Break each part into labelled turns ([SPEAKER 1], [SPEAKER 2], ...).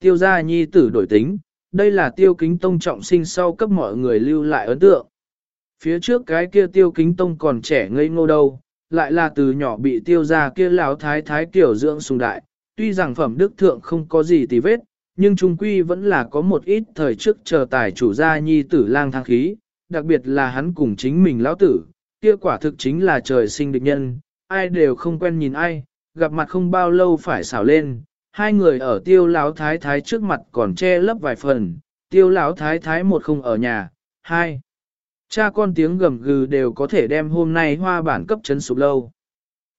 [SPEAKER 1] tiêu gia nhi tử đổi tính, đây là tiêu kính tông trọng sinh sau cấp mọi người lưu lại ấn tượng. Phía trước cái kia tiêu kính tông còn trẻ ngây ngô đâu, lại là từ nhỏ bị tiêu gia kia lão thái thái kiểu dưỡng sùng đại, tuy rằng phẩm đức thượng không có gì tì vết, nhưng trung quy vẫn là có một ít thời trước chờ tài chủ gia nhi tử lang thang khí, đặc biệt là hắn cùng chính mình lão tử, kia quả thực chính là trời sinh địch nhân, ai đều không quen nhìn ai, gặp mặt không bao lâu phải xảo lên, hai người ở tiêu lão thái thái trước mặt còn che lấp vài phần, tiêu lão thái thái một không ở nhà, hai. Cha con tiếng gầm gừ đều có thể đem hôm nay hoa bản cấp chấn sụp lâu.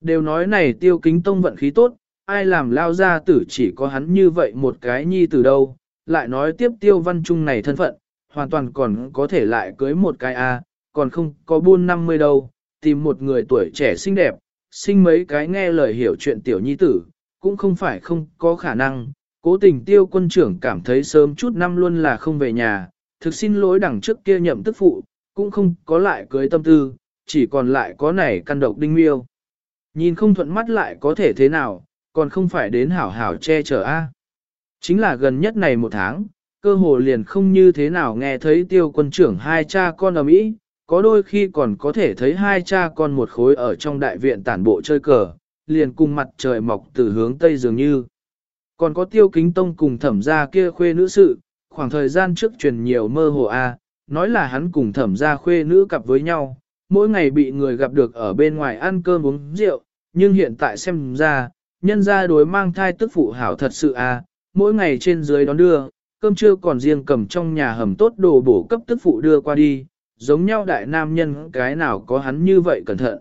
[SPEAKER 1] Đều nói này tiêu kính tông vận khí tốt, ai làm lao ra tử chỉ có hắn như vậy một cái nhi từ đâu, lại nói tiếp tiêu văn trung này thân phận, hoàn toàn còn có thể lại cưới một cái A, còn không có buôn năm mươi đâu, tìm một người tuổi trẻ xinh đẹp, sinh mấy cái nghe lời hiểu chuyện tiểu nhi tử, cũng không phải không có khả năng. Cố tình tiêu quân trưởng cảm thấy sớm chút năm luôn là không về nhà, thực xin lỗi đằng trước kia nhậm tức phụ, cũng không có lại cưới tâm tư, chỉ còn lại có này căn độc đinh miêu. Nhìn không thuận mắt lại có thể thế nào, còn không phải đến hảo hảo che chở a. Chính là gần nhất này một tháng, cơ hồ liền không như thế nào nghe thấy tiêu quân trưởng hai cha con ở Mỹ, có đôi khi còn có thể thấy hai cha con một khối ở trong đại viện tản bộ chơi cờ, liền cùng mặt trời mọc từ hướng tây dường như. Còn có tiêu kính tông cùng thẩm gia kia khuê nữ sự, khoảng thời gian trước truyền nhiều mơ hồ a, nói là hắn cùng thẩm gia khuê nữ cặp với nhau, mỗi ngày bị người gặp được ở bên ngoài ăn cơm uống rượu, nhưng hiện tại xem ra, nhân gia đối mang thai tức phụ hảo thật sự a, mỗi ngày trên dưới đón đưa, cơm trưa còn riêng cầm trong nhà hầm tốt đồ bổ cấp tức phụ đưa qua đi, giống nhau đại nam nhân cái nào có hắn như vậy cẩn thận.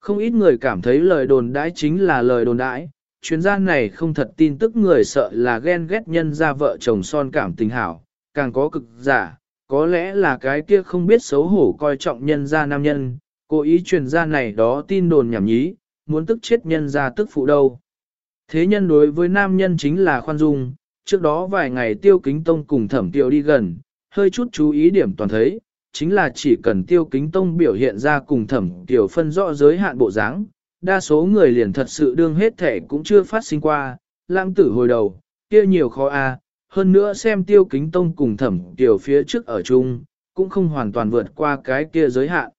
[SPEAKER 1] Không ít người cảm thấy lời đồn đãi chính là lời đồn đãi, chuyên gia này không thật tin tức người sợ là ghen ghét nhân ra vợ chồng son cảm tình hảo, càng có cực giả, có lẽ là cái kia không biết xấu hổ coi trọng nhân gia nam nhân, cố ý truyền ra này đó tin đồn nhảm nhí, muốn tức chết nhân gia tức phụ đâu. Thế nhân đối với nam nhân chính là khoan dung, trước đó vài ngày tiêu kính tông cùng thẩm tiêu đi gần, hơi chút chú ý điểm toàn thấy, chính là chỉ cần tiêu kính tông biểu hiện ra cùng thẩm tiểu phân rõ giới hạn bộ dáng, đa số người liền thật sự đương hết thể cũng chưa phát sinh qua, lãng tử hồi đầu, kia nhiều khó a hơn nữa xem tiêu kính tông cùng thẩm tiểu phía trước ở chung, cũng không hoàn toàn vượt qua cái kia giới hạn.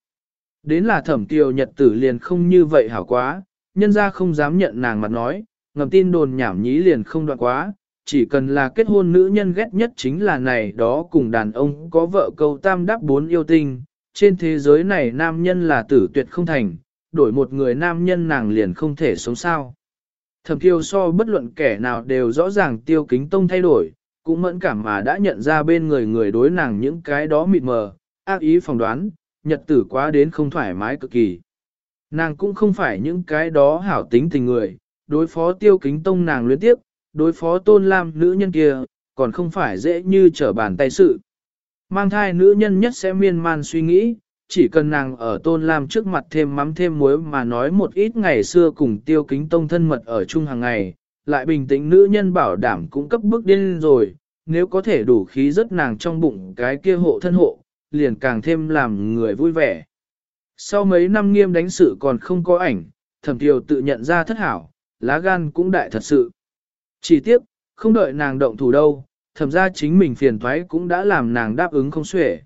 [SPEAKER 1] Đến là thẩm tiểu nhật tử liền không như vậy hảo quá, nhân ra không dám nhận nàng mặt nói, ngầm tin đồn nhảm nhí liền không đoạn quá, chỉ cần là kết hôn nữ nhân ghét nhất chính là này đó cùng đàn ông có vợ câu tam đáp bốn yêu tinh, trên thế giới này nam nhân là tử tuyệt không thành, đổi một người nam nhân nàng liền không thể sống sao. Thẩm kiêu so bất luận kẻ nào đều rõ ràng tiêu kính tông thay đổi, cũng mẫn cảm mà đã nhận ra bên người người đối nàng những cái đó mịt mờ, ác ý phỏng đoán, nhật tử quá đến không thoải mái cực kỳ. Nàng cũng không phải những cái đó hảo tính tình người, đối phó tiêu kính tông nàng luyến tiếp, đối phó tôn lam nữ nhân kia, còn không phải dễ như trở bàn tay sự. Mang thai nữ nhân nhất sẽ miên man suy nghĩ, chỉ cần nàng ở tôn lam trước mặt thêm mắm thêm muối mà nói một ít ngày xưa cùng tiêu kính tông thân mật ở chung hàng ngày, lại bình tĩnh nữ nhân bảo đảm cũng cấp bước điên rồi, nếu có thể đủ khí rất nàng trong bụng cái kia hộ thân hộ, liền càng thêm làm người vui vẻ. Sau mấy năm nghiêm đánh sự còn không có ảnh, thẩm tiêu tự nhận ra thất hảo, lá gan cũng đại thật sự. Chỉ tiếc, không đợi nàng động thủ đâu, thầm ra chính mình phiền thoái cũng đã làm nàng đáp ứng không xuể.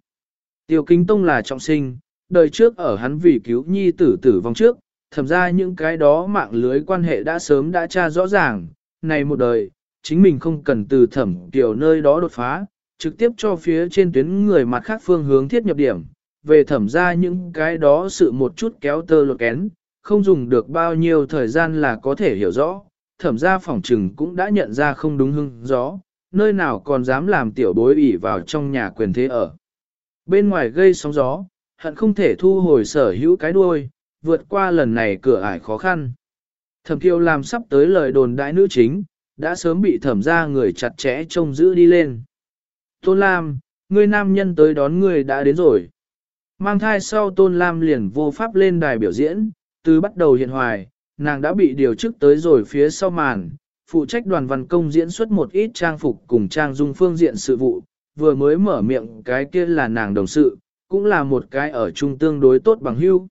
[SPEAKER 1] Tiêu Kính Tông là trọng sinh, đời trước ở hắn vì cứu nhi tử tử vong trước, thầm ra những cái đó mạng lưới quan hệ đã sớm đã tra rõ ràng, này một đời, chính mình không cần từ thẩm tiểu nơi đó đột phá, trực tiếp cho phía trên tuyến người mặt khác phương hướng thiết nhập điểm, về thẩm ra những cái đó sự một chút kéo tơ lột kén, không dùng được bao nhiêu thời gian là có thể hiểu rõ, thẩm ra phòng trừng cũng đã nhận ra không đúng hưng gió, nơi nào còn dám làm tiểu bối ỉ vào trong nhà quyền thế ở. Bên ngoài gây sóng gió, hận không thể thu hồi sở hữu cái đuôi, vượt qua lần này cửa ải khó khăn. Thẩm kiều làm sắp tới lời đồn đại nữ chính, đã sớm bị thẩm ra người chặt chẽ trông giữ đi lên. Tôn Lam, người nam nhân tới đón người đã đến rồi. Mang thai sau Tôn Lam liền vô pháp lên đài biểu diễn, từ bắt đầu hiện hoài, nàng đã bị điều chức tới rồi phía sau màn, phụ trách đoàn văn công diễn xuất một ít trang phục cùng trang dung phương diện sự vụ, vừa mới mở miệng cái kia là nàng đồng sự, cũng là một cái ở chung tương đối tốt bằng hưu.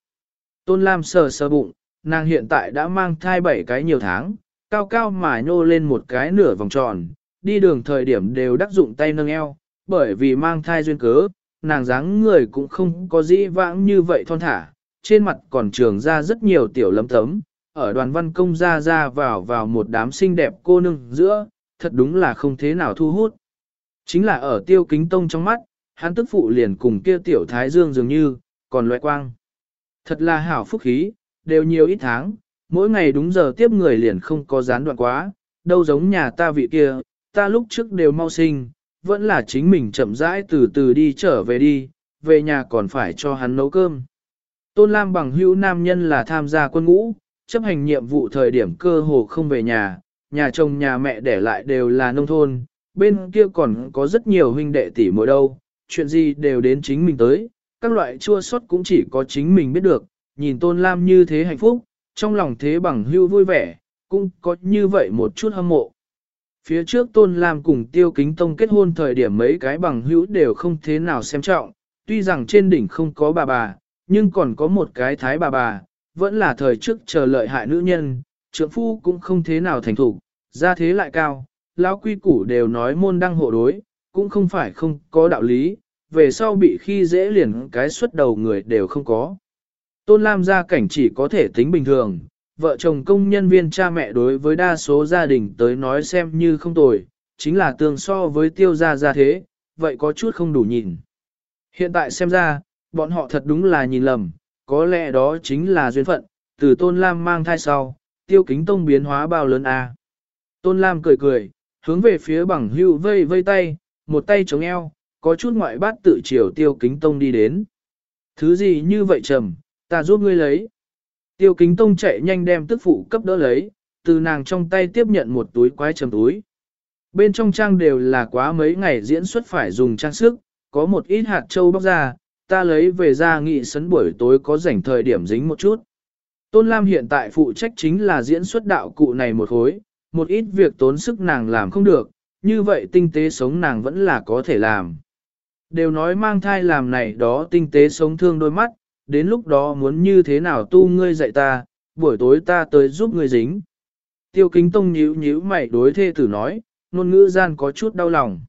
[SPEAKER 1] Tôn Lam sờ sờ bụng, nàng hiện tại đã mang thai bảy cái nhiều tháng, cao cao mà nhô lên một cái nửa vòng tròn, đi đường thời điểm đều đắc dụng tay nâng eo, bởi vì mang thai duyên cớ, nàng dáng người cũng không có dĩ vãng như vậy thon thả, trên mặt còn trường ra rất nhiều tiểu lấm tấm, ở đoàn văn công ra ra vào vào một đám xinh đẹp cô nương giữa, thật đúng là không thế nào thu hút. Chính là ở tiêu kính tông trong mắt, hắn tức phụ liền cùng kia tiểu thái dương dường như, còn loại quang. Thật là hảo phúc khí, đều nhiều ít tháng, mỗi ngày đúng giờ tiếp người liền không có gián đoạn quá, đâu giống nhà ta vị kia, ta lúc trước đều mau sinh, vẫn là chính mình chậm rãi từ từ đi trở về đi, về nhà còn phải cho hắn nấu cơm. Tôn Lam bằng hữu nam nhân là tham gia quân ngũ, chấp hành nhiệm vụ thời điểm cơ hồ không về nhà, nhà chồng nhà mẹ để lại đều là nông thôn, bên kia còn có rất nhiều huynh đệ tỷ muội đâu, chuyện gì đều đến chính mình tới, các loại chua sót cũng chỉ có chính mình biết được, nhìn Tôn Lam như thế hạnh phúc, trong lòng thế bằng hưu vui vẻ, cũng có như vậy một chút hâm mộ. Phía trước Tôn Lam cùng Tiêu Kính Tông kết hôn thời điểm mấy cái bằng hữu đều không thế nào xem trọng, tuy rằng trên đỉnh không có bà bà, nhưng còn có một cái thái bà bà, vẫn là thời trước chờ lợi hại nữ nhân, trượng phu cũng không thế nào thành thủ, gia thế lại cao, lão quy củ đều nói môn đăng hộ đối, cũng không phải không có đạo lý, về sau bị khi dễ liền cái xuất đầu người đều không có. Tôn Lam gia cảnh chỉ có thể tính bình thường, vợ chồng công nhân viên cha mẹ đối với đa số gia đình tới nói xem như không tồi, chính là tương so với tiêu gia gia thế, vậy có chút không đủ nhìn. Hiện tại xem ra, bọn họ thật đúng là nhìn lầm, có lẽ đó chính là duyên phận, từ Tôn Lam mang thai sau, tiêu kính tông biến hóa bao lớn a. Tôn Lam cười cười, hướng về phía bằng hưu vây vây tay, một tay chống eo, có chút ngoại bát tự chiều tiêu kính tông đi đến. Thứ gì như vậy trầm, ta giúp ngươi lấy. Tiêu kính tông chạy nhanh đem tức phụ cấp đỡ lấy, từ nàng trong tay tiếp nhận một túi quái trầm túi. Bên trong trang đều là quá mấy ngày diễn xuất phải dùng trang sức, có một ít hạt châu bóc ra, ta lấy về ra nghị sấn buổi tối có rảnh thời điểm dính một chút. Tôn Lam hiện tại phụ trách chính là diễn xuất đạo cụ này một khối, một ít việc tốn sức nàng làm không được, như vậy tinh tế sống nàng vẫn là có thể làm. Đều nói mang thai làm này đó tinh tế sống thương đôi mắt, đến lúc đó muốn như thế nào tu ngươi dạy ta, buổi tối ta tới giúp ngươi dính. Tiêu kính tông nhíu nhíu mày đối thê tử nói, ngôn ngữ gian có chút đau lòng.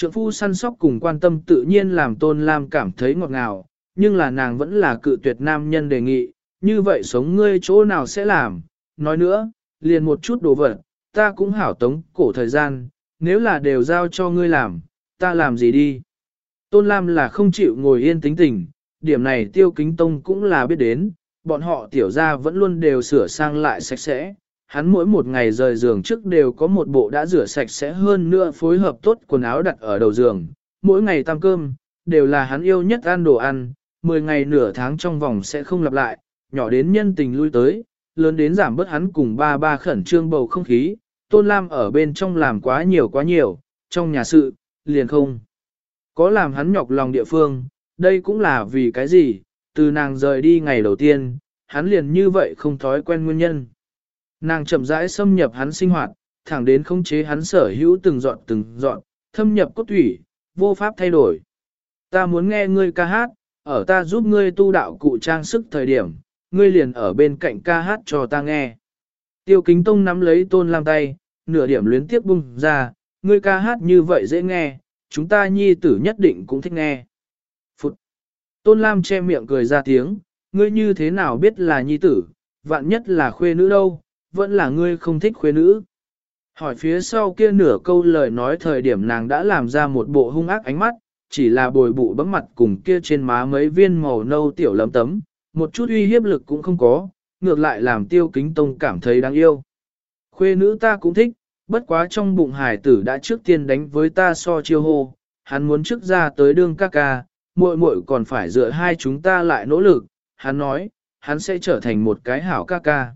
[SPEAKER 1] Trượng phu săn sóc cùng quan tâm tự nhiên làm tôn lam cảm thấy ngọt ngào, nhưng là nàng vẫn là cự tuyệt nam nhân đề nghị, như vậy sống ngươi chỗ nào sẽ làm, nói nữa, liền một chút đồ vật, ta cũng hảo tống cổ thời gian, nếu là đều giao cho ngươi làm, ta làm gì đi. Tôn Lam là không chịu ngồi yên tính tình, điểm này tiêu kính tông cũng là biết đến, bọn họ tiểu ra vẫn luôn đều sửa sang lại sạch sẽ. Hắn mỗi một ngày rời giường trước đều có một bộ đã rửa sạch sẽ hơn nữa phối hợp tốt quần áo đặt ở đầu giường. Mỗi ngày tam cơm, đều là hắn yêu nhất ăn đồ ăn, 10 ngày nửa tháng trong vòng sẽ không lặp lại, nhỏ đến nhân tình lui tới, lớn đến giảm bớt hắn cùng ba ba khẩn trương bầu không khí, Tôn Lam ở bên trong làm quá nhiều quá nhiều, trong nhà sự, liền không. Có làm hắn nhọc lòng địa phương, đây cũng là vì cái gì, từ nàng rời đi ngày đầu tiên, hắn liền như vậy không thói quen nguyên nhân. Nàng chậm rãi xâm nhập hắn sinh hoạt, thẳng đến không chế hắn sở hữu từng dọn từng dọn, thâm nhập cốt thủy, vô pháp thay đổi. Ta muốn nghe ngươi ca hát, ở ta giúp ngươi tu đạo cụ trang sức thời điểm, ngươi liền ở bên cạnh ca hát cho ta nghe. Tiêu kính tông nắm lấy tôn lam tay, nửa điểm luyến tiếp bung ra, ngươi ca hát như vậy dễ nghe, chúng ta nhi tử nhất định cũng thích nghe. Phụt! Tôn lam che miệng cười ra tiếng, ngươi như thế nào biết là nhi tử, vạn nhất là khuê nữ đâu, vẫn là ngươi không thích khuê nữ. Hỏi phía sau kia nửa câu lời nói thời điểm nàng đã làm ra một bộ hung ác ánh mắt, chỉ là bồi bụ bấm mặt cùng kia trên má mấy viên màu nâu tiểu lấm tấm, một chút uy hiếp lực cũng không có, ngược lại làm tiêu kính tông cảm thấy đáng yêu. Khuê nữ ta cũng thích, bất quá trong bụng hải tử đã trước tiên đánh với ta so chiêu hô, hắn muốn trước ra tới đương ca ca, muội muội còn phải dựa hai chúng ta lại nỗ lực, hắn nói, hắn sẽ trở thành một cái hảo ca ca.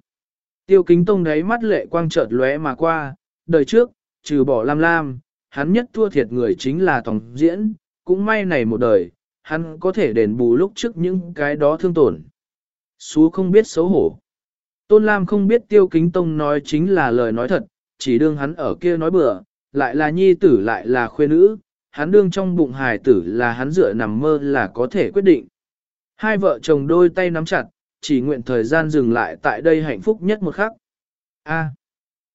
[SPEAKER 1] Tiêu kính tông đấy mắt lệ quang chợt lóe mà qua, đời trước, trừ bỏ lam lam, hắn nhất thua thiệt người chính là tòng diễn, cũng may này một đời, hắn có thể đền bù lúc trước những cái đó thương tổn. Xú không biết xấu hổ. Tôn Lam không biết tiêu kính tông nói chính là lời nói thật, chỉ đương hắn ở kia nói bừa, lại là nhi tử lại là khuê nữ, hắn đương trong bụng hài tử là hắn dựa nằm mơ là có thể quyết định. Hai vợ chồng đôi tay nắm chặt, chỉ nguyện thời gian dừng lại tại đây hạnh phúc nhất một khắc. A.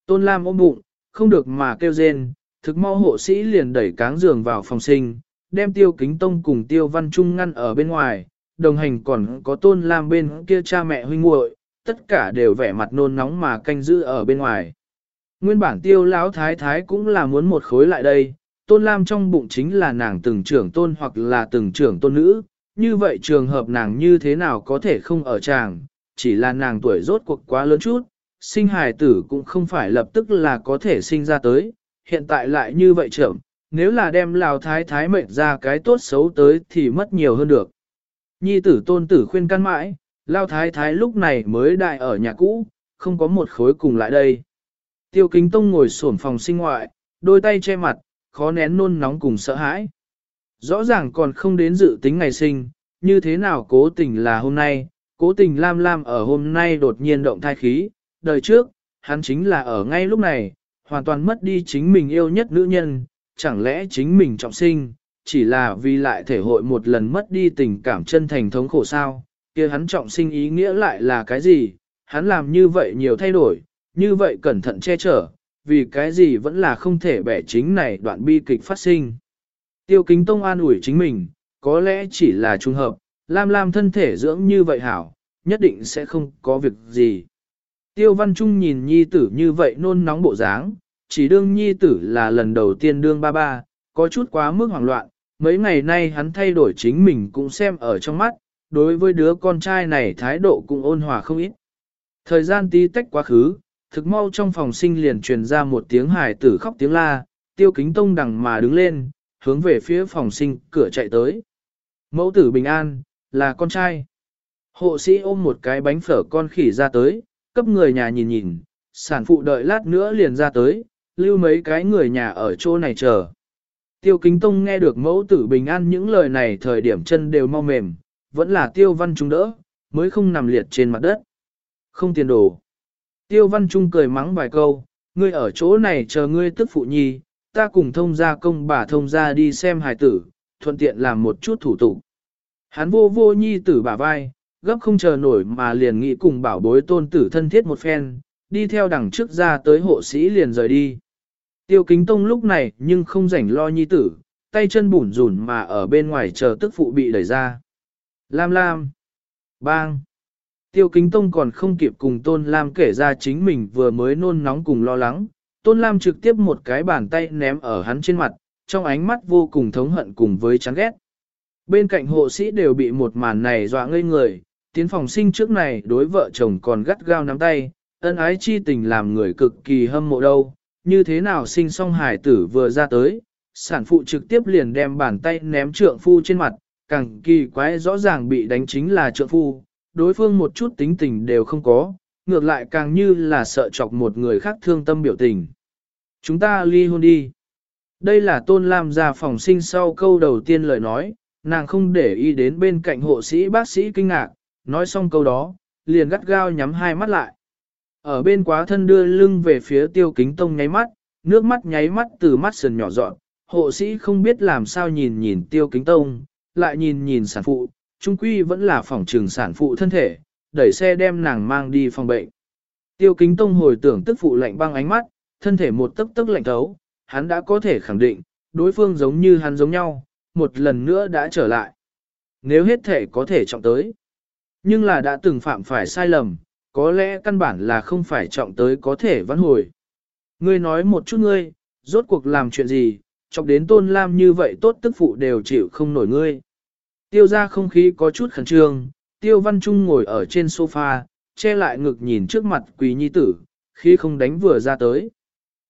[SPEAKER 1] Tôn Lam ôm bụng, không được mà kêu rên, thực mau hộ sĩ liền đẩy cáng giường vào phòng sinh, đem tiêu kính tông cùng tiêu văn trung ngăn ở bên ngoài, đồng hành còn có tôn lam bên kia cha mẹ huynh muội, tất cả đều vẻ mặt nôn nóng mà canh giữ ở bên ngoài. Nguyên bản tiêu lão thái thái cũng là muốn một khối lại đây, tôn lam trong bụng chính là nàng từng trưởng tôn hoặc là từng trưởng tôn nữ, như vậy trường hợp nàng như thế nào có thể không ở chàng, chỉ là nàng tuổi rốt cuộc quá lớn chút, sinh hài tử cũng không phải lập tức là có thể sinh ra tới, hiện tại lại như vậy trưởng, nếu là đem lào thái thái mệnh ra cái tốt xấu tới thì mất nhiều hơn được. Nhi tử tôn tử khuyên can mãi, lao thái thái lúc này mới đại ở nhà cũ, không có một khối cùng lại đây. Tiêu kính tông ngồi sổn phòng sinh ngoại, đôi tay che mặt, khó nén nôn nóng cùng sợ hãi. Rõ ràng còn không đến dự tính ngày sinh, như thế nào cố tình là hôm nay, cố tình lam lam ở hôm nay đột nhiên động thai khí, đời trước, hắn chính là ở ngay lúc này, hoàn toàn mất đi chính mình yêu nhất nữ nhân, chẳng lẽ chính mình trọng sinh, chỉ là vì lại thể hội một lần mất đi tình cảm chân thành thống khổ sao, kia hắn trọng sinh ý nghĩa lại là cái gì, hắn làm như vậy nhiều thay đổi, như vậy cẩn thận che chở, vì cái gì vẫn là không thể bẻ chính này đoạn bi kịch phát sinh. Tiêu kính tông an ủi chính mình, có lẽ chỉ là trùng hợp, Lam Lam thân thể dưỡng như vậy hảo, nhất định sẽ không có việc gì. Tiêu Văn Trung nhìn nhi tử như vậy nôn nóng bộ dáng, chỉ đương nhi tử là lần đầu tiên đương ba ba, có chút quá mức hoảng loạn, mấy ngày nay hắn thay đổi chính mình cũng xem ở trong mắt, đối với đứa con trai này thái độ cũng ôn hòa không ít. Thời gian tí tách quá khứ, thực mau trong phòng sinh liền truyền ra một tiếng hài tử khóc tiếng la, tiêu kính tông đằng mà đứng lên, hướng về phía phòng sinh cửa chạy tới. Mẫu tử bình an, là con trai. Hộ sĩ ôm một cái bánh phở con khỉ ra tới, cấp người nhà nhìn nhìn, sản phụ đợi lát nữa liền ra tới, lưu mấy cái người nhà ở chỗ này chờ. Tiêu kính tông nghe được mẫu tử bình an những lời này thời điểm chân đều mau mềm, vẫn là tiêu văn trung đỡ, mới không nằm liệt trên mặt đất. Không tiền đồ. Tiêu văn trung cười mắng vài câu, ngươi ở chỗ này chờ ngươi tức phụ nhi, ta cùng thông gia công bà thông gia đi xem hài tử, thuận tiện làm một chút thủ tục. Hắn vô vô nhi tử bà vai, gấp không chờ nổi mà liền nghĩ cùng bảo bối tôn tử thân thiết một phen, đi theo đằng trước ra tới hộ sĩ liền rời đi. Tiêu kính tông lúc này nhưng không rảnh lo nhi tử, tay chân bủn rủn mà ở bên ngoài chờ tức phụ bị đẩy ra. Lam Lam. Bang. Tiêu kính tông còn không kịp cùng Tôn Lam kể ra chính mình vừa mới nôn nóng cùng lo lắng. Tôn Lam trực tiếp một cái bàn tay ném ở hắn trên mặt, trong ánh mắt vô cùng thống hận cùng với chán ghét. Bên cạnh hộ sĩ đều bị một màn này dọa ngây người, tiến phòng sinh trước này đối vợ chồng còn gắt gao nắm tay, ân ái chi tình làm người cực kỳ hâm mộ đâu, như thế nào sinh song hải tử vừa ra tới, sản phụ trực tiếp liền đem bàn tay ném trượng phu trên mặt, càng kỳ quái rõ ràng bị đánh chính là trượng phu, đối phương một chút tính tình đều không có, ngược lại càng như là sợ chọc một người khác thương tâm biểu tình. Chúng ta ly hôn đi. Đây là Tôn Lam ra phòng sinh sau câu đầu tiên lời nói, nàng không để ý đến bên cạnh hộ sĩ bác sĩ kinh ngạc, nói xong câu đó, liền gắt gao nhắm hai mắt lại. Ở bên quá thân đưa lưng về phía tiêu kính tông nháy mắt, nước mắt nháy mắt từ mắt sườn nhỏ dọn, hộ sĩ không biết làm sao nhìn nhìn tiêu kính tông, lại nhìn nhìn sản phụ, trung quy vẫn là phòng trường sản phụ thân thể, đẩy xe đem nàng mang đi phòng bệnh. Tiêu kính tông hồi tưởng tức phụ lạnh băng ánh mắt, thân thể một tức tức lạnh thấu, hắn đã có thể khẳng định, đối phương giống như hắn giống nhau, một lần nữa đã trở lại. Nếu hết thể có thể trọng tới, nhưng là đã từng phạm phải sai lầm, có lẽ căn bản là không phải trọng tới có thể vãn hồi. Ngươi nói một chút ngươi, rốt cuộc làm chuyện gì, chọc đến tôn lam như vậy tốt tức phụ đều chịu không nổi ngươi. Tiêu ra không khí có chút khẩn trương, tiêu văn trung ngồi ở trên sofa, che lại ngực nhìn trước mặt quỳ nhi tử, khi không đánh vừa ra tới.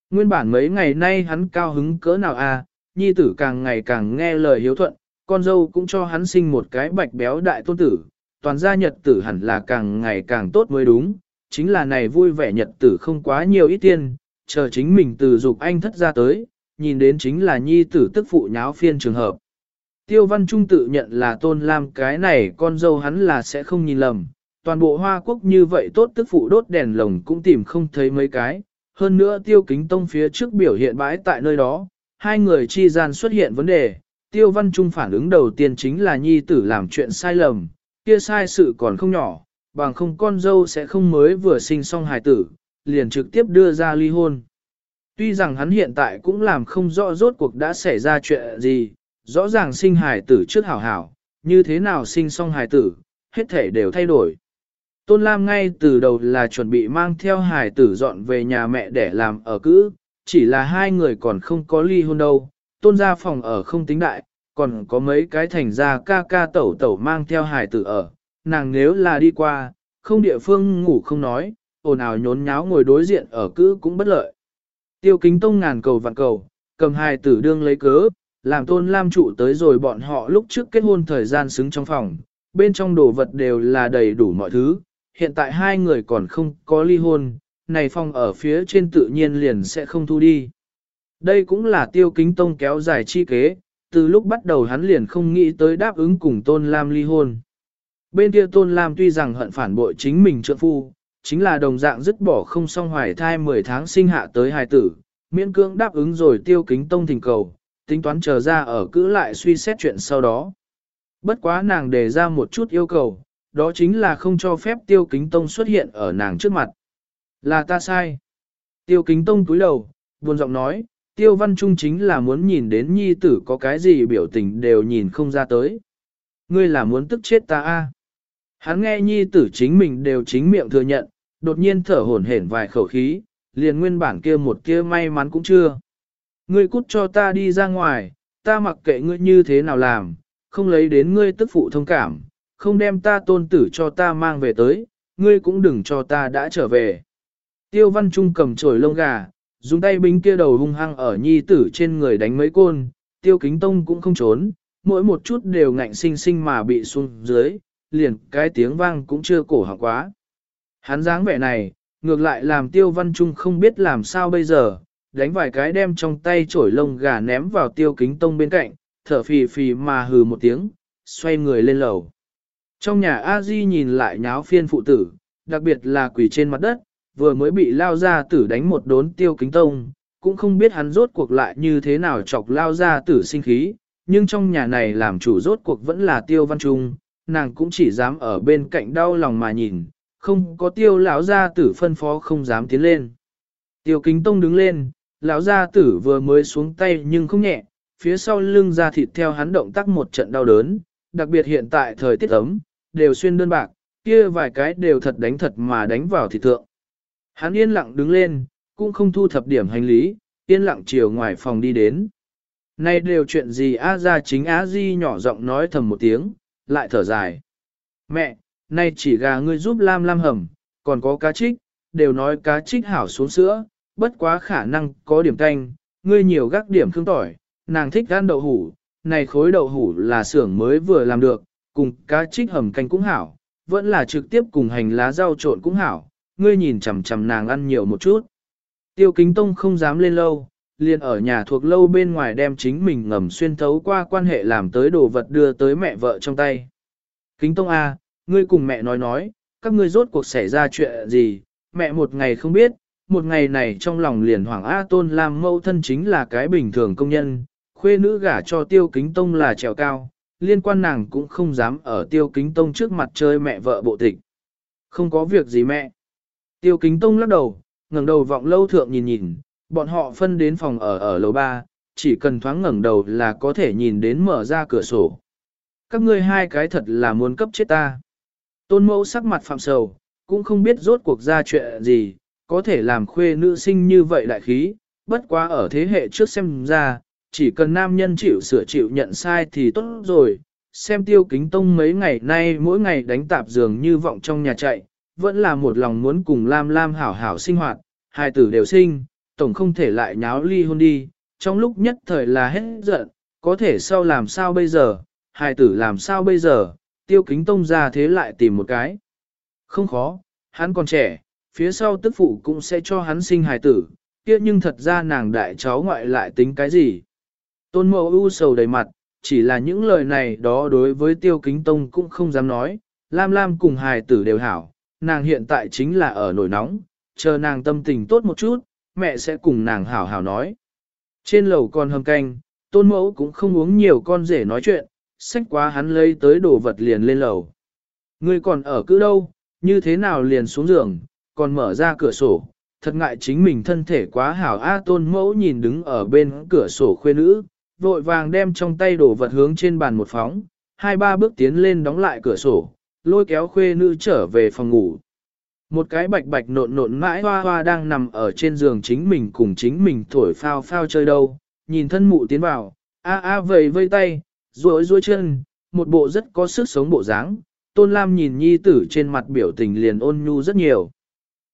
[SPEAKER 1] Nguyên bản mấy ngày nay hắn cao hứng cỡ nào à, nhi tử càng ngày càng nghe lời hiếu thuận, con dâu cũng cho hắn sinh một cái bạch béo đại tôn tử, toàn gia nhật tử hẳn là càng ngày càng tốt mới đúng, chính là này vui vẻ nhật tử không quá nhiều ít tiền, chờ chính mình từ dục anh thất ra tới, nhìn đến chính là nhi tử tức phụ nháo phiên trường hợp. Tiêu văn trung tự nhận là tôn lam cái này con dâu hắn là sẽ không nhìn lầm, toàn bộ hoa quốc như vậy tốt tức phụ đốt đèn lồng cũng tìm không thấy mấy cái, hơn nữa tiêu kính tông phía trước biểu hiện bãi tại nơi đó, hai người chi gian xuất hiện vấn đề, tiêu văn trung phản ứng đầu tiên chính là nhi tử làm chuyện sai lầm, kia sai sự còn không nhỏ, bằng không con dâu sẽ không mới vừa sinh xong hài tử, liền trực tiếp đưa ra ly hôn. Tuy rằng hắn hiện tại cũng làm không rõ rốt cuộc đã xảy ra chuyện gì, rõ ràng sinh hài tử trước hảo hảo, như thế nào sinh xong hài tử, hết thể đều thay đổi. Tôn Lam ngay từ đầu là chuẩn bị mang theo hài tử dọn về nhà mẹ để làm ở cữ, chỉ là hai người còn không có ly hôn đâu, tôn ra phòng ở không tính đại, còn có mấy cái thành ra ca ca tẩu tẩu mang theo hài tử ở, nàng nếu là đi qua, không địa phương ngủ không nói, ồn ào nhốn nháo ngồi đối diện ở cữ cũng bất lợi. Tiêu kính tông ngàn cầu vạn cầu, cầm hài tử đương lấy cớ, làm tôn lam trụ tới rồi bọn họ lúc trước kết hôn thời gian xứng trong phòng, bên trong đồ vật đều là đầy đủ mọi thứ, hiện tại hai người còn không có ly hôn, này phòng ở phía trên tự nhiên liền sẽ không thu đi. Đây cũng là tiêu kính tông kéo dài chi kế, từ lúc bắt đầu hắn liền không nghĩ tới đáp ứng cùng tôn lam ly hôn. Bên kia tôn lam tuy rằng hận phản bội chính mình trượng phu, chính là đồng dạng dứt bỏ không song hoài thai 10 tháng sinh hạ tới hài tử, miễn cưỡng đáp ứng rồi tiêu kính tông thỉnh cầu, tính toán chờ ra ở cữ lại suy xét chuyện sau đó. Bất quá nàng đề ra một chút yêu cầu, đó chính là không cho phép tiêu kính tông xuất hiện ở nàng trước mặt. Là ta sai. Tiêu kính tông túi đầu, buồn giọng nói, tiêu văn trung chính là muốn nhìn đến nhi tử có cái gì biểu tình đều nhìn không ra tới. Ngươi là muốn tức chết ta a? Hắn nghe nhi tử chính mình đều chính miệng thừa nhận, đột nhiên thở hổn hển vài khẩu khí, liền nguyên bản kia một kia may mắn cũng chưa. Ngươi cút cho ta đi ra ngoài, ta mặc kệ ngươi như thế nào làm, không lấy đến ngươi tức phụ thông cảm, không đem ta tôn tử cho ta mang về tới, ngươi cũng đừng cho ta đã trở về. Tiêu văn trung cầm chổi lông gà, dùng tay bính kia đầu hung hăng ở nhi tử trên người đánh mấy côn, tiêu kính tông cũng không trốn, mỗi một chút đều ngạnh sinh sinh mà bị xuống dưới, liền cái tiếng vang cũng chưa cổ họng quá. Hắn dáng vẻ này, ngược lại làm tiêu văn trung không biết làm sao bây giờ, đánh vài cái đem trong tay chổi lông gà ném vào tiêu kính tông bên cạnh, thở phì phì mà hừ một tiếng, xoay người lên lầu. Trong nhà A Di nhìn lại nháo phiên phụ tử, đặc biệt là quỷ trên mặt đất, vừa mới bị lao ra tử đánh một đốn tiêu kính tông, cũng không biết hắn rốt cuộc lại như thế nào chọc lao ra tử sinh khí, nhưng trong nhà này làm chủ rốt cuộc vẫn là tiêu văn trung, nàng cũng chỉ dám ở bên cạnh đau lòng mà nhìn, không có tiêu lão gia tử phân phó không dám tiến lên. Tiêu kính tông đứng lên, lão gia tử vừa mới xuống tay nhưng không nhẹ, phía sau lưng ra thịt theo hắn động tác một trận đau đớn, đặc biệt hiện tại thời tiết ấm, đều xuyên đơn bạc, kia vài cái đều thật đánh thật mà đánh vào thịt thượng. Hắn yên lặng đứng lên, cũng không thu thập điểm hành lý, yên lặng chiều ngoài phòng đi đến. Này đều chuyện gì A ra chính Á Di nhỏ giọng nói thầm một tiếng, lại thở dài. Mẹ, nay chỉ gà ngươi giúp Lam Lam hầm, còn có cá trích, đều nói cá trích hảo xuống sữa, bất quá khả năng có điểm canh, ngươi nhiều gác điểm thương tỏi, nàng thích ăn đậu hủ, này khối đậu hủ là xưởng mới vừa làm được, cùng cá trích hầm canh cũng hảo, vẫn là trực tiếp cùng hành lá rau trộn cũng hảo, ngươi nhìn chằm chằm nàng ăn nhiều một chút. Tiêu kính tông không dám lên lâu, liền ở nhà thuộc lâu bên ngoài đem chính mình ngầm xuyên thấu qua quan hệ làm tới đồ vật đưa tới mẹ vợ trong tay. Kính tông A, ngươi cùng mẹ nói nói, các ngươi rốt cuộc xảy ra chuyện gì, mẹ một ngày không biết, một ngày này trong lòng liền Hoàng A Tôn Lam mâu thân chính là cái bình thường công nhân, khuê nữ gả cho tiêu kính tông là trèo cao, liên quan nàng cũng không dám ở tiêu kính tông trước mặt chơi mẹ vợ bộ tịch. Không có việc gì mẹ. Tiêu kính tông lắc đầu, ngẩng đầu vọng lâu thượng nhìn nhìn, bọn họ phân đến phòng ở ở lầu ba, chỉ cần thoáng ngẩng đầu là có thể nhìn đến mở ra cửa sổ. Các ngươi hai cái thật là muốn cấp chết ta. Tôn mẫu sắc mặt phạm sầu, cũng không biết rốt cuộc ra chuyện gì, có thể làm khuê nữ sinh như vậy đại khí, bất quá ở thế hệ trước xem ra, chỉ cần nam nhân chịu sửa chịu nhận sai thì tốt rồi. Xem tiêu kính tông mấy ngày nay mỗi ngày đánh tạp giường như vọng trong nhà chạy, vẫn là một lòng muốn cùng Lam Lam hảo hảo sinh hoạt, hai tử đều sinh, tổng không thể lại nháo ly hôn đi, trong lúc nhất thời là hết giận, có thể sau làm sao bây giờ, hai tử làm sao bây giờ, tiêu kính tông ra thế lại tìm một cái. Không khó, hắn còn trẻ, phía sau tức phụ cũng sẽ cho hắn sinh hài tử, kia nhưng thật ra nàng đại cháu ngoại lại tính cái gì. Tôn mẫu u sầu đầy mặt, chỉ là những lời này đó đối với tiêu kính tông cũng không dám nói, Lam Lam cùng hài tử đều hảo, nàng hiện tại chính là ở nổi nóng, chờ nàng tâm tình tốt một chút, mẹ sẽ cùng nàng hảo hảo nói. Trên lầu con hâm canh, tôn mẫu cũng không uống nhiều con rể nói chuyện, sách quá hắn lấy tới đồ vật liền lên lầu. Ngươi còn ở cứ đâu, như thế nào liền xuống giường, còn mở ra cửa sổ, thật ngại chính mình thân thể quá hảo A tôn mẫu nhìn đứng ở bên cửa sổ khuê nữ, vội vàng đem trong tay đổ vật hướng trên bàn một phóng, hai ba bước tiến lên đóng lại cửa sổ, lôi kéo khuê nữ trở về phòng ngủ. Một cái bạch bạch nộn nộn mãi hoa hoa đang nằm ở trên giường chính mình cùng chính mình thổi phao phao chơi đâu, nhìn thân mụ tiến vào, a a vầy vây tay, duỗi duỗi chân, một bộ rất có sức sống bộ dáng. Tôn Lam nhìn nhi tử trên mặt biểu tình liền ôn nhu rất nhiều.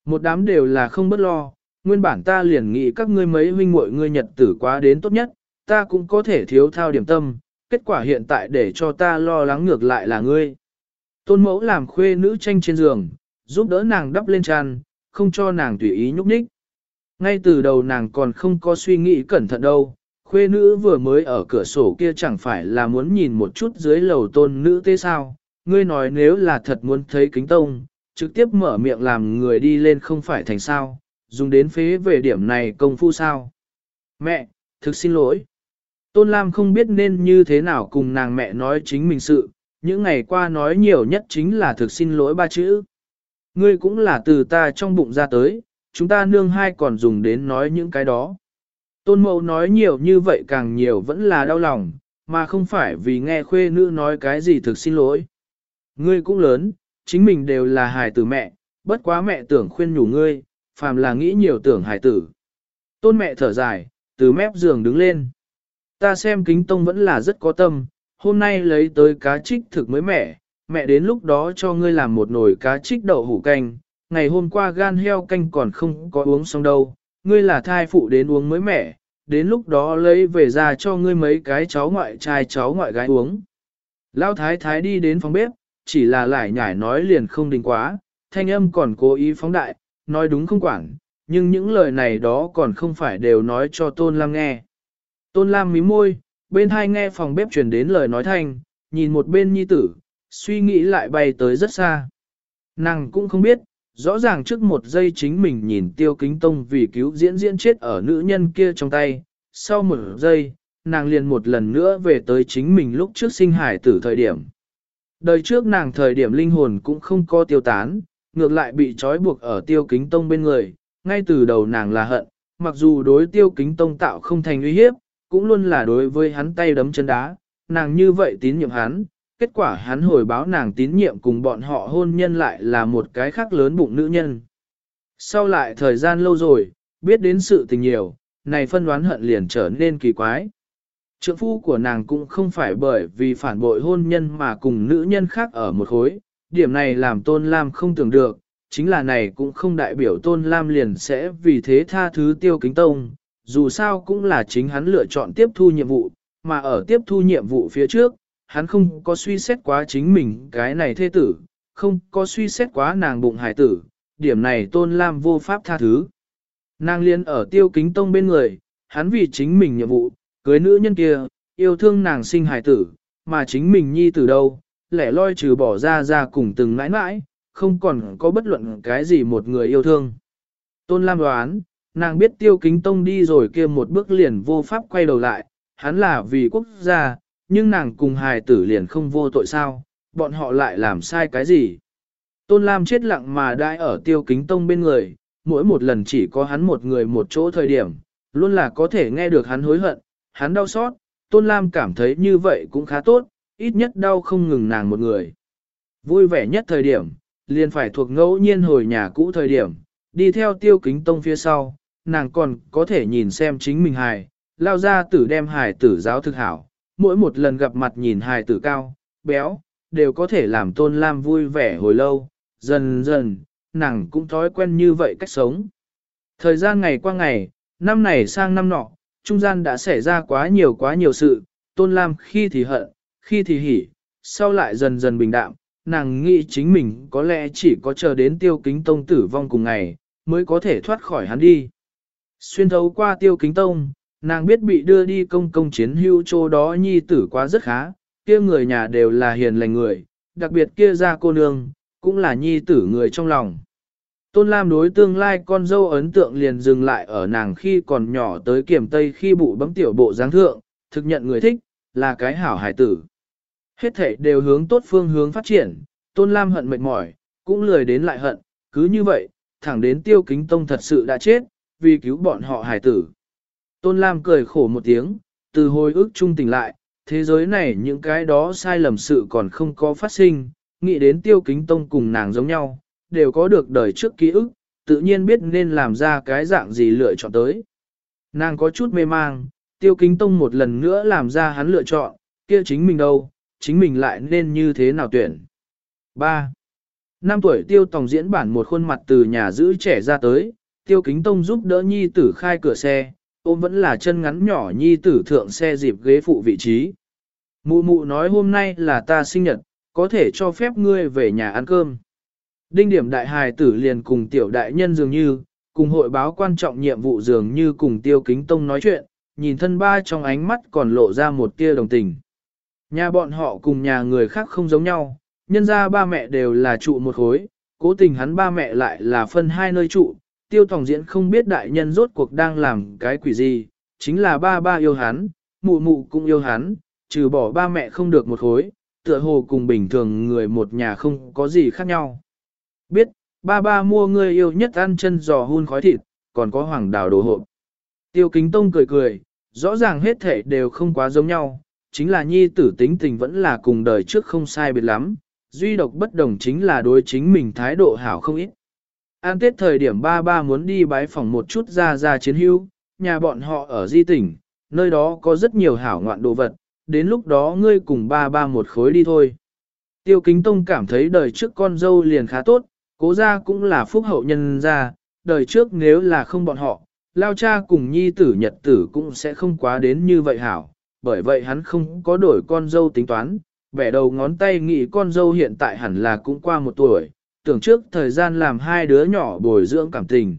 [SPEAKER 1] Một đám đều là không bất lo, nguyên bản ta liền nghĩ các ngươi mấy huynh muội ngươi nhật tử quá đến tốt nhất, ta cũng có thể thiếu thao điểm tâm, kết quả hiện tại để cho ta lo lắng ngược lại là ngươi. Tôn mẫu làm khuê nữ tranh trên giường, giúp đỡ nàng đắp lên tràn, không cho nàng tùy ý nhúc nhích. Ngay từ đầu nàng còn không có suy nghĩ cẩn thận đâu, khuê nữ vừa mới ở cửa sổ kia chẳng phải là muốn nhìn một chút dưới lầu tôn nữ thế sao, ngươi nói nếu là thật muốn thấy kính tông, trực tiếp mở miệng làm người đi lên không phải thành sao, dùng đến phế về điểm này công phu sao. Mẹ, thực xin lỗi. Tôn Lam không biết nên như thế nào cùng nàng mẹ nói chính mình sự, những ngày qua nói nhiều nhất chính là thực xin lỗi ba chữ. Ngươi cũng là từ ta trong bụng ra tới, chúng ta nương hai còn dùng đến nói những cái đó. Tôn mẫu nói nhiều như vậy càng nhiều vẫn là đau lòng, mà không phải vì nghe khuê nữ nói cái gì thực xin lỗi. Ngươi cũng lớn, chính mình đều là hài tử mẹ, bất quá mẹ tưởng khuyên nhủ ngươi, phàm là nghĩ nhiều tưởng hài tử. Tôn mẹ thở dài, từ mép giường đứng lên. Ta xem kính tông vẫn là rất có tâm, hôm nay lấy tới cá trích thực mới mẻ, mẹ đến lúc đó cho ngươi làm một nồi cá trích đậu hủ canh, ngày hôm qua gan heo canh còn không có uống xong đâu, ngươi là thai phụ đến uống mới mẻ, đến lúc đó lấy về ra cho ngươi mấy cái cháu ngoại trai cháu ngoại gái uống. Lão thái thái đi đến phòng bếp, chỉ là lại nhải nói liền không đình quá, thanh âm còn cố ý phóng đại, nói đúng không quản, nhưng những lời này đó còn không phải đều nói cho Tôn Lam nghe. Tôn Lam mím môi, bên hai nghe phòng bếp truyền đến lời nói thanh, nhìn một bên nhi tử, suy nghĩ lại bay tới rất xa. Nàng cũng không biết, rõ ràng trước một giây chính mình nhìn tiêu kính tông vì cứu diễn diễn chết ở nữ nhân kia trong tay, sau một giây, nàng liền một lần nữa về tới chính mình lúc trước sinh hải tử thời điểm. Đời trước nàng thời điểm linh hồn cũng không có tiêu tán, ngược lại bị trói buộc ở tiêu kính tông bên người, ngay từ đầu nàng là hận, mặc dù đối tiêu kính tông tạo không thành uy hiếp, cũng luôn là đối với hắn tay đấm chân đá, nàng như vậy tín nhiệm hắn, kết quả hắn hồi báo nàng tín nhiệm cùng bọn họ hôn nhân lại là một cái khác lớn bụng nữ nhân. Sau lại thời gian lâu rồi, biết đến sự tình nhiều, này phân đoán hận liền trở nên kỳ quái. Trượng phu của nàng cũng không phải bởi vì phản bội hôn nhân mà cùng nữ nhân khác ở một khối, điểm này làm Tôn Lam không tưởng được, chính là này cũng không đại biểu Tôn Lam liền sẽ vì thế tha thứ tiêu kính tông, dù sao cũng là chính hắn lựa chọn tiếp thu nhiệm vụ, mà ở tiếp thu nhiệm vụ phía trước, hắn không có suy xét quá chính mình cái này thê tử, không có suy xét quá nàng bụng hải tử, điểm này Tôn Lam vô pháp tha thứ. Nàng liên ở tiêu kính tông bên người, hắn vì chính mình nhiệm vụ, cưới nữ nhân kia, yêu thương nàng sinh hải tử, mà chính mình nhi từ đâu, lẻ loi trừ bỏ ra ra cùng từng mãi mãi, không còn có bất luận cái gì một người yêu thương. Tôn Lam đoán, nàng biết tiêu kính tông đi rồi kia một bước liền vô pháp quay đầu lại, hắn là vì quốc gia, nhưng nàng cùng hài tử liền không vô tội sao, bọn họ lại làm sai cái gì. Tôn Lam chết lặng mà đãi ở tiêu kính tông bên người, mỗi một lần chỉ có hắn một người một chỗ thời điểm, luôn là có thể nghe được hắn hối hận, hắn đau xót, Tôn Lam cảm thấy như vậy cũng khá tốt, ít nhất đau không ngừng nàng một người. Vui vẻ nhất thời điểm, liền phải thuộc ngẫu nhiên hồi nhà cũ thời điểm, đi theo tiêu kính tông phía sau, nàng còn có thể nhìn xem chính mình hài, lao ra tử đem hài tử giáo thực hảo, mỗi một lần gặp mặt nhìn hài tử cao, béo, đều có thể làm tôn lam vui vẻ hồi lâu, dần dần, nàng cũng thói quen như vậy cách sống. Thời gian ngày qua ngày, năm này sang năm nọ, trung gian đã xảy ra quá nhiều quá nhiều sự, tôn lam khi thì hận, khi thì hỉ, sau lại dần dần bình đạm, nàng nghĩ chính mình có lẽ chỉ có chờ đến tiêu kính tông tử vong cùng ngày, mới có thể thoát khỏi hắn đi. Xuyên thấu qua tiêu kính tông, nàng biết bị đưa đi công công chiến hưu chỗ đó nhi tử quá rất khá, kia người nhà đều là hiền lành người, đặc biệt kia ra cô nương, cũng là nhi tử người trong lòng. Tôn Lam đối tương lai con dâu ấn tượng liền dừng lại ở nàng khi còn nhỏ tới kiểm tây khi bụ bấm tiểu bộ dáng thượng, thực nhận người thích, là cái hảo hải tử. Hết thể đều hướng tốt phương hướng phát triển, Tôn Lam hận mệt mỏi, cũng lười đến lại hận, cứ như vậy, thẳng đến tiêu kính tông thật sự đã chết, vì cứu bọn họ hải tử. Tôn Lam cười khổ một tiếng, từ hồi ức trung tỉnh lại, thế giới này những cái đó sai lầm sự còn không có phát sinh, nghĩ đến tiêu kính tông cùng nàng giống nhau, đều có được đời trước ký ức, tự nhiên biết nên làm ra cái dạng gì lựa chọn tới. Nàng có chút mê mang, tiêu kính tông một lần nữa làm ra hắn lựa chọn, kia chính mình đâu, chính mình lại nên như thế nào tuyển. 3. Năm tuổi tiêu tòng diễn bản một khuôn mặt từ nhà giữ trẻ ra tới, tiêu kính tông giúp đỡ nhi tử khai cửa xe, ôm vẫn là chân ngắn nhỏ nhi tử thượng xe dịp ghế phụ vị trí. Mụ mụ nói hôm nay là ta sinh nhật, có thể cho phép ngươi về nhà ăn cơm. Đinh điểm đại hài tử liền cùng tiểu đại nhân dường như, cùng hội báo quan trọng nhiệm vụ dường như cùng tiêu kính tông nói chuyện, nhìn thân ba trong ánh mắt còn lộ ra một tia đồng tình. Nhà bọn họ cùng nhà người khác không giống nhau, nhân ra ba mẹ đều là trụ một khối, cố tình hắn ba mẹ lại là phân hai nơi trụ, tiêu tòng diễn không biết đại nhân rốt cuộc đang làm cái quỷ gì, chính là ba ba yêu hắn, mụ mụ cũng yêu hắn, trừ bỏ ba mẹ không được một khối, tựa hồ cùng bình thường người một nhà không có gì khác nhau. Biết, ba ba mua người yêu nhất ăn chân giò hun khói thịt, còn có hoàng đào đồ hộp. Tiêu kính tông cười cười, rõ ràng hết thể đều không quá giống nhau, chính là nhi tử tính tình vẫn là cùng đời trước không sai biệt lắm, duy độc bất đồng chính là đối chính mình thái độ hảo không ít. An tết thời điểm ba ba muốn đi bái phòng một chút ra ra chiến hưu nhà bọn họ ở di tỉnh, nơi đó có rất nhiều hảo ngoạn đồ vật, đến lúc đó ngươi cùng ba ba một khối đi thôi. Tiêu Kính Tông cảm thấy đời trước con dâu liền khá tốt, cố gia cũng là phúc hậu nhân gia, đời trước nếu là không bọn họ, lao cha cùng nhi tử nhật tử cũng sẽ không quá đến như vậy hảo, bởi vậy hắn không có đổi con dâu tính toán, vẻ đầu ngón tay nghĩ con dâu hiện tại hẳn là cũng qua một tuổi, tưởng trước thời gian làm hai đứa nhỏ bồi dưỡng cảm tình.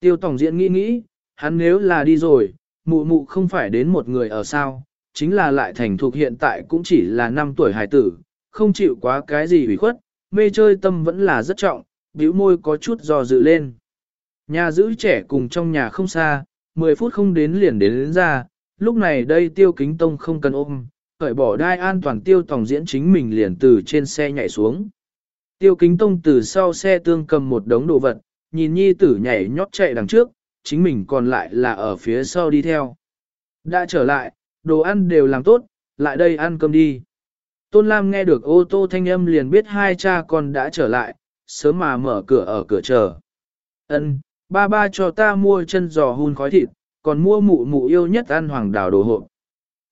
[SPEAKER 1] Tiêu Tổng Diễn nghĩ nghĩ, hắn nếu là đi rồi, mụ mụ không phải đến một người ở sao, chính là lại thành thuộc hiện tại cũng chỉ là 5 tuổi hài tử, không chịu quá cái gì ủy khuất, mê chơi tâm vẫn là rất trọng, bĩu môi có chút do dự lên. Nhà giữ trẻ cùng trong nhà không xa, 10 phút không đến liền đến, đến ra, lúc này đây tiêu kính tông không cần ôm, cởi bỏ đai an toàn tiêu tòng diễn chính mình liền từ trên xe nhảy xuống. Tiêu kính tông từ sau xe tương cầm một đống đồ vật, nhìn nhi tử nhảy nhót chạy đằng trước, chính mình còn lại là ở phía sau đi theo. Đã trở lại, đồ ăn đều làm tốt, lại đây ăn cơm đi. Tôn Lam nghe được ô tô thanh âm liền biết hai cha con đã trở lại, sớm mà mở cửa ở cửa chờ. Ân, ba ba cho ta mua chân giò hun khói thịt, còn mua mụ mụ yêu nhất ăn hoàng đào đồ hộp.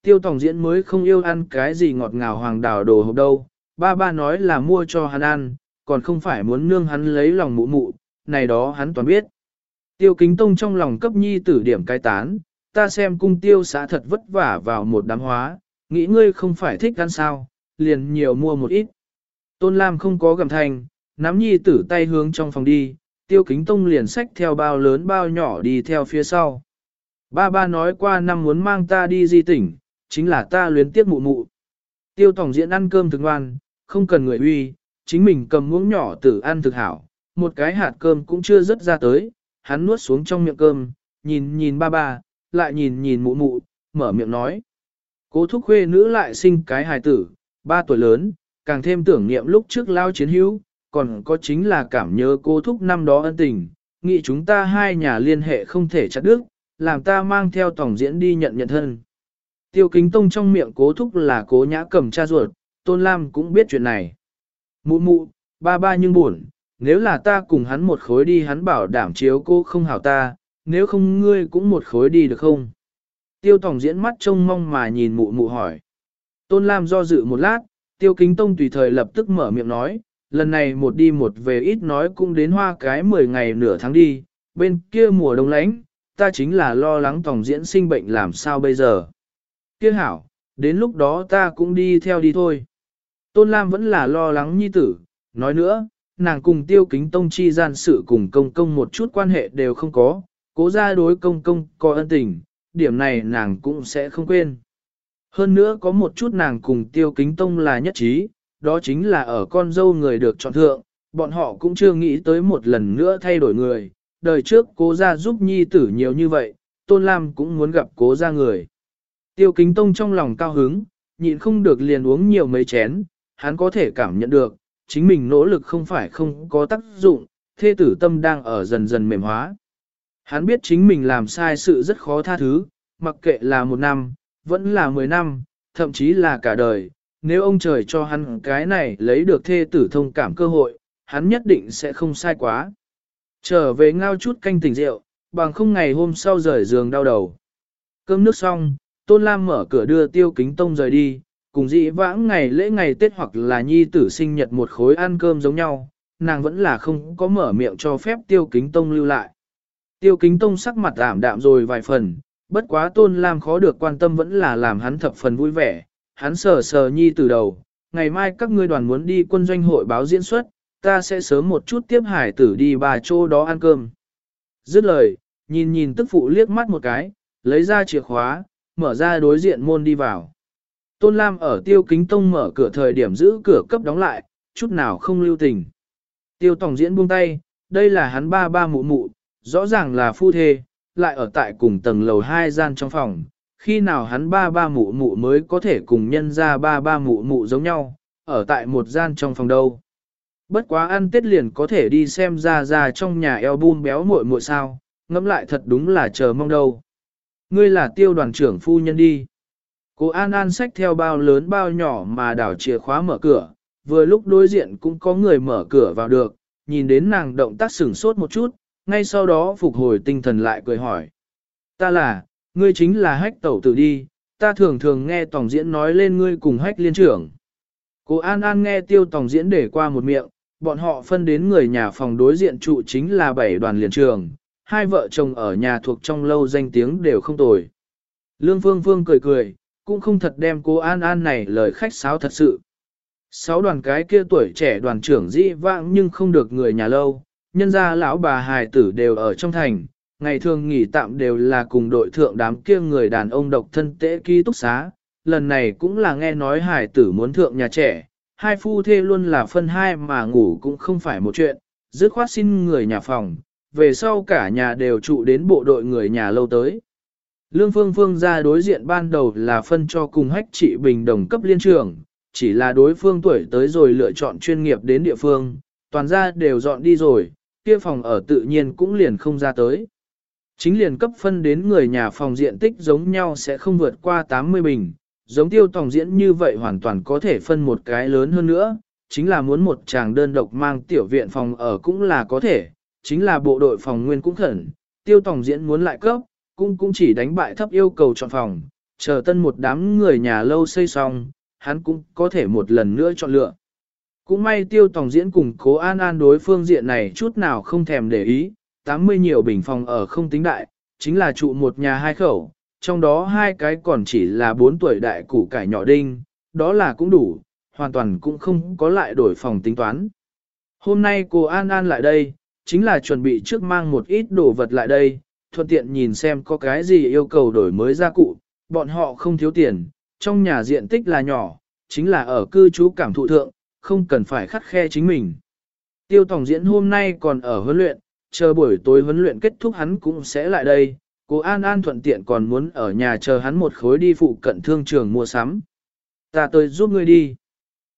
[SPEAKER 1] Tiêu tổng Diễn mới không yêu ăn cái gì ngọt ngào hoàng đào đồ hộp đâu, ba ba nói là mua cho hắn ăn, còn không phải muốn nương hắn lấy lòng mụ mụ, này đó hắn toàn biết. Tiêu Kính Tông trong lòng cấp nhi tử điểm cai tán, ta xem cung tiêu xã thật vất vả vào một đám hóa, nghĩ ngươi không phải thích ăn sao, liền nhiều mua một ít. Tôn Lam không có gầm thành, nắm nhi tử tay hướng trong phòng đi, tiêu kính tông liền xách theo bao lớn bao nhỏ đi theo phía sau. Ba ba nói qua năm muốn mang ta đi di tỉnh, chính là ta luyến tiếp mụ mụ. Tiêu tổng diễn ăn cơm thực ngoan, không cần người uy, chính mình cầm muỗng nhỏ tử ăn thực hảo, một cái hạt cơm cũng chưa rớt ra tới, hắn nuốt xuống trong miệng cơm, nhìn nhìn ba ba, lại nhìn nhìn mụ mụ, mở miệng nói. Cố thúc khuê nữ lại sinh cái hài tử, ba tuổi lớn, càng thêm tưởng niệm lúc trước lao chiến hữu, còn có chính là cảm nhớ cô thúc năm đó ân tình, nghĩ chúng ta hai nhà liên hệ không thể chặt đứt, làm ta mang theo tổng diễn đi nhận nhận thân. Tiêu kính tông trong miệng cố thúc là cố nhã cầm cha ruột, Tôn Lam cũng biết chuyện này. Mụ mụ, ba ba nhưng buồn, nếu là ta cùng hắn một khối đi hắn bảo đảm chiếu cô không hảo ta, nếu không ngươi cũng một khối đi được không? Tiêu tổng diễn mắt trông mong mà nhìn mụ mụ hỏi. Tôn Lam do dự một lát, tiêu kính tông tùy thời lập tức mở miệng nói, lần này một đi một về ít nói cũng đến hoa cái 10 ngày nửa tháng đi, bên kia mùa đông lánh, ta chính là lo lắng tổng diễn sinh bệnh làm sao bây giờ. Kia hảo, đến lúc đó ta cũng đi theo đi thôi. Tôn Lam vẫn là lo lắng nhi tử, nói nữa, nàng cùng tiêu kính tông chi gian sự cùng công công một chút quan hệ đều không có, cố ra đối công công có ân tình, điểm này nàng cũng sẽ không quên. Hơn nữa có một chút nàng cùng tiêu kính tông là nhất trí, đó chính là ở con dâu người được chọn thượng, bọn họ cũng chưa nghĩ tới một lần nữa thay đổi người, đời trước cố ra giúp nhi tử nhiều như vậy, Tôn Lam cũng muốn gặp cố ra người. Tiêu kính tông trong lòng cao hứng, nhịn không được liền uống nhiều mấy chén, hắn có thể cảm nhận được, chính mình nỗ lực không phải không có tác dụng, thê tử tâm đang ở dần dần mềm hóa. Hắn biết chính mình làm sai sự rất khó tha thứ, mặc kệ là một năm, vẫn là mười năm, thậm chí là cả đời. Nếu ông trời cho hắn cái này lấy được thê tử thông cảm cơ hội, hắn nhất định sẽ không sai quá. Trở về ngao chút canh tỉnh rượu, bằng không ngày hôm sau rời giường đau đầu. Cơm nước xong, Tôn Lam mở cửa đưa tiêu kính tông rời đi, cùng dị vãng ngày lễ ngày Tết hoặc là nhi tử sinh nhật một khối ăn cơm giống nhau, nàng vẫn là không có mở miệng cho phép tiêu kính tông lưu lại. Tiêu kính tông sắc mặt ảm đạm rồi vài phần, bất quá Tôn Lam khó được quan tâm vẫn là làm hắn thập phần vui vẻ, hắn sờ sờ nhi từ đầu, ngày mai các ngươi đoàn muốn đi quân doanh hội báo diễn xuất, ta sẽ sớm một chút tiếp hải tử đi bà chỗ đó ăn cơm. Dứt lời, nhìn nhìn tức phụ liếc mắt một cái, lấy ra chìa khóa, mở ra đối diện môn đi vào. Tôn Lam ở tiêu kính tông mở cửa thời điểm giữ cửa cấp đóng lại, chút nào không lưu tình. Tiêu tổng diễn buông tay, đây là hắn ba ba mụ mụ, rõ ràng là phu thê, lại ở tại cùng tầng lầu hai gian trong phòng. Khi nào hắn ba ba mụ mụ mới có thể cùng nhân ra ba ba mụ mụ giống nhau, ở tại một gian trong phòng đâu. Bất quá ăn tết liền có thể đi xem ra ra trong nhà eo bum béo muội muội sao, ngẫm lại thật đúng là chờ mong đâu. Ngươi là tiêu đoàn trưởng phu nhân đi. Cô An An xách theo bao lớn bao nhỏ mà đảo chìa khóa mở cửa, vừa lúc đối diện cũng có người mở cửa vào được, nhìn đến nàng động tác sửng sốt một chút, ngay sau đó phục hồi tinh thần lại cười hỏi. Ta là, ngươi chính là hách tẩu tử đi, ta thường thường nghe tổng diễn nói lên ngươi cùng hách liên trưởng. Cô An An nghe tiêu tổng diễn để qua một miệng, bọn họ phân đến người nhà phòng đối diện trụ chính là bảy đoàn liền trường, hai vợ chồng ở nhà thuộc trong lâu danh tiếng đều không tồi. Lương Phương Phương cười cười, cũng không thật đem cô An An này lời khách sáo thật sự. Sáu đoàn cái kia tuổi trẻ đoàn trưởng dĩ vãng nhưng không được người nhà lâu, nhân gia lão bà hài tử đều ở trong thành, ngày thường nghỉ tạm đều là cùng đội thượng đám kia người đàn ông độc thân tế ký túc xá, lần này cũng là nghe nói hài tử muốn thượng nhà trẻ, hai phu thê luôn là phân hai mà ngủ cũng không phải một chuyện, dứt khoát xin người nhà phòng, về sau cả nhà đều trụ đến bộ đội người nhà lâu tới. Lương Phương Phương ra đối diện ban đầu là phân cho cùng hách trị bình đồng cấp liên trường, chỉ là đối phương tuổi tới rồi lựa chọn chuyên nghiệp đến địa phương, toàn ra đều dọn đi rồi, kia phòng ở tự nhiên cũng liền không ra tới. Chính liền cấp phân đến người nhà phòng diện tích giống nhau sẽ không vượt qua 80 bình, giống tiêu tòng diễn như vậy hoàn toàn có thể phân một cái lớn hơn nữa, chính là muốn một chàng đơn độc mang tiểu viện phòng ở cũng là có thể, chính là bộ đội phòng nguyên cũng khẩn, tiêu tòng diễn muốn lại cấp, cũng cũng chỉ đánh bại thấp yêu cầu chọn phòng, chờ tân một đám người nhà lâu xây xong, hắn cũng có thể một lần nữa chọn lựa. Cũng may tiêu tòng diễn cùng cố an an đối phương diện này chút nào không thèm để ý, 80 nhiều bình phòng ở không tính đại, chính là trụ một nhà hai khẩu, trong đó hai cái còn chỉ là 4 tuổi đại củ cải nhỏ đinh, đó là cũng đủ, hoàn toàn cũng không có lại đổi phòng tính toán. Hôm nay cô An An lại đây, chính là chuẩn bị trước mang một ít đồ vật lại đây, thuận tiện nhìn xem có cái gì yêu cầu đổi mới gia cụ, bọn họ không thiếu tiền, trong nhà diện tích là nhỏ, chính là ở cư trú cảm thụ thượng, không cần phải khắt khe chính mình. Tiêu tổng diễn hôm nay còn ở huấn luyện, chờ buổi tối huấn luyện kết thúc hắn cũng sẽ lại đây, cô An An thuận tiện còn muốn ở nhà chờ hắn một khối đi phụ cận thương trường mua sắm. Ta tới giúp ngươi đi.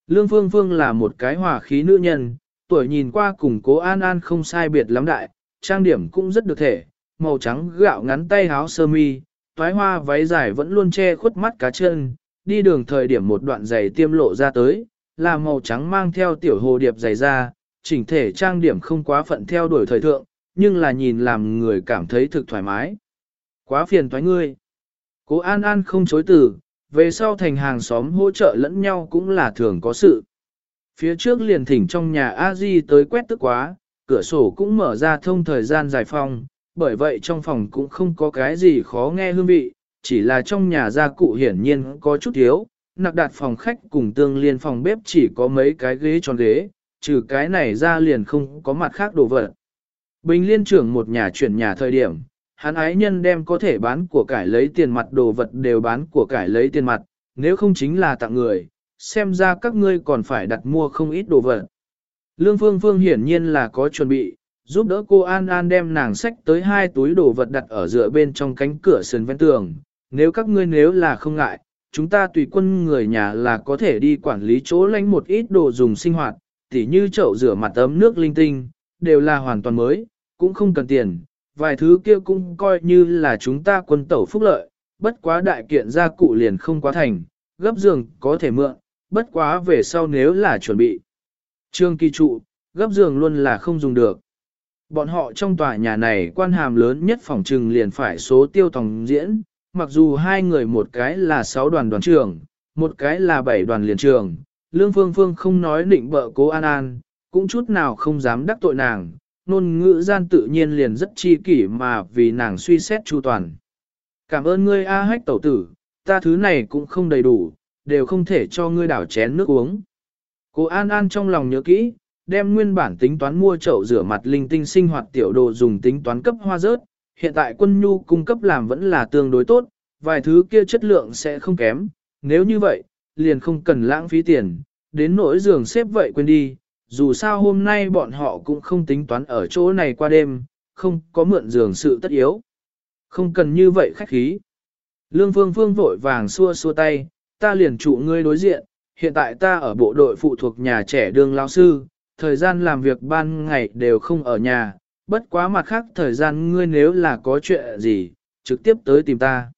[SPEAKER 1] Lương Phương Phương là một cái hòa khí nữ nhân, tuổi nhìn qua cùng cố An An không sai biệt lắm đại, trang điểm cũng rất được thể, màu trắng gạo ngắn tay áo sơ mi, toái hoa váy dài vẫn luôn che khuất mắt cá chân, đi đường thời điểm một đoạn giày tiêm lộ ra tới, là màu trắng mang theo tiểu hồ điệp dày da, chỉnh thể trang điểm không quá phận theo đuổi thời thượng, nhưng là nhìn làm người cảm thấy thực thoải mái. Quá phiền toái ngươi. Cố An An không chối từ, về sau thành hàng xóm hỗ trợ lẫn nhau cũng là thường có sự. Phía trước liền thỉnh trong nhà a di tới quét tức quá, cửa sổ cũng mở ra thông thời gian giải phong, bởi vậy trong phòng cũng không có cái gì khó nghe hương vị, chỉ là trong nhà gia cụ hiển nhiên có chút thiếu, nặc đạt phòng khách cùng tương liên phòng bếp chỉ có mấy cái ghế tròn ghế, trừ cái này ra liền không có mặt khác đồ vật. Bình liên trưởng một nhà chuyển nhà thời điểm, hắn ái nhân đem có thể bán của cải lấy tiền mặt đồ vật đều bán của cải lấy tiền mặt, nếu không chính là tặng người, xem ra các ngươi còn phải đặt mua không ít đồ vật. Lương Phương Phương hiển nhiên là có chuẩn bị, giúp đỡ cô An An đem nàng sách tới hai túi đồ vật đặt ở giữa bên trong cánh cửa sườn ven tường. Nếu các ngươi nếu là không ngại, chúng ta tùy quân người nhà là có thể đi quản lý chỗ lánh một ít đồ dùng sinh hoạt, tỉ như chậu rửa mặt ấm nước linh tinh, đều là hoàn toàn mới, cũng không cần tiền, vài thứ kia cũng coi như là chúng ta quân tẩu phúc lợi, bất quá đại kiện gia cụ liền không quá thành, gấp giường có thể mượn, bất quá về sau nếu là chuẩn bị. Trương kỳ trụ, gấp giường luôn là không dùng được. Bọn họ trong tòa nhà này quan hàm lớn nhất phòng trừng liền phải số tiêu tòng diễn, mặc dù hai người một cái là sáu đoàn đoàn trưởng, một cái là bảy đoàn liền trưởng, Lương Phương Phương không nói định bợ cố An An, cũng chút nào không dám đắc tội nàng, nôn ngữ gian tự nhiên liền rất chi kỷ mà vì nàng suy xét chu toàn. Cảm ơn ngươi A hách tẩu tử, ta thứ này cũng không đầy đủ, đều không thể cho ngươi đảo chén nước uống. Cô An An trong lòng nhớ kỹ, đem nguyên bản tính toán mua chậu rửa mặt linh tinh sinh hoạt tiểu đồ dùng tính toán cấp hoa rớt, hiện tại quân nhu cung cấp làm vẫn là tương đối tốt, vài thứ kia chất lượng sẽ không kém, nếu như vậy, liền không cần lãng phí tiền, đến nỗi giường xếp vậy quên đi, dù sao hôm nay bọn họ cũng không tính toán ở chỗ này qua đêm, không có mượn giường sự tất yếu. Không cần như vậy khách khí. Lương Phương Phương vội vàng xua xua tay, ta liền trụ ngươi đối diện, hiện tại ta ở bộ đội phụ thuộc nhà trẻ đường lao sư, thời gian làm việc ban ngày đều không ở nhà, bất quá mặt khác thời gian ngươi nếu là có chuyện gì, trực tiếp tới tìm ta.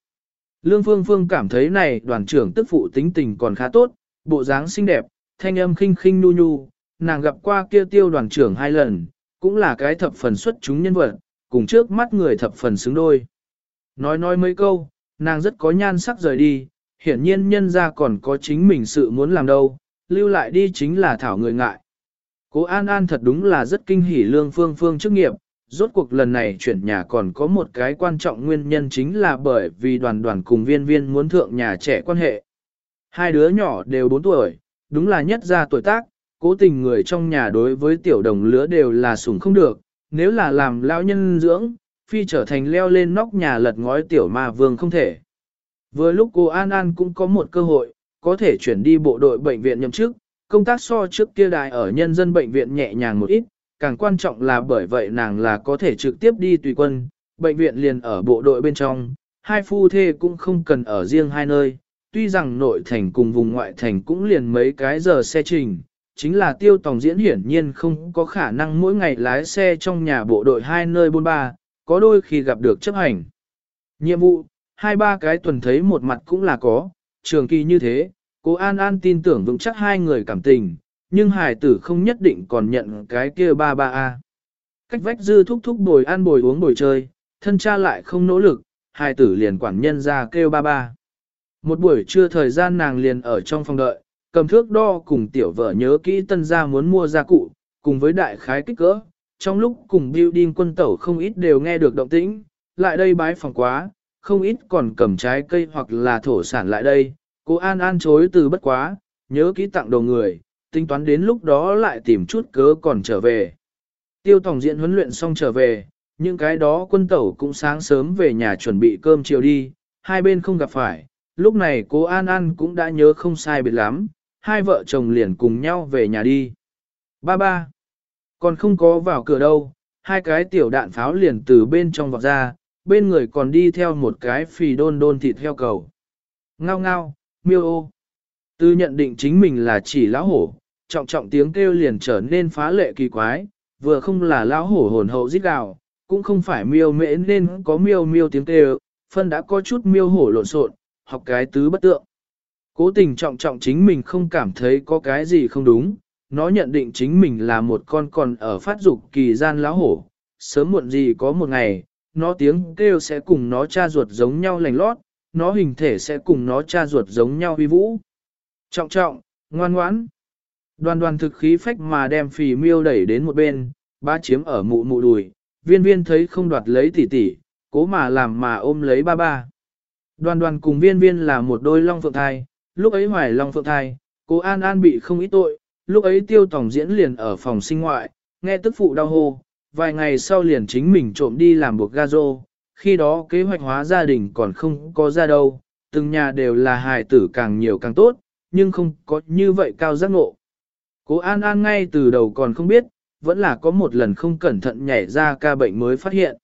[SPEAKER 1] Lương Phương Phương cảm thấy này đoàn trưởng tức phụ tính tình còn khá tốt, bộ dáng xinh đẹp, thanh âm khinh khinh nu nhu, nàng gặp qua kia tiêu đoàn trưởng hai lần, cũng là cái thập phần xuất chúng nhân vật, cùng trước mắt người thập phần xứng đôi. Nói nói mấy câu, nàng rất có nhan sắc rời đi, hiển nhiên nhân ra còn có chính mình sự muốn làm đâu, lưu lại đi chính là thảo người ngại. Cố An An thật đúng là rất kinh hỉ lương phương phương chức nghiệp, rốt cuộc lần này chuyển nhà còn có một cái quan trọng nguyên nhân chính là bởi vì đoàn đoàn cùng viên viên muốn thượng nhà trẻ quan hệ. Hai đứa nhỏ đều 4 tuổi, đúng là nhất ra tuổi tác, cố tình người trong nhà đối với tiểu đồng lứa đều là sủng không được, nếu là làm lão nhân dưỡng, phi trở thành leo lên nóc nhà lật ngói tiểu ma vương không thể. Vừa lúc cô An An cũng có một cơ hội, có thể chuyển đi bộ đội bệnh viện nhậm chức, công tác so trước kia đài ở nhân dân bệnh viện nhẹ nhàng một ít, càng quan trọng là bởi vậy nàng là có thể trực tiếp đi tùy quân, bệnh viện liền ở bộ đội bên trong, hai phu thê cũng không cần ở riêng hai nơi, tuy rằng nội thành cùng vùng ngoại thành cũng liền mấy cái giờ xe trình, chính là tiêu tòng diễn hiển nhiên không có khả năng mỗi ngày lái xe trong nhà bộ đội hai nơi bôn ba, có đôi khi gặp được chấp hành. Nhiệm vụ, hai ba cái tuần thấy một mặt cũng là có, trường kỳ như thế, cô An An tin tưởng vững chắc hai người cảm tình, nhưng hải tử không nhất định còn nhận cái kia ba ba a. Cách vách dư thúc thúc bồi ăn bồi uống bồi chơi, thân cha lại không nỗ lực, hải tử liền quản nhân ra kêu ba ba. Một buổi trưa thời gian nàng liền ở trong phòng đợi, cầm thước đo cùng tiểu vợ nhớ kỹ tân gia muốn mua gia cụ, cùng với đại khái kích cỡ. Trong lúc cùng building quân tẩu không ít đều nghe được động tĩnh, lại đây bái phòng quá, không ít còn cầm trái cây hoặc là thổ sản lại đây. Cô An An chối từ bất quá, nhớ kỹ tặng đồ người, tính toán đến lúc đó lại tìm chút cớ còn trở về. Tiêu tổng diện huấn luyện xong trở về, những cái đó quân tẩu cũng sáng sớm về nhà chuẩn bị cơm chiều đi, hai bên không gặp phải, lúc này cô An An cũng đã nhớ không sai biệt lắm, hai vợ chồng liền cùng nhau về nhà đi. Ba ba, còn không có vào cửa đâu, hai cái tiểu đạn pháo liền từ bên trong vọt ra, bên người còn đi theo một cái phì đôn đôn thịt heo cầu. Ngao ngao, miêu ô. Từ nhận định chính mình là chỉ lão hổ, trọng trọng tiếng kêu liền trở nên phá lệ kỳ quái, vừa không là lão hổ hồn hậu giết gào, cũng không phải miêu mễ nên có miêu miêu tiếng kêu, phân đã có chút miêu hổ lộn xộn, học cái tứ bất tượng. Cố tình trọng trọng chính mình không cảm thấy có cái gì không đúng, nó nhận định chính mình là một con còn ở phát dục kỳ gian lão hổ, sớm muộn gì có một ngày, nó tiếng kêu sẽ cùng nó cha ruột giống nhau lành lót, nó hình thể sẽ cùng nó cha ruột giống nhau huy vũ. Trọng trọng, ngoan ngoãn. Đoàn đoàn thực khí phách mà đem phì miêu đẩy đến một bên, ba chiếm ở mụ mụ đùi, viên viên thấy không đoạt lấy tỷ tỷ, cố mà làm mà ôm lấy ba ba. Đoàn đoàn cùng viên viên là một đôi long phượng thai, lúc ấy hoài long phượng thai, cô An An bị không ít tội, lúc ấy tiêu tổng diễn liền ở phòng sinh ngoại, nghe tức phụ đau hô, vài ngày sau liền chính mình trộm đi làm buộc ga rô, khi đó kế hoạch hóa gia đình còn không có ra đâu, từng nhà đều là hài tử càng nhiều càng tốt, nhưng không có như vậy cao giác ngộ. Cố An An ngay từ đầu còn không biết, vẫn là có một lần không cẩn thận nhảy ra ca bệnh mới phát hiện.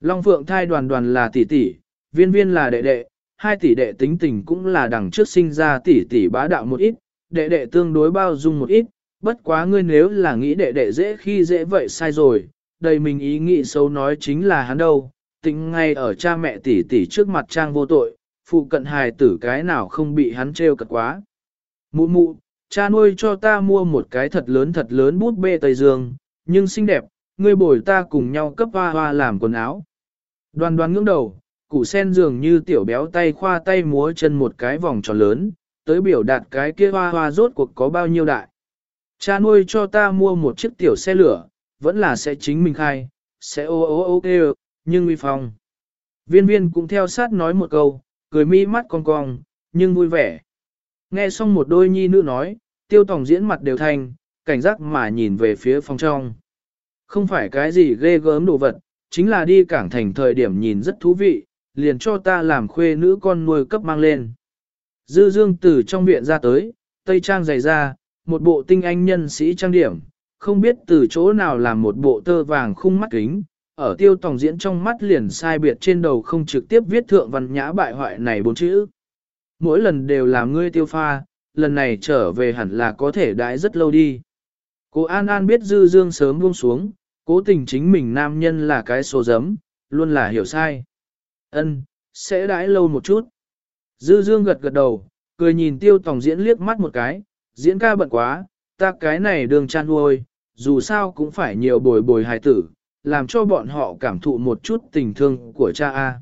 [SPEAKER 1] Long Phượng thai đoàn đoàn là tỷ tỷ, viên viên là đệ đệ, hai tỷ đệ tính tình cũng là đằng trước sinh ra tỷ tỷ bá đạo một ít, đệ đệ tương đối bao dung một ít, bất quá ngươi nếu là nghĩ đệ đệ dễ khi dễ vậy sai rồi, đầy mình ý nghĩ xấu nói chính là hắn đâu, tính ngay ở cha mẹ tỷ tỷ trước mặt trang vô tội, phụ cận hài tử cái nào không bị hắn trêu cật quá. Mụ mụ, cha nuôi cho ta mua một cái thật lớn thật lớn bút bê Tây Dương, nhưng xinh đẹp, ngươi bồi ta cùng nhau cấp hoa hoa làm quần áo. Đoàn đoàn ngưỡng đầu, củ sen dường như tiểu béo tay khoa tay múa chân một cái vòng tròn lớn, tới biểu đạt cái kia hoa hoa rốt cuộc có bao nhiêu đại. Cha nuôi cho ta mua một chiếc tiểu xe lửa, vẫn là sẽ chính mình khai, sẽ ô ô ô kêu, nhưng uy phong. Viên viên cũng theo sát nói một câu, cười mi mắt cong cong, nhưng vui vẻ. Nghe xong một đôi nhi nữ nói, tiêu tổng diễn mặt đều thành, cảnh giác mà nhìn về phía phòng trong. Không phải cái gì ghê gớm đồ vật, chính là đi cảng thành thời điểm nhìn rất thú vị, liền cho ta làm khuê nữ con nuôi cấp mang lên. Dư dương từ trong viện ra tới, tây trang dày ra, một bộ tinh anh nhân sĩ trang điểm, không biết từ chỗ nào làm một bộ tơ vàng khung mắt kính, ở tiêu tòng diễn trong mắt liền sai biệt trên đầu không trực tiếp viết thượng văn nhã bại hoại này bốn chữ. Mỗi lần đều làm ngươi tiêu pha, lần này trở về hẳn là có thể đãi rất lâu đi. Cô An An biết dư dương sớm buông xuống, cố tình chính mình nam nhân là cái số giấm, luôn là hiểu sai. Ân, sẽ đãi lâu một chút. Dư dương gật gật đầu, cười nhìn tiêu tòng diễn liếc mắt một cái, diễn ca bận quá, ta cái này đường chăn nuôi, dù sao cũng phải nhiều bồi bồi hài tử, làm cho bọn họ cảm thụ một chút tình thương của cha A.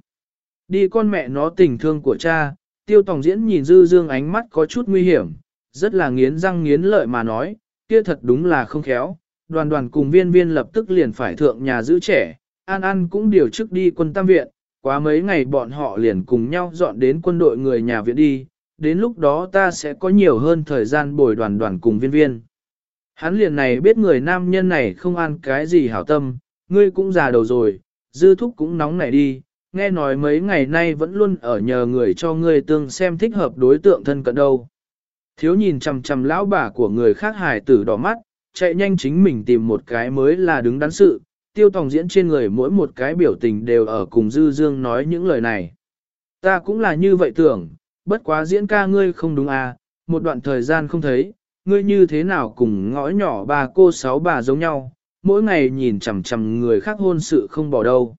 [SPEAKER 1] Đi con mẹ nó tình thương của cha, tiêu tòng diễn nhìn dư dương ánh mắt có chút nguy hiểm, rất là nghiến răng nghiến lợi mà nói, kia thật đúng là không khéo, đoàn đoàn cùng viên viên lập tức liền phải thượng nhà giữ trẻ, An An cũng điều chức đi quân tam viện, quá mấy ngày bọn họ liền cùng nhau dọn đến quân đội người nhà viện đi, đến lúc đó ta sẽ có nhiều hơn thời gian bồi đoàn đoàn cùng viên viên. Hắn liền này biết người nam nhân này không ăn cái gì hảo tâm, ngươi cũng già đầu rồi, dư thúc cũng nóng nảy đi, nghe nói mấy ngày nay vẫn luôn ở nhờ người cho ngươi tương xem thích hợp đối tượng thân cận đâu. Thiếu nhìn chằm chằm lão bà của người khác hài tử đỏ mắt, chạy nhanh chính mình tìm một cái mới là đứng đắn sự, tiêu tòng diễn trên người mỗi một cái biểu tình đều ở cùng dư dương nói những lời này. Ta cũng là như vậy tưởng, bất quá diễn ca ngươi không đúng à, một đoạn thời gian không thấy, ngươi như thế nào cùng ngõ nhỏ bà cô sáu bà giống nhau, mỗi ngày nhìn chằm chằm người khác hôn sự không bỏ đâu.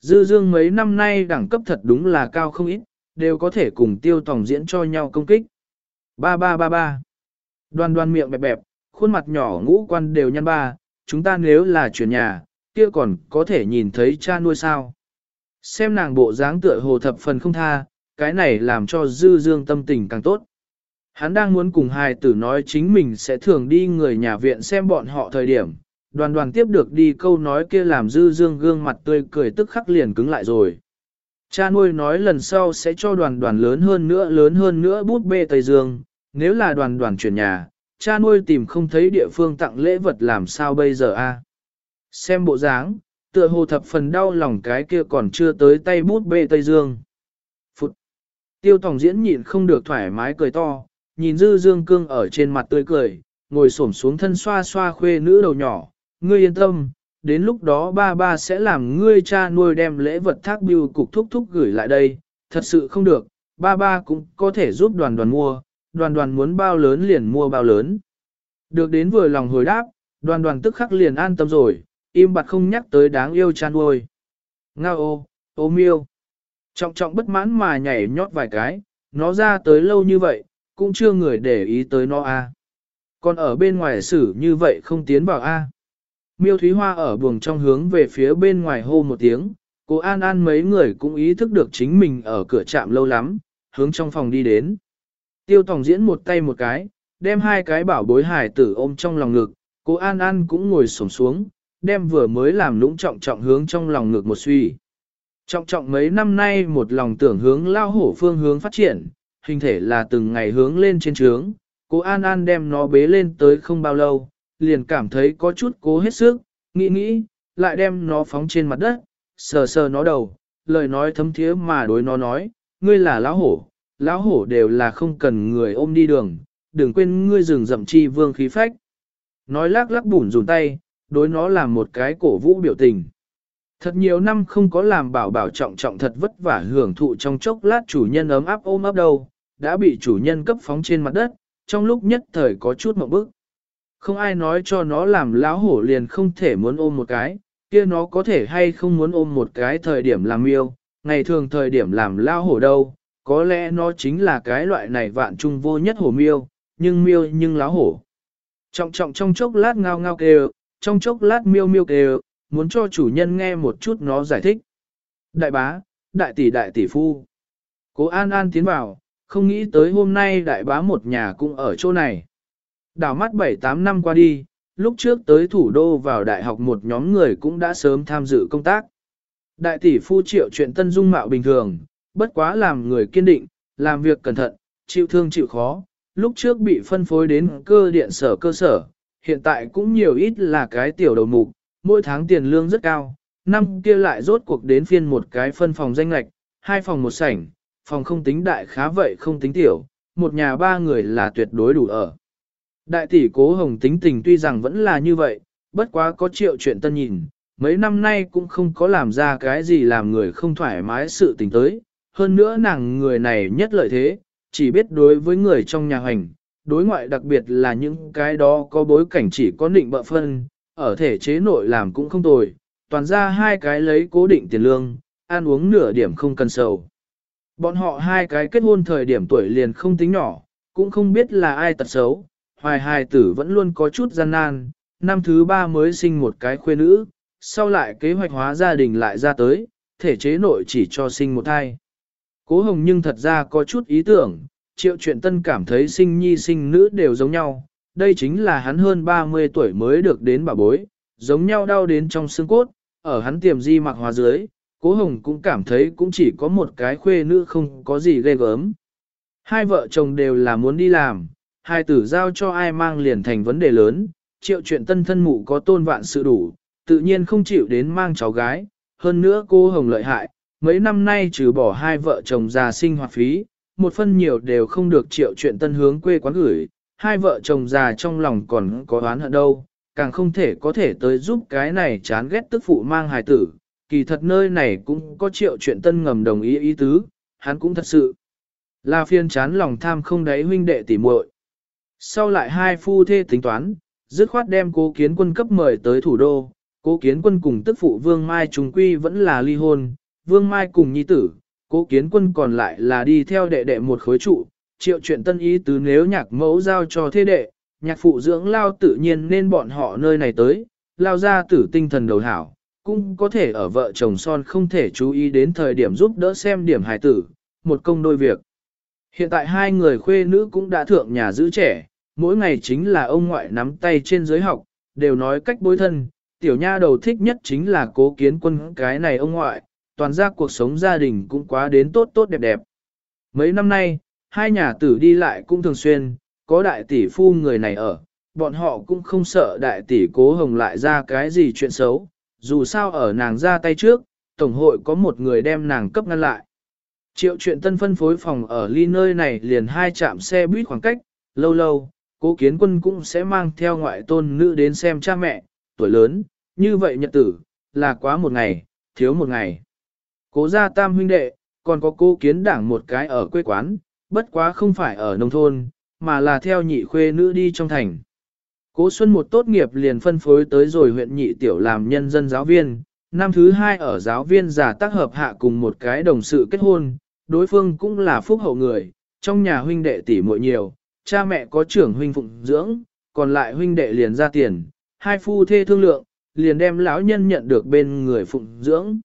[SPEAKER 1] Dư dương mấy năm nay đẳng cấp thật đúng là cao không ít, đều có thể cùng tiêu tòng diễn cho nhau công kích. Ba ba ba ba. Đoan đoan miệng bẹp bẹp, khuôn mặt nhỏ ngũ quan đều nhăn ba, chúng ta nếu là chuyển nhà, kia còn có thể nhìn thấy cha nuôi sao. Xem nàng bộ dáng tựa hồ thập phần không tha, cái này làm cho dư dương tâm tình càng tốt. Hắn đang muốn cùng hài tử nói chính mình sẽ thường đi người nhà viện xem bọn họ thời điểm, đoàn đoàn tiếp được đi câu nói kia làm dư dương gương mặt tươi cười tức khắc liền cứng lại rồi. Cha nuôi nói lần sau sẽ cho đoàn đoàn lớn hơn nữa lớn hơn nữa bút bê Tây Dương, nếu là đoàn đoàn chuyển nhà, cha nuôi tìm không thấy địa phương tặng lễ vật làm sao bây giờ a? Xem bộ dáng, tựa hồ thập phần đau lòng cái kia còn chưa tới tay bút bê Tây Dương. Phụt! Tiêu Thỏng diễn nhịn không được thoải mái cười to, nhìn dư dương cương ở trên mặt tươi cười, ngồi xổm xuống thân xoa xoa khuê nữ đầu nhỏ, ngươi yên tâm, đến lúc đó ba ba sẽ làm ngươi cha nuôi đem lễ vật thác biêu cục thúc thúc gửi lại đây, thật sự không được, ba ba cũng có thể giúp đoàn đoàn mua, đoàn đoàn muốn bao lớn liền mua bao lớn. Được đến vừa lòng hồi đáp, đoàn đoàn tức khắc liền an tâm rồi, im bặt không nhắc tới đáng yêu cha nuôi. Ngao ô, ô miêu. Trọng trọng bất mãn mà nhảy nhót vài cái, nó ra tới lâu như vậy, cũng chưa người để ý tới nó a. Còn ở bên ngoài xử như vậy không tiến vào a. Miêu Thúy Hoa ở buồng trong hướng về phía bên ngoài hô một tiếng, cô An An mấy người cũng ý thức được chính mình ở cửa trạm lâu lắm, hướng trong phòng đi đến. Tiêu Tòng diễn một tay một cái, đem hai cái bảo bối hải tử ôm trong lòng ngực, cô An An cũng ngồi xổm xuống, đem vừa mới làm lũng trọng trọng hướng trong lòng ngực một suy. Trọng trọng mấy năm nay một lòng tưởng hướng lao hổ phương hướng phát triển, hình thể là từng ngày hướng lên trên trướng, cô An An đem nó bế lên tới không bao lâu, liền cảm thấy có chút cố hết sức, nghĩ nghĩ, lại đem nó phóng trên mặt đất, sờ sờ nó đầu, lời nói thấm thiế mà đối nó nói, ngươi là lão hổ, lão hổ đều là không cần người ôm đi đường, đừng quên ngươi rừng rậm chi vương khí phách. Nói lắc lắc bùn rùn tay, đối nó làm một cái cổ vũ biểu tình. Thật nhiều năm không có làm bảo bảo trọng trọng thật vất vả hưởng thụ trong chốc lát chủ nhân ấm áp ôm ấp đâu, đã bị chủ nhân cấp phóng trên mặt đất, trong lúc nhất thời có chút mộng bức. Không ai nói cho nó làm láo hổ liền không thể muốn ôm một cái, kia nó có thể hay không muốn ôm một cái thời điểm làm miêu, ngày thường thời điểm làm lao hổ đâu, có lẽ nó chính là cái loại này vạn trung vô nhất hổ miêu, nhưng miêu nhưng láo hổ. Trọng trọng trong chốc lát ngao ngao kêu, trong chốc lát miêu miêu kêu, muốn cho chủ nhân nghe một chút nó giải thích. Đại bá, đại tỷ đại tỷ phu. Cố An An tiến vào, không nghĩ tới hôm nay đại bá một nhà cũng ở chỗ này. Đảo mắt 7-8 năm qua đi, lúc trước tới thủ đô vào đại học một nhóm người cũng đã sớm tham dự công tác. Đại tỷ phu triệu chuyện tân dung mạo bình thường, bất quá làm người kiên định, làm việc cẩn thận, chịu thương chịu khó, lúc trước bị phân phối đến cơ điện sở cơ sở, hiện tại cũng nhiều ít là cái tiểu đầu mục, mỗi tháng tiền lương rất cao, năm kia lại rốt cuộc đến phiên một cái phân phòng danh lạch, hai phòng một sảnh, phòng không tính đại khá vậy không tính tiểu, một nhà ba người là tuyệt đối đủ ở. Đại tỷ cố hồng tính tình tuy rằng vẫn là như vậy, bất quá có triệu chuyện tân nhìn, mấy năm nay cũng không có làm ra cái gì làm người không thoải mái sự tình tới, hơn nữa nàng người này nhất lợi thế, chỉ biết đối với người trong nhà hành, đối ngoại đặc biệt là những cái đó có bối cảnh chỉ có định bợ phân, ở thể chế nội làm cũng không tồi, toàn ra hai cái lấy cố định tiền lương, ăn uống nửa điểm không cần sầu. Bọn họ hai cái kết hôn thời điểm tuổi liền không tính nhỏ, cũng không biết là ai tật xấu, hoài hài tử vẫn luôn có chút gian nan, năm thứ ba mới sinh một cái khuê nữ, sau lại kế hoạch hóa gia đình lại ra tới, thể chế nội chỉ cho sinh một thai. Cố Hồng nhưng thật ra có chút ý tưởng, triệu chuyện tân cảm thấy sinh nhi sinh nữ đều giống nhau, đây chính là hắn hơn 30 tuổi mới được đến bà bối, giống nhau đau đến trong xương cốt, ở hắn tiềm di mặc hóa dưới, Cố Hồng cũng cảm thấy cũng chỉ có một cái khuê nữ không có gì ghê gớm. Hai vợ chồng đều là muốn đi làm, hai tử giao cho ai mang liền thành vấn đề lớn, triệu chuyện tân thân mụ có tôn vạn sự đủ, tự nhiên không chịu đến mang cháu gái, hơn nữa cô Hồng lợi hại, mấy năm nay trừ bỏ hai vợ chồng già sinh hoạt phí, một phân nhiều đều không được triệu chuyện tân hướng quê quán gửi, hai vợ chồng già trong lòng còn có oán hận đâu, càng không thể có thể tới giúp cái này chán ghét tức phụ mang hài tử, kỳ thật nơi này cũng có triệu chuyện tân ngầm đồng ý ý tứ, hắn cũng thật sự là phiên chán lòng tham không đáy huynh đệ tỉ muội. Sau lại hai phu thê tính toán, dứt khoát đem cố kiến quân cấp mời tới thủ đô, cố kiến quân cùng tức phụ Vương Mai trùng quy vẫn là ly hôn, Vương Mai cùng nhi tử, cố kiến quân còn lại là đi theo đệ đệ một khối trụ, triệu chuyện tân ý tứ nếu nhạc mẫu giao cho thế đệ, nhạc phụ dưỡng lao tự nhiên nên bọn họ nơi này tới, lao ra tử tinh thần đầu hảo, cũng có thể ở vợ chồng son không thể chú ý đến thời điểm giúp đỡ xem điểm hài tử, một công đôi việc. Hiện tại hai người khuê nữ cũng đã thượng nhà giữ trẻ, mỗi ngày chính là ông ngoại nắm tay trên giới học, đều nói cách bối thân, tiểu nha đầu thích nhất chính là cố kiến quân cái này ông ngoại, toàn ra cuộc sống gia đình cũng quá đến tốt tốt đẹp đẹp. Mấy năm nay, hai nhà tử đi lại cũng thường xuyên, có đại tỷ phu người này ở, bọn họ cũng không sợ đại tỷ cố hồng lại ra cái gì chuyện xấu, dù sao ở nàng ra tay trước, Tổng hội có một người đem nàng cấp ngăn lại. Triệu chuyện tân phân phối phòng ở ly nơi này liền hai chạm xe buýt khoảng cách, lâu lâu, cố kiến quân cũng sẽ mang theo ngoại tôn nữ đến xem cha mẹ, tuổi lớn, như vậy nhật tử, là quá một ngày, thiếu một ngày. Cố gia tam huynh đệ, còn có cố kiến đảng một cái ở quê quán, bất quá không phải ở nông thôn, mà là theo nhị khuê nữ đi trong thành. Cố Xuân một tốt nghiệp liền phân phối tới rồi huyện nhị tiểu làm nhân dân giáo viên, năm thứ hai ở giáo viên giả tác hợp hạ cùng một cái đồng sự kết hôn, đối phương cũng là phúc hậu người, trong nhà huynh đệ tỷ muội nhiều, cha mẹ có trưởng huynh phụng dưỡng, còn lại huynh đệ liền ra tiền, hai phu thê thương lượng, liền đem lão nhân nhận được bên người phụng dưỡng.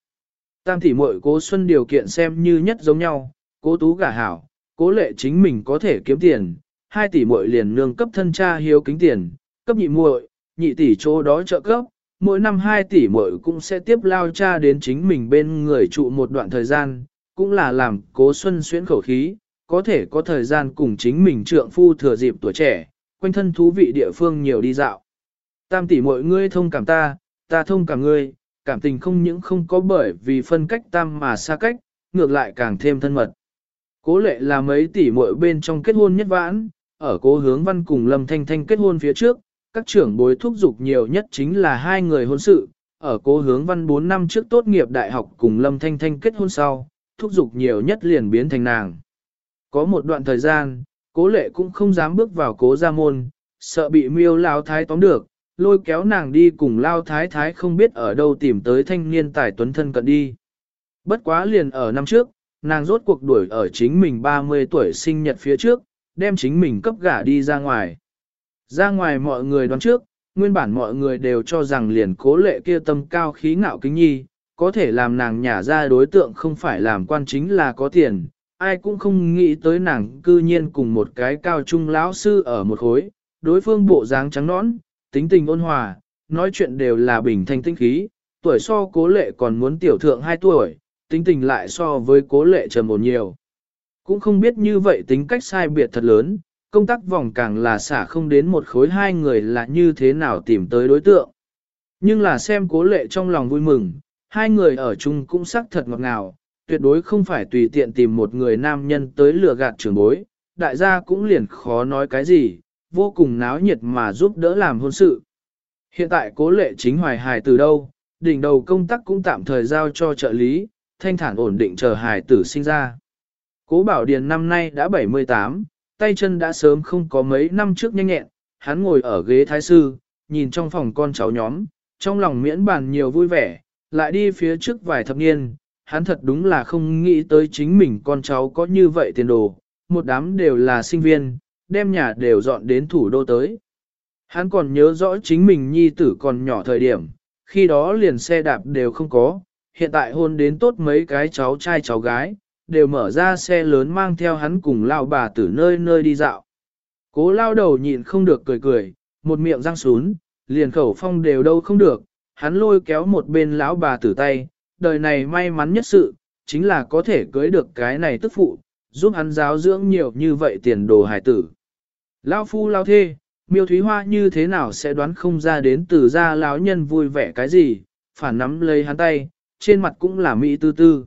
[SPEAKER 1] Tam tỷ muội cố Xuân điều kiện xem như nhất giống nhau, cố tú gả hảo, cố lệ chính mình có thể kiếm tiền, hai tỷ muội liền nương cấp thân cha hiếu kính tiền, cấp nhị muội, nhị tỷ chỗ đó trợ cấp, mỗi năm hai tỷ muội cũng sẽ tiếp lao cha đến chính mình bên người trụ một đoạn thời gian, cũng là làm cố xuân xuyến khẩu khí, có thể có thời gian cùng chính mình trượng phu thừa dịp tuổi trẻ, quanh thân thú vị địa phương nhiều đi dạo. Tam tỷ mọi ngươi thông cảm ta, ta thông cảm ngươi, cảm tình không những không có bởi vì phân cách tam mà xa cách, ngược lại càng thêm thân mật. Cố lệ là mấy tỷ muội bên trong kết hôn nhất vãn, ở cố hướng văn cùng Lâm Thanh Thanh kết hôn phía trước, các trưởng bối thúc giục nhiều nhất chính là hai người hôn sự, ở cố hướng văn 4 năm trước tốt nghiệp đại học cùng Lâm Thanh Thanh kết hôn sau, thúc giục nhiều nhất liền biến thành nàng. Có một đoạn thời gian, cố lệ cũng không dám bước vào cố gia môn, sợ bị miêu lao thái tóm được, lôi kéo nàng đi cùng lao thái thái không biết ở đâu tìm tới thanh niên tài tuấn thân cận đi. Bất quá liền ở năm trước, nàng rốt cuộc đuổi ở chính mình 30 tuổi sinh nhật phía trước, đem chính mình cấp gả đi ra ngoài. Ra ngoài mọi người đoán trước, nguyên bản mọi người đều cho rằng liền cố lệ kia tâm cao khí ngạo kính nhi, có thể làm nàng nhả ra đối tượng không phải làm quan chính là có tiền, ai cũng không nghĩ tới nàng cư nhiên cùng một cái cao trung lão sư ở một khối, đối phương bộ dáng trắng nõn, tính tình ôn hòa, nói chuyện đều là bình thanh tinh khí, tuổi so cố lệ còn muốn tiểu thượng 2 tuổi, tính tình lại so với cố lệ trầm ổn nhiều. Cũng không biết như vậy tính cách sai biệt thật lớn, công tác vòng càng là xả không đến một khối hai người là như thế nào tìm tới đối tượng. Nhưng là xem cố lệ trong lòng vui mừng, hai người ở chung cũng sắc thật ngọt ngào, tuyệt đối không phải tùy tiện tìm một người nam nhân tới lừa gạt trưởng bối, đại gia cũng liền khó nói cái gì, vô cùng náo nhiệt mà giúp đỡ làm hôn sự. Hiện tại cố lệ chính hoài hài từ đâu, đỉnh đầu công tác cũng tạm thời giao cho trợ lý, thanh thản ổn định chờ hài tử sinh ra. Cố Bảo Điền năm nay đã 78, tay chân đã sớm không có mấy năm trước nhanh nhẹn, hắn ngồi ở ghế thái sư, nhìn trong phòng con cháu nhóm, trong lòng miễn bàn nhiều vui vẻ, lại đi phía trước vài thập niên, hắn thật đúng là không nghĩ tới chính mình con cháu có như vậy tiền đồ, một đám đều là sinh viên, đem nhà đều dọn đến thủ đô tới. Hắn còn nhớ rõ chính mình nhi tử còn nhỏ thời điểm, khi đó liền xe đạp đều không có, hiện tại hôn đến tốt mấy cái cháu trai cháu gái, đều mở ra xe lớn mang theo hắn cùng lao bà tử nơi nơi đi dạo. Cố lao đầu nhịn không được cười cười, một miệng răng xuống, liền khẩu phong đều đâu không được, hắn lôi kéo một bên lão bà tử tay, đời này may mắn nhất sự, chính là có thể cưới được cái này tức phụ, giúp hắn giáo dưỡng nhiều như vậy tiền đồ hải tử. Lao phu lao thê, miêu thúy hoa như thế nào sẽ đoán không ra đến từ gia lão nhân vui vẻ cái gì, phản nắm lấy hắn tay, trên mặt cũng là mỹ tư tư.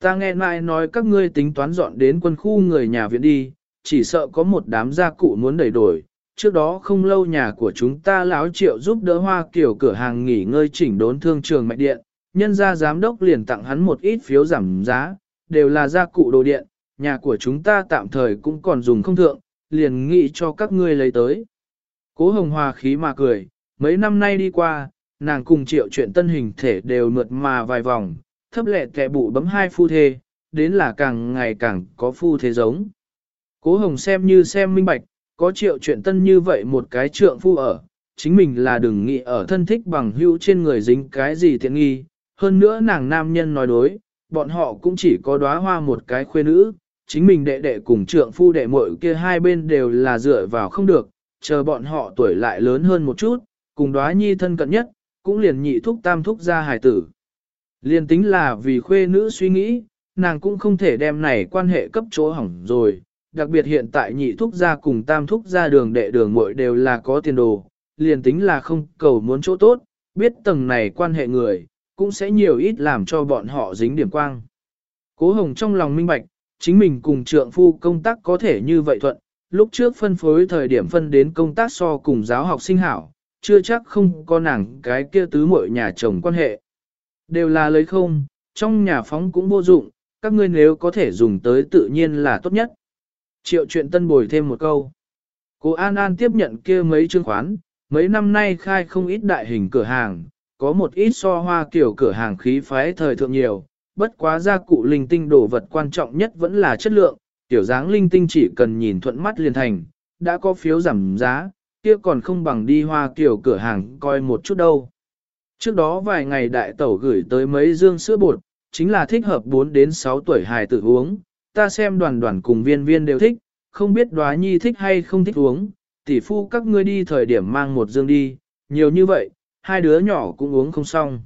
[SPEAKER 1] Ta nghe mai nói các ngươi tính toán dọn đến quân khu người nhà viện đi, chỉ sợ có một đám gia cụ muốn đẩy đổi. Trước đó không lâu nhà của chúng ta lão triệu giúp đỡ hoa kiểu cửa hàng nghỉ ngơi chỉnh đốn thương trường mạch điện, nhân gia giám đốc liền tặng hắn một ít phiếu giảm giá, đều là gia cụ đồ điện, nhà của chúng ta tạm thời cũng còn dùng không thượng, liền nghĩ cho các ngươi lấy tới. Cố hồng hòa khí mà cười, mấy năm nay đi qua, nàng cùng triệu chuyện tân hình thể đều mượt mà vài vòng, thấp lẹ kẹ bụ bấm hai phu thê, đến là càng ngày càng có phu thế giống. Cố hồng xem như xem minh bạch, có triệu chuyện tân như vậy một cái trượng phu ở, chính mình là đừng nghĩ ở thân thích bằng hữu trên người dính cái gì tiện nghi, hơn nữa nàng nam nhân nói đối, bọn họ cũng chỉ có đóa hoa một cái khuê nữ, chính mình đệ đệ cùng trượng phu đệ muội kia hai bên đều là dựa vào không được, chờ bọn họ tuổi lại lớn hơn một chút, cùng đóa nhi thân cận nhất, cũng liền nhị thúc tam thúc ra hài tử. Liền tính là vì khuê nữ suy nghĩ, nàng cũng không thể đem này quan hệ cấp chỗ hỏng rồi, đặc biệt hiện tại nhị thúc gia cùng tam thúc gia đường đệ đường muội đều là có tiền đồ, liền tính là không cầu muốn chỗ tốt, biết tầng này quan hệ người, cũng sẽ nhiều ít làm cho bọn họ dính điểm quang. Cố Hồng trong lòng minh bạch, chính mình cùng trượng phu công tác có thể như vậy thuận, lúc trước phân phối thời điểm phân đến công tác so cùng giáo học sinh hảo, chưa chắc không có nàng cái kia tứ muội nhà chồng quan hệ. Đều là lấy không, trong nhà phóng cũng vô dụng, các ngươi nếu có thể dùng tới tự nhiên là tốt nhất. Triệu chuyện tân bồi thêm một câu. Cô An An tiếp nhận kia mấy chương khoán, mấy năm nay khai không ít đại hình cửa hàng, có một ít so hoa kiểu cửa hàng khí phái thời thượng nhiều, bất quá gia cụ linh tinh đồ vật quan trọng nhất vẫn là chất lượng, tiểu dáng linh tinh chỉ cần nhìn thuận mắt liền thành, đã có phiếu giảm giá, kia còn không bằng đi hoa kiểu cửa hàng coi một chút đâu. Trước đó vài ngày đại tẩu gửi tới mấy dương sữa bột, chính là thích hợp 4 đến 6 tuổi hài tử uống, ta xem đoàn đoàn cùng viên viên đều thích, không biết đoá nhi thích hay không thích uống, tỷ phu các ngươi đi thời điểm mang một dương đi, nhiều như vậy, hai đứa nhỏ cũng uống không xong.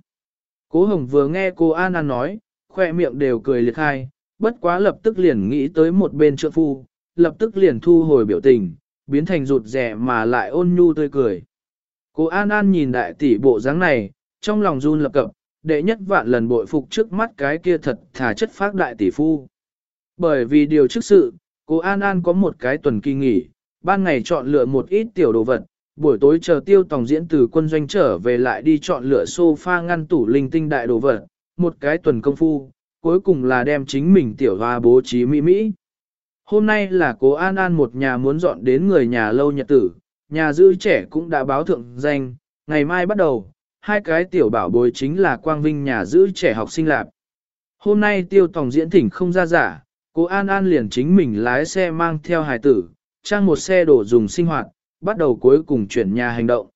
[SPEAKER 1] Cố Hồng vừa nghe cô An An nói, khoe miệng đều cười liệt hai, bất quá lập tức liền nghĩ tới một bên trượng phu, lập tức liền thu hồi biểu tình, biến thành rụt rẻ mà lại ôn nhu tươi cười. Cô An An nhìn đại tỷ bộ dáng này, trong lòng run lập cập, đệ nhất vạn lần bội phục trước mắt cái kia thật thà chất phác đại tỷ phu. Bởi vì điều trước sự, cô An An có một cái tuần kỳ nghỉ, ban ngày chọn lựa một ít tiểu đồ vật, buổi tối chờ tiêu tòng diễn từ quân doanh trở về lại đi chọn lựa sofa ngăn tủ linh tinh đại đồ vật, một cái tuần công phu, cuối cùng là đem chính mình tiểu hoa bố trí mỹ mỹ. Hôm nay là cố An An một nhà muốn dọn đến người nhà lâu nhật tử, nhà giữ trẻ cũng đã báo thượng danh, ngày mai bắt đầu, hai cái tiểu bảo bối chính là quang vinh nhà giữ trẻ học sinh lạp. Hôm nay tiêu tổng diễn thỉnh không ra giả, cố An An liền chính mình lái xe mang theo hài tử, trang một xe đổ dùng sinh hoạt, bắt đầu cuối cùng chuyển nhà hành động.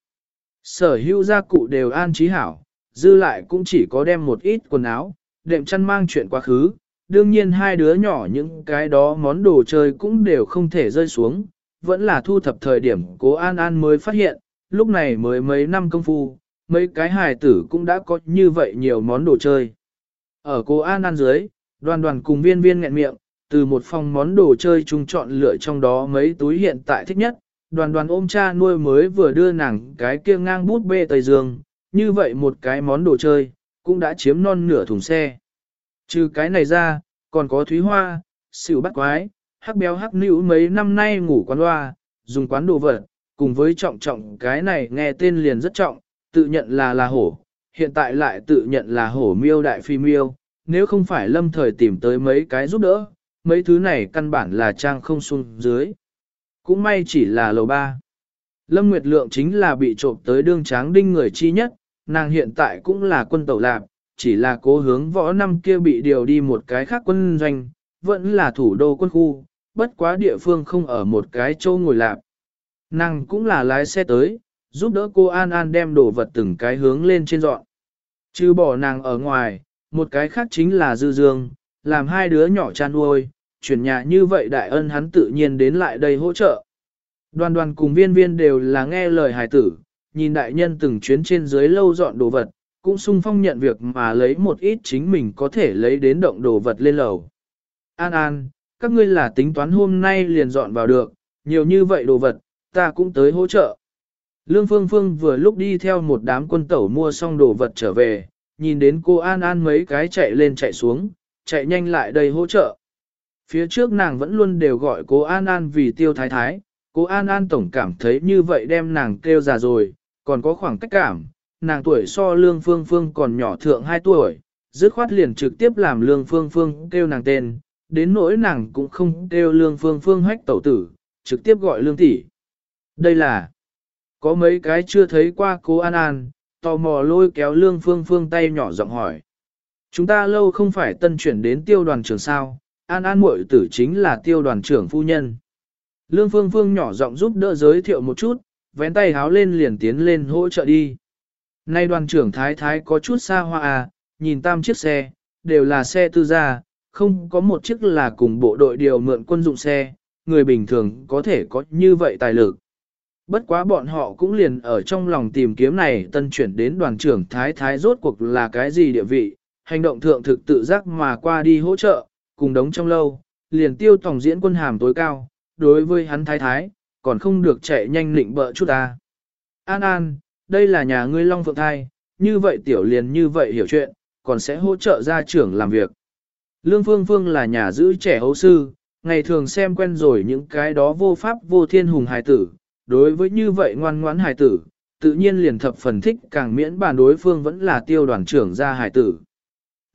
[SPEAKER 1] Sở hữu gia cụ đều an trí hảo, dư lại cũng chỉ có đem một ít quần áo, đệm chăn mang chuyện quá khứ, đương nhiên hai đứa nhỏ những cái đó món đồ chơi cũng đều không thể rơi xuống, vẫn là thu thập thời điểm cố An An mới phát hiện, lúc này mới mấy năm công phu, mấy cái hài tử cũng đã có như vậy nhiều món đồ chơi. Ở cố An An dưới, đoàn đoàn cùng viên viên nghẹn miệng, từ một phòng món đồ chơi chung chọn lựa trong đó mấy túi hiện tại thích nhất, đoàn đoàn ôm cha nuôi mới vừa đưa nàng cái kia ngang bút bê Tây Dương, như vậy một cái món đồ chơi, cũng đã chiếm non nửa thùng xe. Trừ cái này ra, còn có thúy hoa, xỉu bắt quái, hắc béo hắc nữ mấy năm nay ngủ quán loa, dùng quán đồ vật, cùng với trọng trọng cái này nghe tên liền rất trọng, tự nhận là là hổ, hiện tại lại tự nhận là hổ miêu đại phi miêu, nếu không phải lâm thời tìm tới mấy cái giúp đỡ, mấy thứ này căn bản là trang không xuống dưới. Cũng may chỉ là lầu ba. Lâm Nguyệt Lượng chính là bị trộm tới đương tráng đinh người chi nhất, nàng hiện tại cũng là quân tẩu lạc, chỉ là cố hướng võ năm kia bị điều đi một cái khác quân doanh, vẫn là thủ đô quân khu, bất quá địa phương không ở một cái châu ngồi lạc. Nàng cũng là lái xe tới, giúp đỡ cô An An đem đồ vật từng cái hướng lên trên dọn. Chứ bỏ nàng ở ngoài, một cái khác chính là Dư Dương, làm hai đứa nhỏ chan nuôi, chuyển nhà như vậy đại ân hắn tự nhiên đến lại đây hỗ trợ. Đoàn đoàn cùng viên viên đều là nghe lời hài tử, nhìn đại nhân từng chuyến trên dưới lâu dọn đồ vật, cũng sung phong nhận việc mà lấy một ít chính mình có thể lấy đến động đồ vật lên lầu. An An, các ngươi là tính toán hôm nay liền dọn vào được, nhiều như vậy đồ vật, ta cũng tới hỗ trợ. Lương Phương Phương vừa lúc đi theo một đám quân tẩu mua xong đồ vật trở về, nhìn đến cô An An mấy cái chạy lên chạy xuống, chạy nhanh lại đây hỗ trợ. Phía trước nàng vẫn luôn đều gọi cố An An vì tiêu thái thái, cố An An tổng cảm thấy như vậy đem nàng kêu già rồi, còn có khoảng cách cảm, nàng tuổi so Lương Phương Phương còn nhỏ thượng 2 tuổi, dứt khoát liền trực tiếp làm Lương Phương Phương kêu nàng tên, đến nỗi nàng cũng không kêu Lương Phương Phương hách tẩu tử, trực tiếp gọi Lương tỷ. Đây là, có mấy cái chưa thấy qua cố An An, tò mò lôi kéo Lương Phương Phương tay nhỏ giọng hỏi. Chúng ta lâu không phải tân chuyển đến tiêu đoàn trường sao, An An muội tử chính là tiêu đoàn trưởng phu nhân. Lương Phương Phương nhỏ giọng giúp đỡ giới thiệu một chút, vén tay háo lên liền tiến lên hỗ trợ đi. Nay đoàn trưởng thái thái có chút xa hoa à, nhìn tam chiếc xe, đều là xe tư gia, không có một chiếc là cùng bộ đội điều mượn quân dụng xe, người bình thường có thể có như vậy tài lực. Bất quá bọn họ cũng liền ở trong lòng tìm kiếm này tân chuyển đến đoàn trưởng thái thái rốt cuộc là cái gì địa vị, hành động thượng thực tự giác mà qua đi hỗ trợ, cùng đống trong lâu, liền tiêu tổng diễn quân hàm tối cao, đối với hắn thái thái, còn không được chạy nhanh lịnh bợ chút ta. An An, đây là nhà ngươi Long Phượng Thai, như vậy tiểu liền như vậy hiểu chuyện, còn sẽ hỗ trợ gia trưởng làm việc. Lương Phương Phương là nhà giữ trẻ hấu sư, ngày thường xem quen rồi những cái đó vô pháp vô thiên hùng hài tử, đối với như vậy ngoan ngoãn hài tử, tự nhiên liền thập phần thích càng miễn bàn đối phương vẫn là tiêu đoàn trưởng gia hài tử.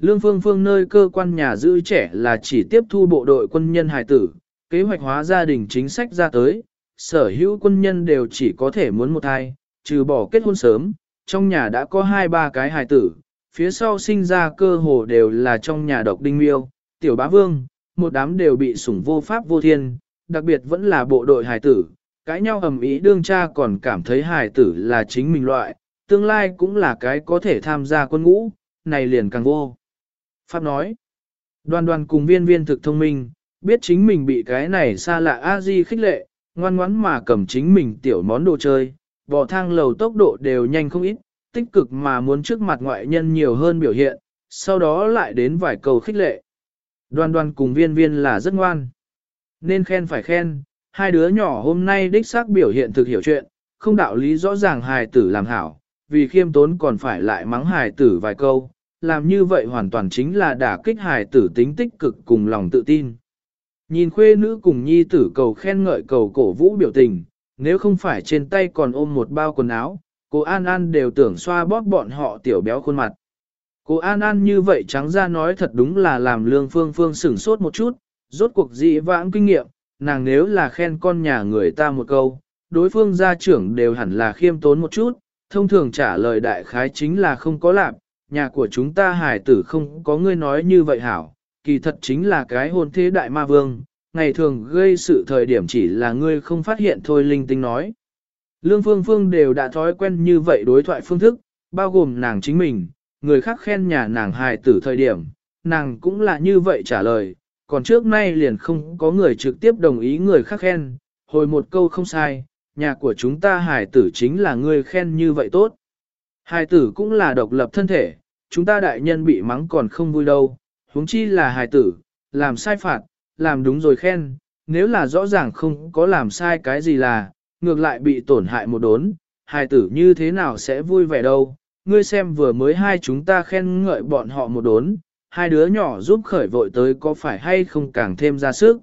[SPEAKER 1] Lương Phương Phương nơi cơ quan nhà giữ trẻ là chỉ tiếp thu bộ đội quân nhân hài tử, kế hoạch hóa gia đình chính sách ra tới, sở hữu quân nhân đều chỉ có thể muốn một thai, trừ bỏ kết hôn sớm, trong nhà đã có hai ba cái hài tử, phía sau sinh ra cơ hồ đều là trong nhà độc đinh miêu, tiểu bá vương, một đám đều bị sủng vô pháp vô thiên, đặc biệt vẫn là bộ đội hài tử, cãi nhau ầm ý đương cha còn cảm thấy hài tử là chính mình loại, tương lai cũng là cái có thể tham gia quân ngũ, này liền càng vô. Pháp nói, đoàn đoàn cùng viên viên thực thông minh, biết chính mình bị cái này xa lạ a di khích lệ, ngoan ngoãn mà cầm chính mình tiểu món đồ chơi, bò thang lầu tốc độ đều nhanh không ít, tích cực mà muốn trước mặt ngoại nhân nhiều hơn biểu hiện, sau đó lại đến vài câu khích lệ. Đoàn đoàn cùng viên viên là rất ngoan. Nên khen phải khen, hai đứa nhỏ hôm nay đích xác biểu hiện thực hiểu chuyện, không đạo lý rõ ràng hài tử làm hảo, vì khiêm tốn còn phải lại mắng hài tử vài câu, làm như vậy hoàn toàn chính là đả kích hài tử tính tích cực cùng lòng tự tin. Nhìn khuê nữ cùng nhi tử cầu khen ngợi cầu cổ vũ biểu tình, nếu không phải trên tay còn ôm một bao quần áo, cô An An đều tưởng xoa bóp bọn họ tiểu béo khuôn mặt. Cô An An như vậy trắng ra nói thật đúng là làm lương phương phương sửng sốt một chút, rốt cuộc dị vãng kinh nghiệm, nàng nếu là khen con nhà người ta một câu, đối phương gia trưởng đều hẳn là khiêm tốn một chút, thông thường trả lời đại khái chính là không có lạp, nhà của chúng ta hải tử không có ngươi nói như vậy hảo, kỳ thật chính là cái hôn thế đại ma vương, ngày thường gây sự thời điểm chỉ là ngươi không phát hiện thôi linh tinh nói. Lương Phương Phương đều đã thói quen như vậy đối thoại phương thức, bao gồm nàng chính mình, người khác khen nhà nàng hài tử thời điểm, nàng cũng là như vậy trả lời, còn trước nay liền không có người trực tiếp đồng ý người khác khen, hồi một câu không sai, nhà của chúng ta hài tử chính là người khen như vậy tốt. Hài tử cũng là độc lập thân thể, chúng ta đại nhân bị mắng còn không vui đâu, huống chi là hài tử, làm sai phạt, làm đúng rồi khen, nếu là rõ ràng không có làm sai cái gì là, ngược lại bị tổn hại một đốn, hài tử như thế nào sẽ vui vẻ đâu, ngươi xem vừa mới hai chúng ta khen ngợi bọn họ một đốn, hai đứa nhỏ giúp khởi vội tới có phải hay không càng thêm ra sức.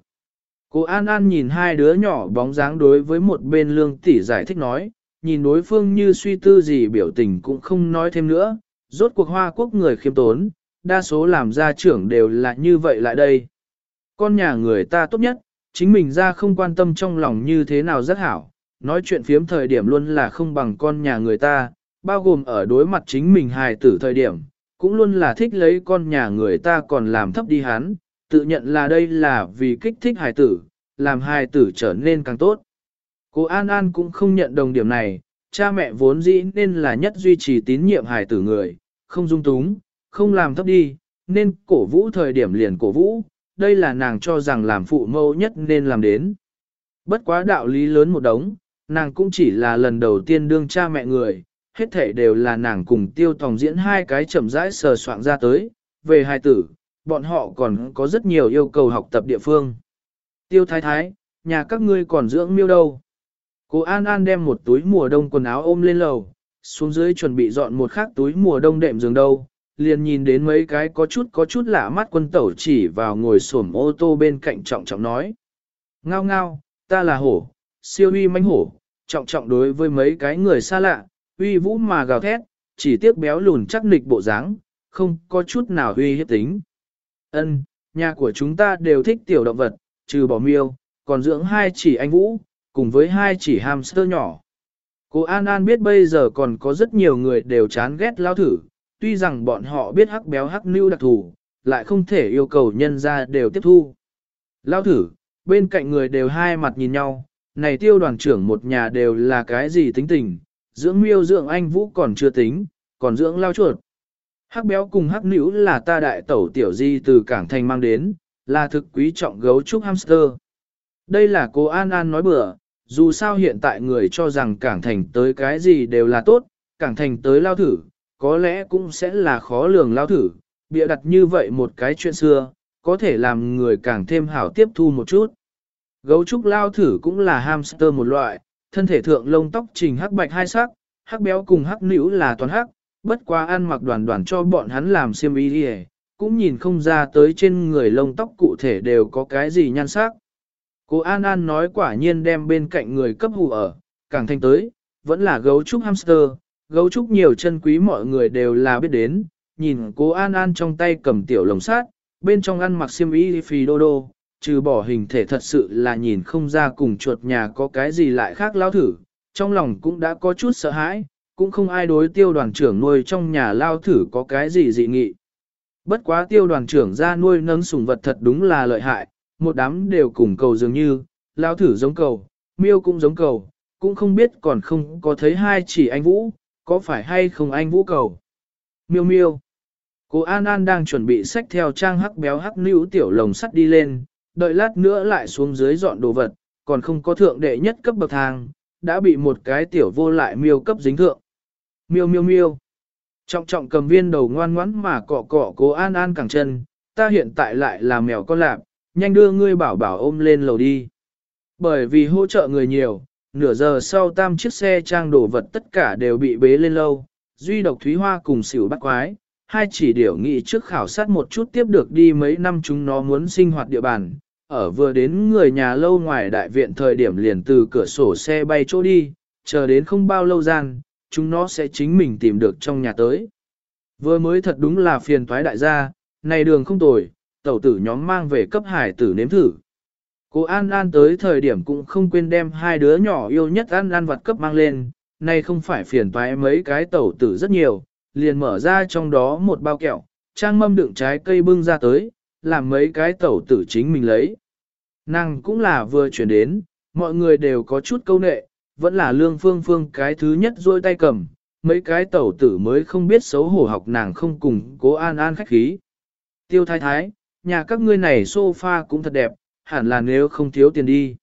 [SPEAKER 1] Cô An An nhìn hai đứa nhỏ bóng dáng đối với một bên lương tỷ giải thích nói, nhìn đối phương như suy tư gì biểu tình cũng không nói thêm nữa, rốt cuộc hoa quốc người khiêm tốn, đa số làm gia trưởng đều là như vậy lại đây. Con nhà người ta tốt nhất, chính mình ra không quan tâm trong lòng như thế nào rất hảo, nói chuyện phiếm thời điểm luôn là không bằng con nhà người ta, bao gồm ở đối mặt chính mình hài tử thời điểm, cũng luôn là thích lấy con nhà người ta còn làm thấp đi hắn, tự nhận là đây là vì kích thích hài tử, làm hài tử trở nên càng tốt. Cô An An cũng không nhận đồng điểm này, cha mẹ vốn dĩ nên là nhất duy trì tín nhiệm hài tử người, không dung túng, không làm thấp đi, nên cổ vũ thời điểm liền cổ vũ, đây là nàng cho rằng làm phụ mẫu nhất nên làm đến. Bất quá đạo lý lớn một đống, nàng cũng chỉ là lần đầu tiên đương cha mẹ người, hết thể đều là nàng cùng tiêu tòng diễn hai cái chậm rãi sờ soạn ra tới, về hài tử, bọn họ còn có rất nhiều yêu cầu học tập địa phương. Tiêu thái thái, nhà các ngươi còn dưỡng miêu đâu. Cô An An đem một túi mùa đông quần áo ôm lên lầu, xuống dưới chuẩn bị dọn một khác túi mùa đông đệm giường đâu, liền nhìn đến mấy cái có chút có chút lạ mắt quân tẩu chỉ vào ngồi xổm ô tô bên cạnh trọng trọng nói. Ngao ngao, ta là hổ, siêu uy manh hổ, trọng trọng đối với mấy cái người xa lạ, uy vũ mà gào thét, chỉ tiếc béo lùn chắc nịch bộ dáng, không có chút nào uy hiếp tính. Ân, nhà của chúng ta đều thích tiểu động vật, trừ bỏ miêu, còn dưỡng hai chỉ anh vũ, cùng với hai chỉ hamster nhỏ. Cô An An biết bây giờ còn có rất nhiều người đều chán ghét lao thử, tuy rằng bọn họ biết hắc béo hắc nưu đặc thù, lại không thể yêu cầu nhân ra đều tiếp thu. Lao thử, bên cạnh người đều hai mặt nhìn nhau, này tiêu đoàn trưởng một nhà đều là cái gì tính tình, dưỡng miêu dưỡng anh vũ còn chưa tính, còn dưỡng lao chuột. Hắc béo cùng hắc nữ là ta đại tẩu tiểu di từ cảng thành mang đến, là thực quý trọng gấu trúc hamster. Đây là cô An An nói bừa, dù sao hiện tại người cho rằng cảng thành tới cái gì đều là tốt, cảng thành tới lao thử, có lẽ cũng sẽ là khó lường lao thử, bịa đặt như vậy một cái chuyện xưa, có thể làm người càng thêm hảo tiếp thu một chút. Gấu trúc lao thử cũng là hamster một loại, thân thể thượng lông tóc trình hắc bạch hai sắc, hắc béo cùng hắc nữ là toàn hắc, bất quá ăn mặc đoàn đoàn cho bọn hắn làm xiêm y đi cũng nhìn không ra tới trên người lông tóc cụ thể đều có cái gì nhan sắc. Cô An An nói quả nhiên đem bên cạnh người cấp hù ở, càng thanh tới, vẫn là gấu trúc hamster, gấu trúc nhiều chân quý mọi người đều là biết đến, nhìn cô An An trong tay cầm tiểu lồng sát, bên trong ăn mặc xiêm y phì đô đô, trừ bỏ hình thể thật sự là nhìn không ra cùng chuột nhà có cái gì lại khác lao thử, trong lòng cũng đã có chút sợ hãi, cũng không ai đối tiêu đoàn trưởng nuôi trong nhà lao thử có cái gì dị nghị. Bất quá tiêu đoàn trưởng ra nuôi nâng sùng vật thật đúng là lợi hại, một đám đều cùng cầu dường như, lao thử giống cầu, miêu cũng giống cầu, cũng không biết còn không có thấy hai chỉ anh Vũ, có phải hay không anh Vũ cầu. Miêu miêu. Cô An An đang chuẩn bị xách theo trang hắc béo hắc nữ tiểu lồng sắt đi lên, đợi lát nữa lại xuống dưới dọn đồ vật, còn không có thượng đệ nhất cấp bậc thang, đã bị một cái tiểu vô lại miêu cấp dính thượng. Miêu miêu miêu. Trọng trọng cầm viên đầu ngoan ngoãn mà cọ cọ cố an an cẳng chân, ta hiện tại lại là mèo con lạp, nhanh đưa ngươi bảo bảo ôm lên lầu đi. Bởi vì hỗ trợ người nhiều, nửa giờ sau tam chiếc xe trang đồ vật tất cả đều bị bế lên lâu, duy độc Thúy Hoa cùng xỉu bắt quái, hai chỉ điểu nghị trước khảo sát một chút tiếp được đi mấy năm chúng nó muốn sinh hoạt địa bàn, ở vừa đến người nhà lâu ngoài đại viện thời điểm liền từ cửa sổ xe bay chỗ đi, chờ đến không bao lâu gian, chúng nó sẽ chính mình tìm được trong nhà tới. Vừa mới thật đúng là phiền toái đại gia, này đường không tồi, tẩu tử nhóm mang về cấp hải tử nếm thử. Cô An An tới thời điểm cũng không quên đem hai đứa nhỏ yêu nhất ăn ăn vặt cấp mang lên, nay không phải phiền toái mấy cái tẩu tử rất nhiều, liền mở ra trong đó một bao kẹo, trang mâm đựng trái cây bưng ra tới, làm mấy cái tẩu tử chính mình lấy. Nàng cũng là vừa chuyển đến, mọi người đều có chút câu nệ, vẫn là lương phương phương cái thứ nhất rôi tay cầm, mấy cái tẩu tử mới không biết xấu hổ học nàng không cùng cố an an khách khí. Tiêu thái thái, nhà các ngươi này sofa cũng thật đẹp, hẳn là nếu không thiếu tiền đi.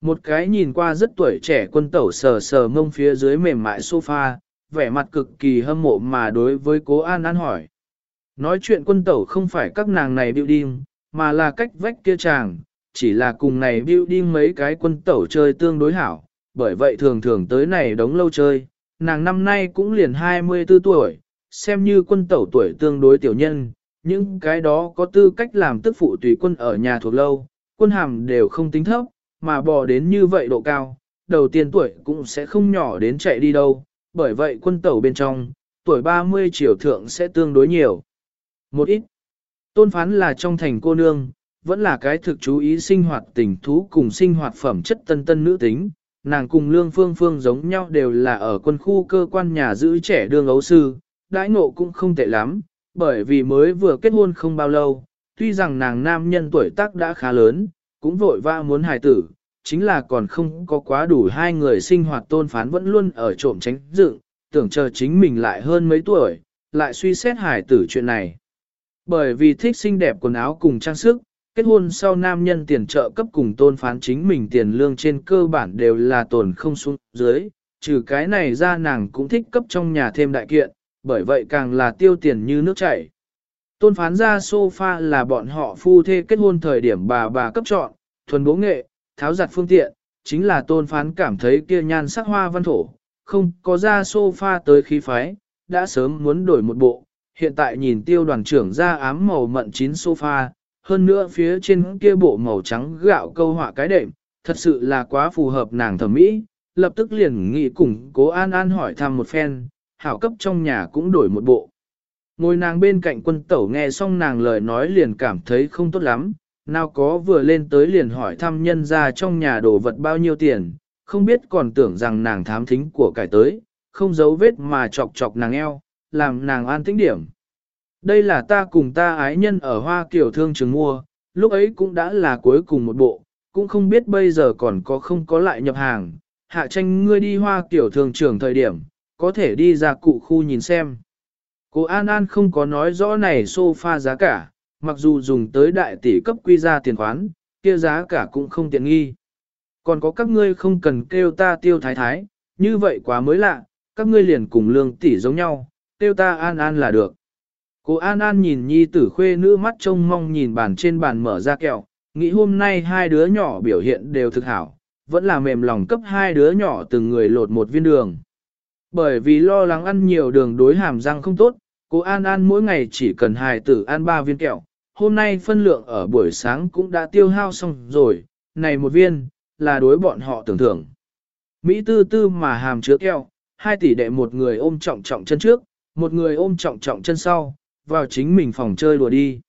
[SPEAKER 1] Một cái nhìn qua rất tuổi trẻ quân tẩu sờ sờ mông phía dưới mềm mại sofa, vẻ mặt cực kỳ hâm mộ mà đối với cố An An hỏi. Nói chuyện quân tẩu không phải các nàng này building, mà là cách vách kia chàng, chỉ là cùng này building mấy cái quân tẩu chơi tương đối hảo, bởi vậy thường thường tới này đống lâu chơi, nàng năm nay cũng liền 24 tuổi, xem như quân tẩu tuổi tương đối tiểu nhân, những cái đó có tư cách làm tức phụ tùy quân ở nhà thuộc lâu, quân hàm đều không tính thấp, mà bò đến như vậy độ cao, đầu tiên tuổi cũng sẽ không nhỏ đến chạy đi đâu, bởi vậy quân tẩu bên trong, tuổi 30 triều thượng sẽ tương đối nhiều. Một ít, tôn phán là trong thành cô nương, vẫn là cái thực chú ý sinh hoạt tình thú cùng sinh hoạt phẩm chất tân tân nữ tính, nàng cùng lương phương phương giống nhau đều là ở quân khu cơ quan nhà giữ trẻ đương ấu sư, đãi ngộ cũng không tệ lắm, bởi vì mới vừa kết hôn không bao lâu, tuy rằng nàng nam nhân tuổi tác đã khá lớn, cũng vội vã muốn hài tử, chính là còn không có quá đủ hai người sinh hoạt tôn phán vẫn luôn ở trộm tránh dựng, tưởng chờ chính mình lại hơn mấy tuổi, lại suy xét hài tử chuyện này. Bởi vì thích xinh đẹp quần áo cùng trang sức, kết hôn sau nam nhân tiền trợ cấp cùng tôn phán chính mình tiền lương trên cơ bản đều là tồn không xuống dưới, trừ cái này ra nàng cũng thích cấp trong nhà thêm đại kiện, bởi vậy càng là tiêu tiền như nước chảy. Tôn phán ra sofa là bọn họ phu thê kết hôn thời điểm bà bà cấp chọn, thuần bố nghệ, tháo giặt phương tiện, chính là tôn phán cảm thấy kia nhan sắc hoa văn thổ, không có ra sofa tới khí phái, đã sớm muốn đổi một bộ, hiện tại nhìn tiêu đoàn trưởng ra ám màu mận chín sofa, hơn nữa phía trên kia bộ màu trắng gạo câu họa cái đệm, thật sự là quá phù hợp nàng thẩm mỹ, lập tức liền nghị cùng cố an an hỏi thăm một phen, hảo cấp trong nhà cũng đổi một bộ. Ngồi nàng bên cạnh quân tẩu nghe xong nàng lời nói liền cảm thấy không tốt lắm, nào có vừa lên tới liền hỏi thăm nhân ra trong nhà đồ vật bao nhiêu tiền, không biết còn tưởng rằng nàng thám thính của cải tới, không giấu vết mà chọc chọc nàng eo, làm nàng an tĩnh điểm. Đây là ta cùng ta ái nhân ở Hoa Kiều Thương trường mua, lúc ấy cũng đã là cuối cùng một bộ, cũng không biết bây giờ còn có không có lại nhập hàng. Hạ tranh ngươi đi Hoa Kiều Thương trường thời điểm, có thể đi ra cụ khu nhìn xem. Cô An An không có nói rõ này sofa giá cả, mặc dù dùng tới đại tỷ cấp quy ra tiền khoán, kia giá cả cũng không tiện nghi. Còn có các ngươi không cần kêu ta tiêu thái thái, như vậy quá mới lạ, các ngươi liền cùng lương tỷ giống nhau, tiêu ta An An là được. Cô An An nhìn nhi tử khuê nữ mắt trông mong nhìn bàn trên bàn mở ra kẹo, nghĩ hôm nay hai đứa nhỏ biểu hiện đều thực hảo, vẫn là mềm lòng cấp hai đứa nhỏ từng người lột một viên đường. Bởi vì lo lắng ăn nhiều đường đối hàm răng không tốt, cô An An mỗi ngày chỉ cần hài tử ăn ba viên kẹo, hôm nay phân lượng ở buổi sáng cũng đã tiêu hao xong rồi, này một viên, là đối bọn họ tưởng thưởng. Mỹ tư tư mà hàm chứa kẹo, hai tỷ đệ một người ôm trọng trọng chân trước, một người ôm trọng trọng chân sau, vào chính mình phòng chơi đùa đi.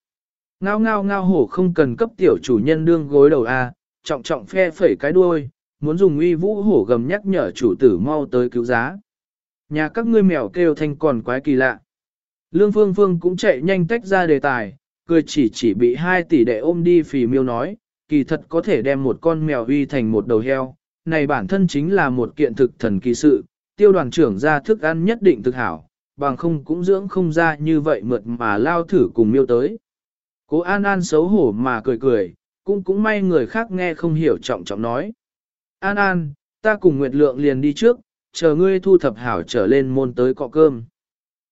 [SPEAKER 1] Ngao ngao ngao hổ không cần cấp tiểu chủ nhân đương gối đầu a, trọng trọng phe phẩy cái đuôi, muốn dùng uy vũ hổ gầm nhắc nhở chủ tử mau tới cứu giá. Nhà các ngươi mèo kêu thanh còn quái kỳ lạ. Lương Phương Phương cũng chạy nhanh tách ra đề tài, cười chỉ chỉ bị hai tỷ đệ ôm đi phì miêu nói, kỳ thật có thể đem một con mèo uy thành một đầu heo, này bản thân chính là một kiện thực thần kỳ sự, tiêu đoàn trưởng ra thức ăn nhất định thực hảo, bằng không cũng dưỡng không ra như vậy mượt mà lao thử cùng miêu tới. Cố An An xấu hổ mà cười cười, cũng cũng may người khác nghe không hiểu trọng trọng nói. An An, ta cùng Nguyệt Lượng liền đi trước, chờ ngươi thu thập hảo trở lên môn tới cọ cơm.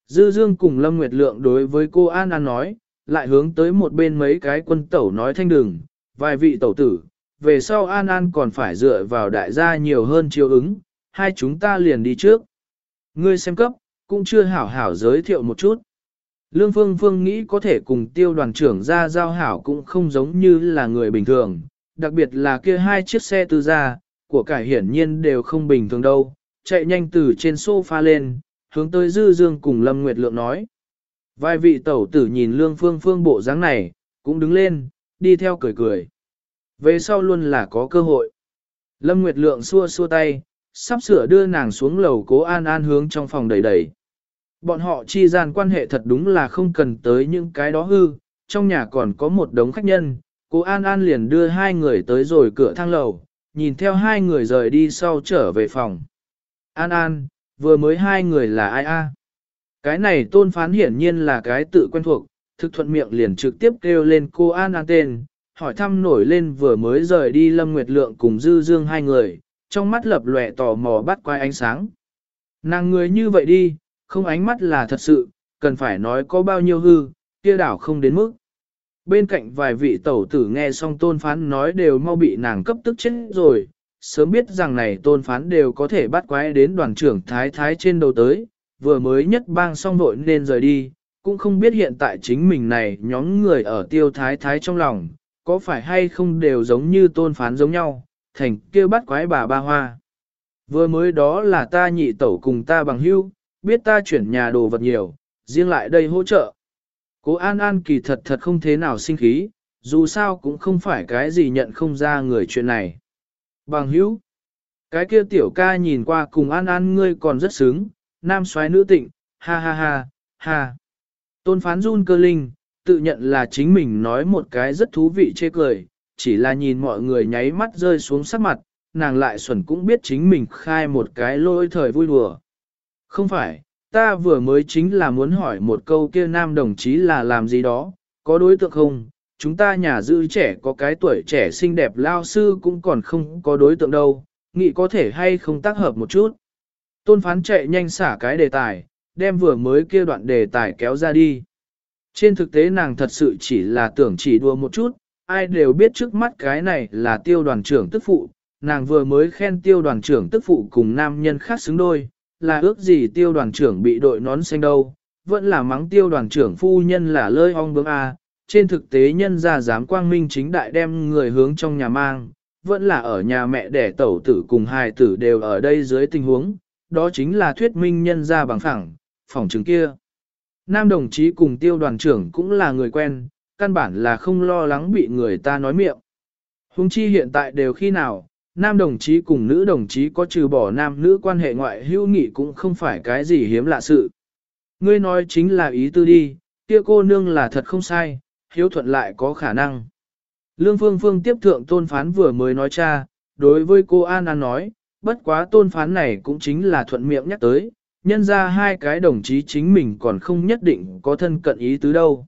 [SPEAKER 1] Dư Dương cùng Lâm Nguyệt Lượng đối với cô An An nói, lại hướng tới một bên mấy cái quân tẩu nói thanh đường, vài vị tẩu tử, về sau An An còn phải dựa vào đại gia nhiều hơn chiếu ứng, hai chúng ta liền đi trước. Ngươi xem cấp, cũng chưa hảo hảo giới thiệu một chút. Lương Phương Phương nghĩ có thể cùng tiêu đoàn trưởng ra giao hảo cũng không giống như là người bình thường, đặc biệt là kia hai chiếc xe tư gia, của cải hiển nhiên đều không bình thường đâu, chạy nhanh từ trên sofa lên, hướng tới Dư Dương cùng Lâm Nguyệt Lượng nói. Vài vị tẩu tử nhìn Lương Phương Phương bộ dáng này, cũng đứng lên, đi theo cười cười. Về sau luôn là có cơ hội. Lâm Nguyệt Lượng xua xua tay, sắp sửa đưa nàng xuống lầu cố an an hướng trong phòng đầy đầy. Bọn họ chi gian quan hệ thật đúng là không cần tới những cái đó hư, trong nhà còn có một đống khách nhân, cố an an liền đưa hai người tới rồi cửa thang lầu, nhìn theo hai người rời đi sau trở về phòng. An An, vừa mới hai người là ai a? Cái này tôn phán hiển nhiên là cái tự quen thuộc, thực thuận miệng liền trực tiếp kêu lên cô An An tên, hỏi thăm nổi lên vừa mới rời đi Lâm Nguyệt Lượng cùng Dư Dương hai người, trong mắt lập lòe tò mò bắt quay ánh sáng. Nàng người như vậy đi, không ánh mắt là thật sự, cần phải nói có bao nhiêu hư, kia đảo không đến mức. Bên cạnh vài vị tẩu tử nghe xong tôn phán nói đều mau bị nàng cấp tức chết rồi, sớm biết rằng này tôn phán đều có thể bắt quái đến đoàn trưởng thái thái trên đầu tới, vừa mới nhất bang xong vội nên rời đi, cũng không biết hiện tại chính mình này nhóm người ở tiêu thái thái trong lòng, có phải hay không đều giống như tôn phán giống nhau, thành kêu bắt quái bà ba hoa. Vừa mới đó là ta nhị tẩu cùng ta bằng hưu, biết ta chuyển nhà đồ vật nhiều, riêng lại đây hỗ trợ. Cố An An kỳ thật thật không thế nào sinh khí, dù sao cũng không phải cái gì nhận không ra người chuyện này. Bằng hữu, cái kia tiểu ca nhìn qua cùng An An ngươi còn rất sướng, nam soái nữ tịnh, ha ha ha, ha. Tôn phán run cơ linh, tự nhận là chính mình nói một cái rất thú vị chê cười, chỉ là nhìn mọi người nháy mắt rơi xuống sắc mặt, nàng lại xuẩn cũng biết chính mình khai một cái lôi thời vui đùa. Không phải, ta vừa mới chính là muốn hỏi một câu kia nam đồng chí là làm gì đó, có đối tượng không? Chúng ta nhà giữ trẻ có cái tuổi trẻ xinh đẹp lao sư cũng còn không có đối tượng đâu, nghĩ có thể hay không tác hợp một chút. Tôn phán chạy nhanh xả cái đề tài, đem vừa mới kia đoạn đề tài kéo ra đi. Trên thực tế nàng thật sự chỉ là tưởng chỉ đùa một chút, ai đều biết trước mắt cái này là tiêu đoàn trưởng tức phụ, nàng vừa mới khen tiêu đoàn trưởng tức phụ cùng nam nhân khác xứng đôi, là ước gì tiêu đoàn trưởng bị đội nón xanh đâu, vẫn là mắng tiêu đoàn trưởng phu nhân là lơi ong bướm A, trên thực tế nhân ra dám quang minh chính đại đem người hướng trong nhà mang, vẫn là ở nhà mẹ đẻ tẩu tử cùng hài tử đều ở đây dưới tình huống, đó chính là thuyết minh nhân ra bằng phẳng, phòng chứng kia. Nam đồng chí cùng tiêu đoàn trưởng cũng là người quen, căn bản là không lo lắng bị người ta nói miệng. Hùng chi hiện tại đều khi nào, nam đồng chí cùng nữ đồng chí có trừ bỏ nam nữ quan hệ ngoại hữu nghị cũng không phải cái gì hiếm lạ sự. Ngươi nói chính là ý tư đi, kia cô nương là thật không sai, hiếu thuận lại có khả năng. Lương Phương Phương tiếp thượng tôn phán vừa mới nói cha, đối với cô An An nói, bất quá tôn phán này cũng chính là thuận miệng nhắc tới, nhân ra hai cái đồng chí chính mình còn không nhất định có thân cận ý tứ đâu.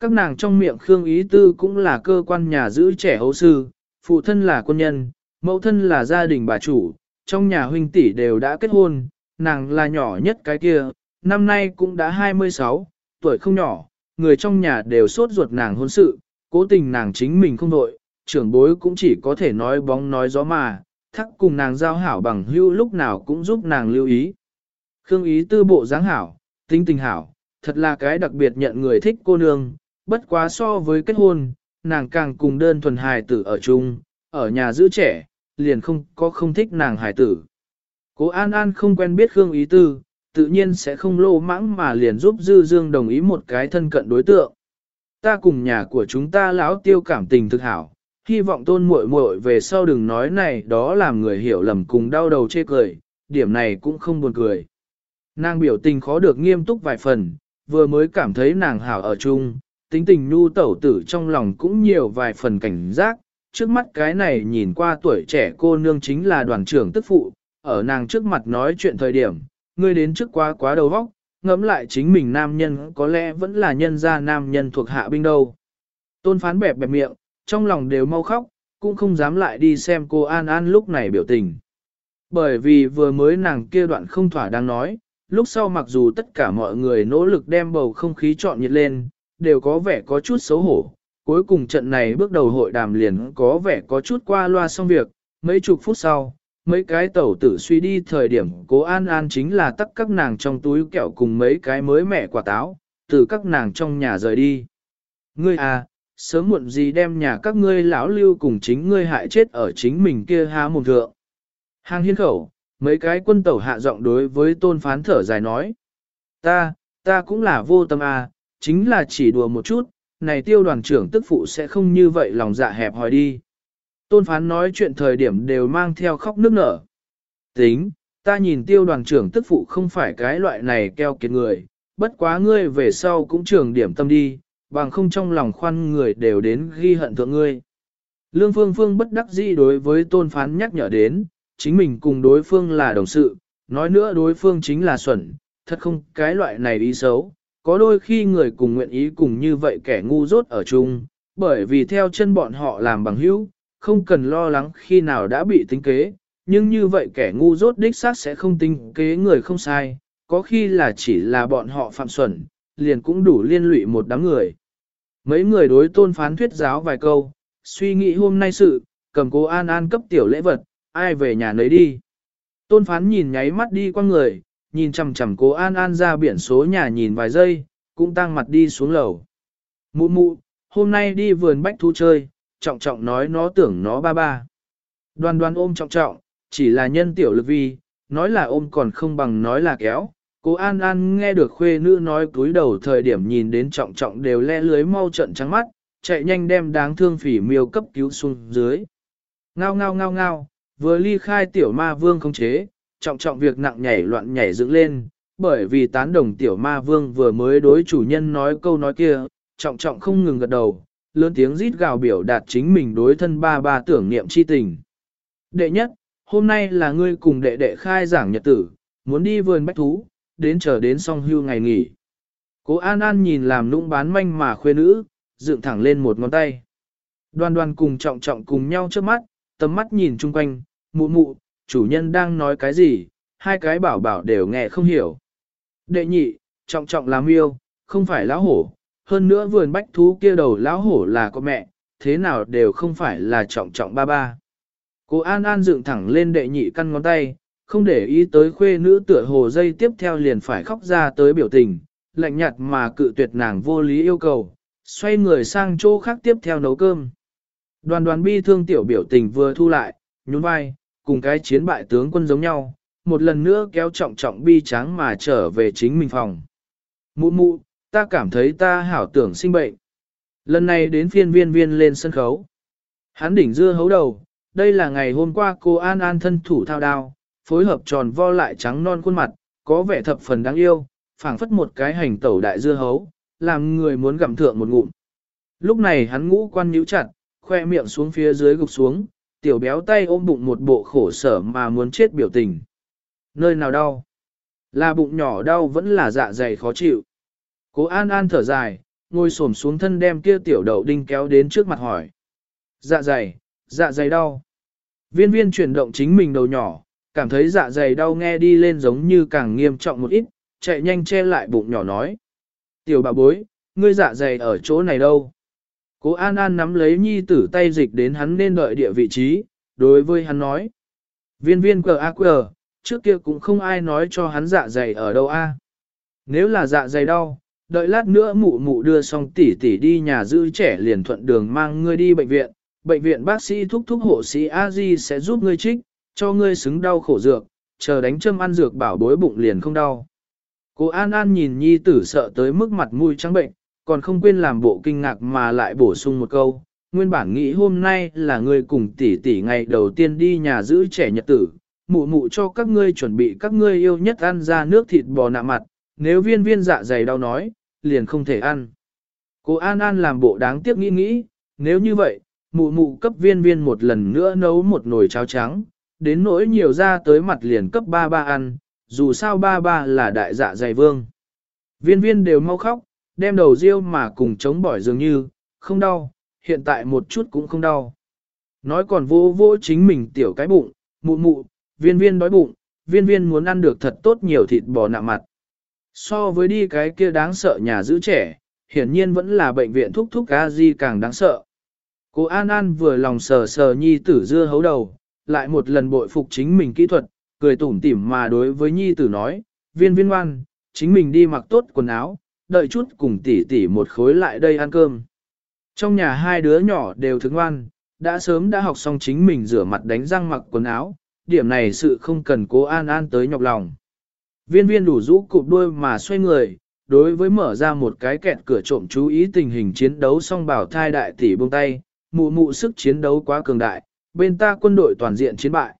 [SPEAKER 1] Các nàng trong miệng Khương Ý Tư cũng là cơ quan nhà giữ trẻ hấu sư, phụ thân là quân nhân, mẫu thân là gia đình bà chủ, trong nhà huynh tỷ đều đã kết hôn, nàng là nhỏ nhất cái kia, năm nay cũng đã 26, tuổi không nhỏ, người trong nhà đều sốt ruột nàng hôn sự, cố tình nàng chính mình không đội, trưởng bối cũng chỉ có thể nói bóng nói gió mà, thắc cùng nàng giao hảo bằng hưu lúc nào cũng giúp nàng lưu ý. Khương ý tư bộ dáng hảo, tính tình hảo, thật là cái đặc biệt nhận người thích cô nương, bất quá so với kết hôn, nàng càng cùng đơn thuần hài tử ở chung, ở nhà giữ trẻ, liền không có không thích nàng hài tử. Cố An An không quen biết Khương ý tư, tự nhiên sẽ không lô mãng mà liền giúp Dư Dương đồng ý một cái thân cận đối tượng. Ta cùng nhà của chúng ta lão tiêu cảm tình thực hảo, hy vọng tôn muội muội về sau đừng nói này đó làm người hiểu lầm cùng đau đầu chê cười, điểm này cũng không buồn cười. Nàng biểu tình khó được nghiêm túc vài phần, vừa mới cảm thấy nàng hảo ở chung, tính tình nhu tẩu tử trong lòng cũng nhiều vài phần cảnh giác, trước mắt cái này nhìn qua tuổi trẻ cô nương chính là đoàn trưởng tức phụ, ở nàng trước mặt nói chuyện thời điểm, ngươi đến trước quá quá đầu vóc, ngẫm lại chính mình nam nhân có lẽ vẫn là nhân gia nam nhân thuộc hạ binh đâu. Tôn phán bẹp bẹp miệng, trong lòng đều mau khóc, cũng không dám lại đi xem cô An An lúc này biểu tình. Bởi vì vừa mới nàng kia đoạn không thỏa đang nói, lúc sau mặc dù tất cả mọi người nỗ lực đem bầu không khí trọn nhiệt lên, đều có vẻ có chút xấu hổ. Cuối cùng trận này bước đầu hội đàm liền có vẻ có chút qua loa xong việc, mấy chục phút sau, mấy cái tẩu tử suy đi thời điểm cố an an chính là tắt các nàng trong túi kẹo cùng mấy cái mới mẻ quả táo, từ các nàng trong nhà rời đi. Ngươi à, sớm muộn gì đem nhà các ngươi lão lưu cùng chính ngươi hại chết ở chính mình kia há mồm thượng. Hàng hiên khẩu, mấy cái quân tẩu hạ giọng đối với tôn phán thở dài nói. Ta, ta cũng là vô tâm à, chính là chỉ đùa một chút, này tiêu đoàn trưởng tức phụ sẽ không như vậy lòng dạ hẹp hòi đi. Tôn phán nói chuyện thời điểm đều mang theo khóc nước nở. Tính, ta nhìn tiêu đoàn trưởng tức phụ không phải cái loại này keo kiệt người, bất quá ngươi về sau cũng trường điểm tâm đi, bằng không trong lòng khoan người đều đến ghi hận thượng ngươi. Lương Phương Phương bất đắc dĩ đối với tôn phán nhắc nhở đến, chính mình cùng đối phương là đồng sự, nói nữa đối phương chính là xuẩn, thật không cái loại này ý xấu, có đôi khi người cùng nguyện ý cùng như vậy kẻ ngu dốt ở chung, bởi vì theo chân bọn họ làm bằng hữu, không cần lo lắng khi nào đã bị tính kế, nhưng như vậy kẻ ngu dốt đích xác sẽ không tính kế người không sai, có khi là chỉ là bọn họ phạm xuẩn, liền cũng đủ liên lụy một đám người. Mấy người đối tôn phán thuyết giáo vài câu, suy nghĩ hôm nay sự, cầm cố an an cấp tiểu lễ vật, ai về nhà nấy đi. Tôn phán nhìn nháy mắt đi qua người, nhìn chằm chằm cố an an ra biển số nhà nhìn vài giây, cũng tăng mặt đi xuống lầu. Mụ mụ, hôm nay đi vườn bách thu chơi, trọng trọng nói nó tưởng nó ba ba. Đoan đoan ôm trọng trọng, chỉ là nhân tiểu lực vi, nói là ôm còn không bằng nói là kéo. Cố An An nghe được khuê nữ nói cúi đầu thời điểm nhìn đến trọng trọng đều le lưới mau trận trắng mắt, chạy nhanh đem đáng thương phỉ miêu cấp cứu xuống dưới. Ngao ngao ngao ngao, vừa ly khai tiểu ma vương không chế, trọng trọng việc nặng nhảy loạn nhảy dựng lên, bởi vì tán đồng tiểu ma vương vừa mới đối chủ nhân nói câu nói kia, trọng trọng không ngừng gật đầu, lớn tiếng rít gào biểu đạt chính mình đối thân ba ba tưởng niệm chi tình. Đệ nhất, hôm nay là ngươi cùng đệ đệ khai giảng nhật tử, muốn đi vườn bách thú, đến chờ đến xong hưu ngày nghỉ. Cố An An nhìn làm nũng bán manh mà khuê nữ, dựng thẳng lên một ngón tay. Đoan đoan cùng trọng trọng cùng nhau trước mắt, tầm mắt nhìn chung quanh, mụ mụ, chủ nhân đang nói cái gì, hai cái bảo bảo đều nghe không hiểu. Đệ nhị, trọng trọng làm yêu, không phải lão hổ, hơn nữa vườn bách thú kia đầu lão hổ là con mẹ, thế nào đều không phải là trọng trọng ba ba. Cô An An dựng thẳng lên đệ nhị căn ngón tay, không để ý tới khuê nữ tựa hồ dây tiếp theo liền phải khóc ra tới biểu tình, lạnh nhạt mà cự tuyệt nàng vô lý yêu cầu, xoay người sang chỗ khác tiếp theo nấu cơm. Đoàn đoàn bi thương tiểu biểu tình vừa thu lại, nhún vai, cùng cái chiến bại tướng quân giống nhau, một lần nữa kéo trọng trọng bi tráng mà trở về chính mình phòng. Mụ mụ, ta cảm thấy ta hảo tưởng sinh bệnh. Lần này đến phiên viên viên lên sân khấu. Hắn đỉnh dưa hấu đầu, đây là ngày hôm qua cô An An thân thủ thao đao, phối hợp tròn vo lại trắng non khuôn mặt, có vẻ thập phần đáng yêu, phảng phất một cái hành tẩu đại dưa hấu, làm người muốn gặm thượng một ngụm. Lúc này hắn ngũ quan nhíu chặt, khoe miệng xuống phía dưới gục xuống, tiểu béo tay ôm bụng một bộ khổ sở mà muốn chết biểu tình. Nơi nào đau? Là bụng nhỏ đau vẫn là dạ dày khó chịu. Cố An An thở dài, ngồi xổm xuống thân đem kia tiểu đậu đinh kéo đến trước mặt hỏi. Dạ dày, dạ dày đau. Viên viên chuyển động chính mình đầu nhỏ, cảm thấy dạ dày đau nghe đi lên giống như càng nghiêm trọng một ít, chạy nhanh che lại bụng nhỏ nói. Tiểu bà bối, ngươi dạ dày ở chỗ này đâu? Cố An An nắm lấy nhi tử tay dịch đến hắn nên đợi địa vị trí, đối với hắn nói. Viên viên cờ a quờ, trước kia cũng không ai nói cho hắn dạ dày ở đâu a. Nếu là dạ dày đau, đợi lát nữa mụ mụ đưa xong tỷ tỷ đi nhà giữ trẻ liền thuận đường mang ngươi đi bệnh viện. Bệnh viện bác sĩ thúc thúc hộ sĩ a di sẽ giúp ngươi trích, cho ngươi xứng đau khổ dược, chờ đánh châm ăn dược bảo bối bụng liền không đau. Cô An An nhìn nhi tử sợ tới mức mặt mũi trắng bệnh, còn không quên làm bộ kinh ngạc mà lại bổ sung một câu. Nguyên bản nghĩ hôm nay là ngươi cùng tỷ tỷ ngày đầu tiên đi nhà giữ trẻ nhật tử, mụ mụ cho các ngươi chuẩn bị các ngươi yêu nhất ăn ra nước thịt bò nạ mặt, nếu viên viên dạ dày đau nói, liền không thể ăn. Cô An An làm bộ đáng tiếc nghĩ nghĩ, nếu như vậy, mụ mụ cấp viên viên một lần nữa nấu một nồi cháo trắng, đến nỗi nhiều ra tới mặt liền cấp ba ba ăn, dù sao ba ba là đại dạ dày vương. Viên viên đều mau khóc, đem đầu riêu mà cùng chống bỏi dường như, không đau, hiện tại một chút cũng không đau. Nói còn vô vô chính mình tiểu cái bụng, mụ mụ, viên viên đói bụng, viên viên muốn ăn được thật tốt nhiều thịt bò nạ mặt. So với đi cái kia đáng sợ nhà giữ trẻ, hiển nhiên vẫn là bệnh viện thúc thúc a di càng đáng sợ. Cô An An vừa lòng sờ sờ nhi tử dưa hấu đầu, lại một lần bội phục chính mình kỹ thuật, cười tủm tỉm mà đối với nhi tử nói, viên viên ngoan, chính mình đi mặc tốt quần áo, đợi chút cùng tỷ tỷ một khối lại đây ăn cơm. Trong nhà hai đứa nhỏ đều thức ngoan, đã sớm đã học xong chính mình rửa mặt đánh răng mặc quần áo, điểm này sự không cần cố an an tới nhọc lòng. Viên viên đủ rũ cụp đuôi mà xoay người, đối với mở ra một cái kẹt cửa trộm chú ý tình hình chiến đấu song bảo thai đại tỷ buông tay, mụ mụ sức chiến đấu quá cường đại, bên ta quân đội toàn diện chiến bại.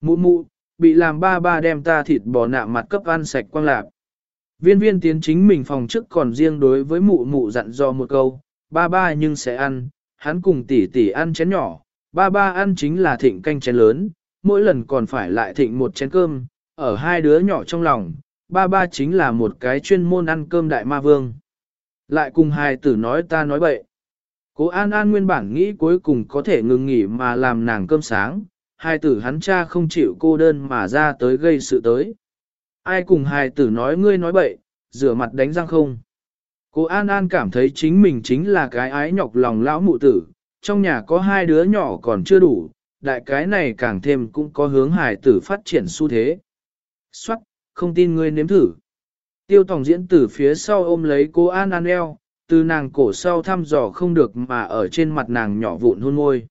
[SPEAKER 1] Mụ mụ, bị làm ba ba đem ta thịt bò nạm mặt cấp ăn sạch quang lạp. Viên viên tiến chính mình phòng trước còn riêng đối với mụ mụ dặn dò một câu, ba ba nhưng sẽ ăn, hắn cùng tỷ tỷ ăn chén nhỏ, ba ba ăn chính là thịnh canh chén lớn, mỗi lần còn phải lại thịnh một chén cơm, ở hai đứa nhỏ trong lòng, ba ba chính là một cái chuyên môn ăn cơm đại ma vương. Lại cùng hai tử nói ta nói bậy. Cố An An nguyên bản nghĩ cuối cùng có thể ngừng nghỉ mà làm nàng cơm sáng, hai tử hắn cha không chịu cô đơn mà ra tới gây sự tới. Ai cùng hai tử nói ngươi nói bậy, rửa mặt đánh răng không. Cố An An cảm thấy chính mình chính là cái ái nhọc lòng lão mụ tử, trong nhà có hai đứa nhỏ còn chưa đủ, đại cái này càng thêm cũng có hướng hài tử phát triển xu thế. Xoát, không tin ngươi nếm thử. Tiêu tổng diễn từ phía sau ôm lấy cô An An eo, từ nàng cổ sau thăm dò không được mà ở trên mặt nàng nhỏ vụn hôn môi.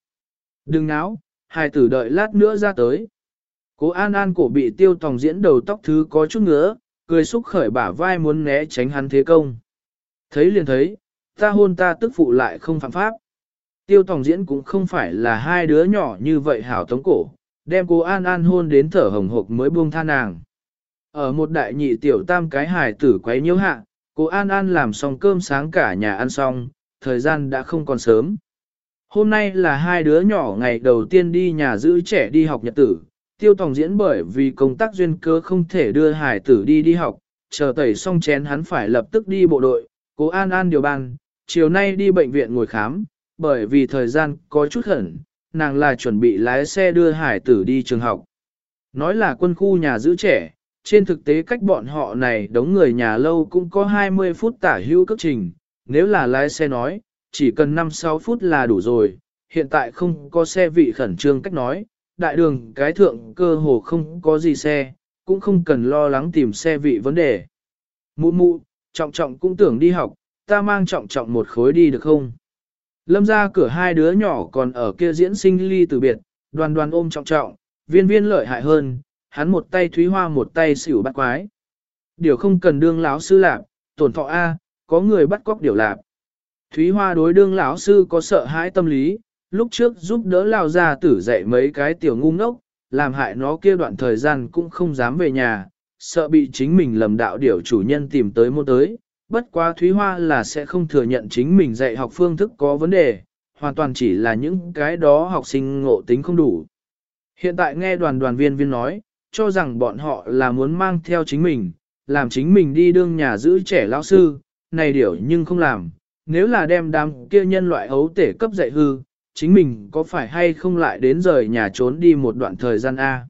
[SPEAKER 1] Đừng náo, hai tử đợi lát nữa ra tới. Cố An An cổ bị tiêu tòng diễn đầu tóc thứ có chút ngứa, cười xúc khởi bả vai muốn né tránh hắn thế công. Thấy liền thấy, ta hôn ta tức phụ lại không phạm pháp. Tiêu tòng diễn cũng không phải là hai đứa nhỏ như vậy hảo tống cổ, đem cô An An hôn đến thở hồng hộc mới buông tha nàng. Ở một đại nhị tiểu tam cái hài tử quấy nhiễu hạ, cô An An làm xong cơm sáng cả nhà ăn xong, thời gian đã không còn sớm. Hôm nay là hai đứa nhỏ ngày đầu tiên đi nhà giữ trẻ đi học nhật tử, tiêu tòng diễn bởi vì công tác duyên cơ không thể đưa hải tử đi đi học, chờ tẩy xong chén hắn phải lập tức đi bộ đội, cố An An điều ban, chiều nay đi bệnh viện ngồi khám, bởi vì thời gian có chút hẩn, nàng là chuẩn bị lái xe đưa hải tử đi trường học. Nói là quân khu nhà giữ trẻ, trên thực tế cách bọn họ này đống người nhà lâu cũng có 20 phút tả hữu cấp trình, nếu là lái xe nói, chỉ cần 5-6 phút là đủ rồi, hiện tại không có xe vị khẩn trương cách nói, đại đường cái thượng cơ hồ không có gì xe, cũng không cần lo lắng tìm xe vị vấn đề. Mụ mụ, trọng trọng cũng tưởng đi học, ta mang trọng trọng một khối đi được không? Lâm ra cửa hai đứa nhỏ còn ở kia diễn sinh ly từ biệt, đoàn đoàn ôm trọng trọng, viên viên lợi hại hơn, hắn một tay thúy hoa một tay xỉu bắt quái. Điều không cần đương lão sư lạp, tổn thọ A, có người bắt cóc điều lạp. Thúy hoa đối đương lão sư có sợ hãi tâm lý, lúc trước giúp đỡ lao ra tử dạy mấy cái tiểu ngu ngốc, làm hại nó kia đoạn thời gian cũng không dám về nhà, sợ bị chính mình lầm đạo điều chủ nhân tìm tới mua tới. Bất quá Thúy Hoa là sẽ không thừa nhận chính mình dạy học phương thức có vấn đề, hoàn toàn chỉ là những cái đó học sinh ngộ tính không đủ. Hiện tại nghe đoàn đoàn viên viên nói, cho rằng bọn họ là muốn mang theo chính mình, làm chính mình đi đương nhà giữ trẻ lão sư, này điều nhưng không làm, nếu là đem đám kia nhân loại ấu tể cấp dạy hư, chính mình có phải hay không lại đến rời nhà trốn đi một đoạn thời gian A.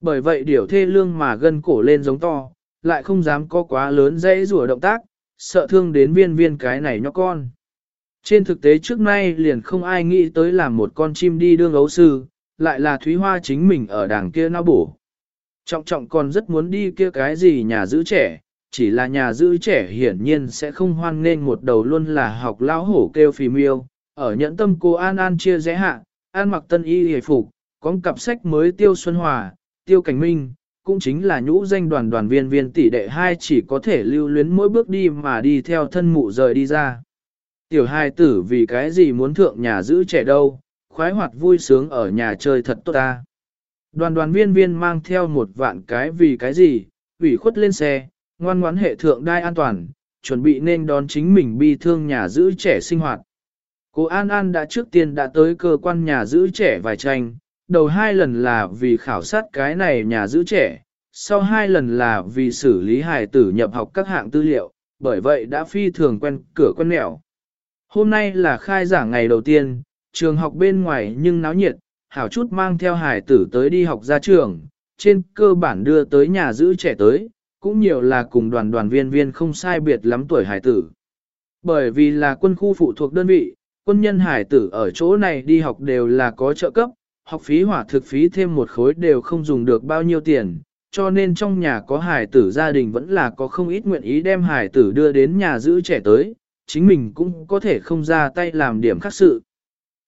[SPEAKER 1] Bởi vậy điều thê lương mà gân cổ lên giống to, lại không dám có quá lớn dễ rùa động tác, sợ thương đến viên viên cái này nhóc con. Trên thực tế trước nay liền không ai nghĩ tới làm một con chim đi đương ấu sư, lại là Thúy Hoa chính mình ở đảng kia nó bổ. Trọng trọng còn rất muốn đi kia cái gì nhà giữ trẻ, chỉ là nhà giữ trẻ hiển nhiên sẽ không hoan nên một đầu luôn là học lão hổ kêu phì miêu, ở nhẫn tâm cô An An chia rẽ hạ, An mặc tân y hề phục, có cặp sách mới tiêu xuân hòa, tiêu cảnh minh, cũng chính là nhũ danh đoàn đoàn viên viên tỷ đệ hai chỉ có thể lưu luyến mỗi bước đi mà đi theo thân mụ rời đi ra. Tiểu hai tử vì cái gì muốn thượng nhà giữ trẻ đâu, khoái hoạt vui sướng ở nhà chơi thật tốt ta. Đoàn đoàn viên viên mang theo một vạn cái vì cái gì, ủy khuất lên xe, ngoan ngoãn hệ thượng đai an toàn, chuẩn bị nên đón chính mình bi thương nhà giữ trẻ sinh hoạt. Cô An An đã trước tiên đã tới cơ quan nhà giữ trẻ vài tranh, đầu hai lần là vì khảo sát cái này nhà giữ trẻ, sau hai lần là vì xử lý hài tử nhập học các hạng tư liệu, bởi vậy đã phi thường quen cửa quen mẹo. Hôm nay là khai giảng ngày đầu tiên, trường học bên ngoài nhưng náo nhiệt, hảo chút mang theo Hải tử tới đi học ra trường, trên cơ bản đưa tới nhà giữ trẻ tới, cũng nhiều là cùng đoàn đoàn viên viên không sai biệt lắm tuổi Hải tử. Bởi vì là quân khu phụ thuộc đơn vị, quân nhân hải tử ở chỗ này đi học đều là có trợ cấp, học phí hỏa thực phí thêm một khối đều không dùng được bao nhiêu tiền, cho nên trong nhà có hải tử gia đình vẫn là có không ít nguyện ý đem hải tử đưa đến nhà giữ trẻ tới, chính mình cũng có thể không ra tay làm điểm khác sự.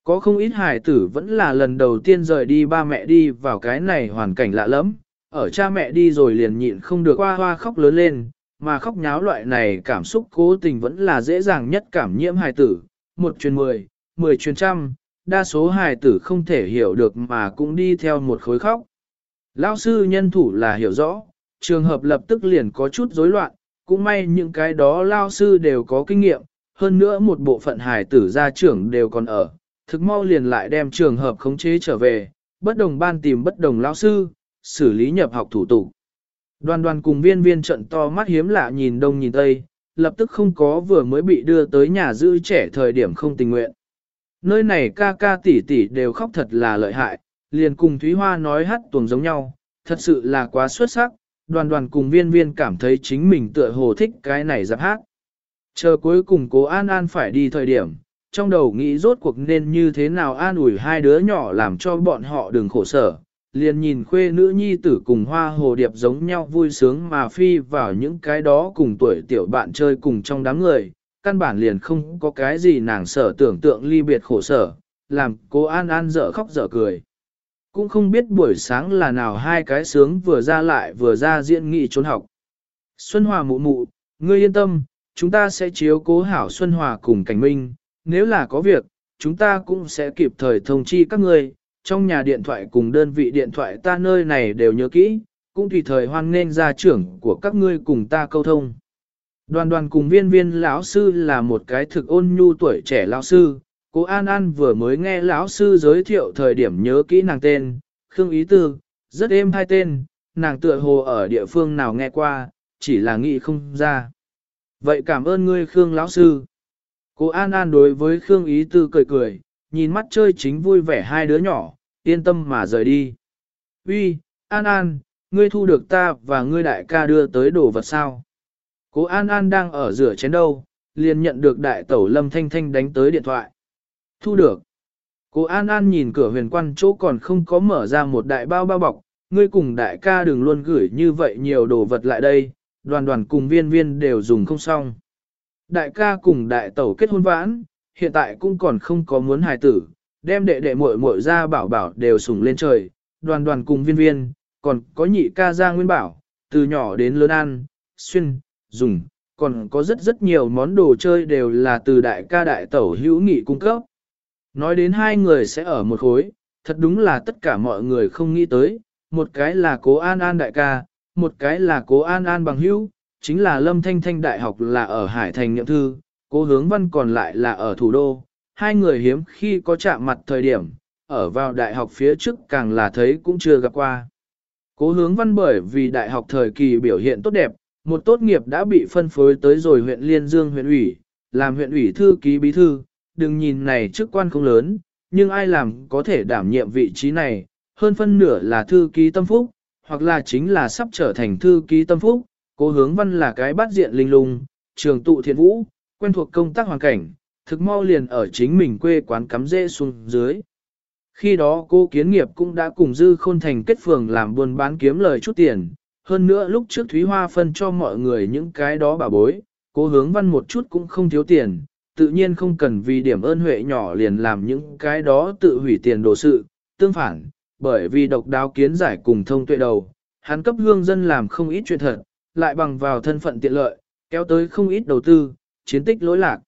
[SPEAKER 1] Có không ít hài tử vẫn là lần đầu tiên rời đi ba mẹ đi vào cái này hoàn cảnh lạ lắm, ở cha mẹ đi rồi liền nhịn không được hoa hoa khóc lớn lên, mà khóc nháo loại này cảm xúc cố tình vẫn là dễ dàng nhất cảm nhiễm hài tử, một chuyến mười, mười chuyến trăm, đa số hài tử không thể hiểu được mà cũng đi theo một khối khóc. lao sư nhân thủ là hiểu rõ, trường hợp lập tức liền có chút rối loạn, cũng may những cái đó lao sư đều có kinh nghiệm, hơn nữa một bộ phận hài tử gia trưởng đều còn ở, thực mau liền lại đem trường hợp khống chế trở về, bất đồng ban tìm bất đồng lao sư, xử lý nhập học thủ tục. Đoàn đoàn cùng viên viên trận to mắt hiếm lạ nhìn đông nhìn tây, lập tức không có vừa mới bị đưa tới nhà giữ trẻ thời điểm không tình nguyện. Nơi này ca ca tỷ tỷ đều khóc thật là lợi hại, liền cùng Thúy Hoa nói hát tuồng giống nhau, thật sự là quá xuất sắc, đoàn đoàn cùng viên viên cảm thấy chính mình tựa hồ thích cái này giáp hát. Chờ cuối cùng cố An An phải đi thời điểm, trong đầu nghĩ rốt cuộc nên như thế nào an ủi hai đứa nhỏ làm cho bọn họ đừng khổ sở, liền nhìn khuê nữ nhi tử cùng hoa hồ điệp giống nhau vui sướng mà phi vào những cái đó cùng tuổi tiểu bạn chơi cùng trong đám người, căn bản liền không có cái gì nàng sở tưởng tượng ly biệt khổ sở, làm cô An An dở khóc dở cười. Cũng không biết buổi sáng là nào hai cái sướng vừa ra lại vừa ra diễn nghị trốn học. Xuân Hòa mụ mụ, ngươi yên tâm, chúng ta sẽ chiếu cố hảo Xuân Hòa cùng Cảnh Minh, nếu là có việc, chúng ta cũng sẽ kịp thời thông chi các ngươi, trong nhà điện thoại cùng đơn vị điện thoại ta nơi này đều nhớ kỹ, cũng tùy thời hoan nghênh gia trưởng của các ngươi cùng ta câu thông. Đoàn đoàn cùng viên viên lão sư là một cái thực ôn nhu tuổi trẻ lão sư, cô An An vừa mới nghe lão sư giới thiệu thời điểm nhớ kỹ nàng tên, Khương Ý Tư, rất êm hai tên, nàng tựa hồ ở địa phương nào nghe qua, chỉ là nghĩ không ra. Vậy cảm ơn ngươi Khương lão sư. Cô An An đối với Khương Ý Tư cười cười, nhìn mắt chơi chính vui vẻ hai đứa nhỏ, yên tâm mà rời đi. Uy, An An, ngươi thu được ta và ngươi đại ca đưa tới đồ vật sao? Cố An An đang ở rửa chén đâu, liền nhận được đại tẩu Lâm Thanh Thanh đánh tới điện thoại. Thu được. Cố An An nhìn cửa huyền quan chỗ còn không có mở ra một đại bao bao bọc, ngươi cùng đại ca đừng luôn gửi như vậy nhiều đồ vật lại đây, đoàn đoàn cùng viên viên đều dùng không xong. Đại ca cùng đại tẩu kết hôn vãn, hiện tại cũng còn không có muốn hài tử, đem đệ đệ muội muội ra bảo bảo đều sủng lên trời, đoàn đoàn cùng viên viên, còn có nhị ca ra nguyên bảo, từ nhỏ đến lớn ăn, xuyên, dùng, còn có rất rất nhiều món đồ chơi đều là từ đại ca đại tẩu hữu nghị cung cấp. Nói đến hai người sẽ ở một khối, thật đúng là tất cả mọi người không nghĩ tới, một cái là cố an an đại ca, một cái là cố an an bằng hữu, chính là lâm thanh thanh đại học là ở Hải Thành Nhậm Thư, cố hướng văn còn lại là ở thủ đô, hai người hiếm khi có chạm mặt thời điểm, ở vào đại học phía trước càng là thấy cũng chưa gặp qua. Cố hướng văn bởi vì đại học thời kỳ biểu hiện tốt đẹp, một tốt nghiệp đã bị phân phối tới rồi huyện Liên Dương huyện ủy, làm huyện ủy thư ký bí thư, đừng nhìn này chức quan không lớn, nhưng ai làm có thể đảm nhiệm vị trí này, hơn phân nửa là thư ký tâm phúc, hoặc là chính là sắp trở thành thư ký tâm phúc, cố hướng văn là cái bát diện linh lung, trường tụ thiện vũ, quen thuộc công tác hoàn cảnh, thực mau liền ở chính mình quê quán cắm rễ xuống dưới. Khi đó cô kiến nghiệp cũng đã cùng Dư Khôn Thành kết phường làm buôn bán kiếm lời chút tiền, hơn nữa lúc trước Thúy Hoa phân cho mọi người những cái đó bà bối, cô hướng văn một chút cũng không thiếu tiền, tự nhiên không cần vì điểm ơn huệ nhỏ liền làm những cái đó tự hủy tiền đồ sự, tương phản, bởi vì độc đáo kiến giải cùng thông tuệ đầu, hắn cấp hương dân làm không ít chuyện thật, lại bằng vào thân phận tiện lợi, kéo tới không ít đầu tư, chiến tích lỗi lạc.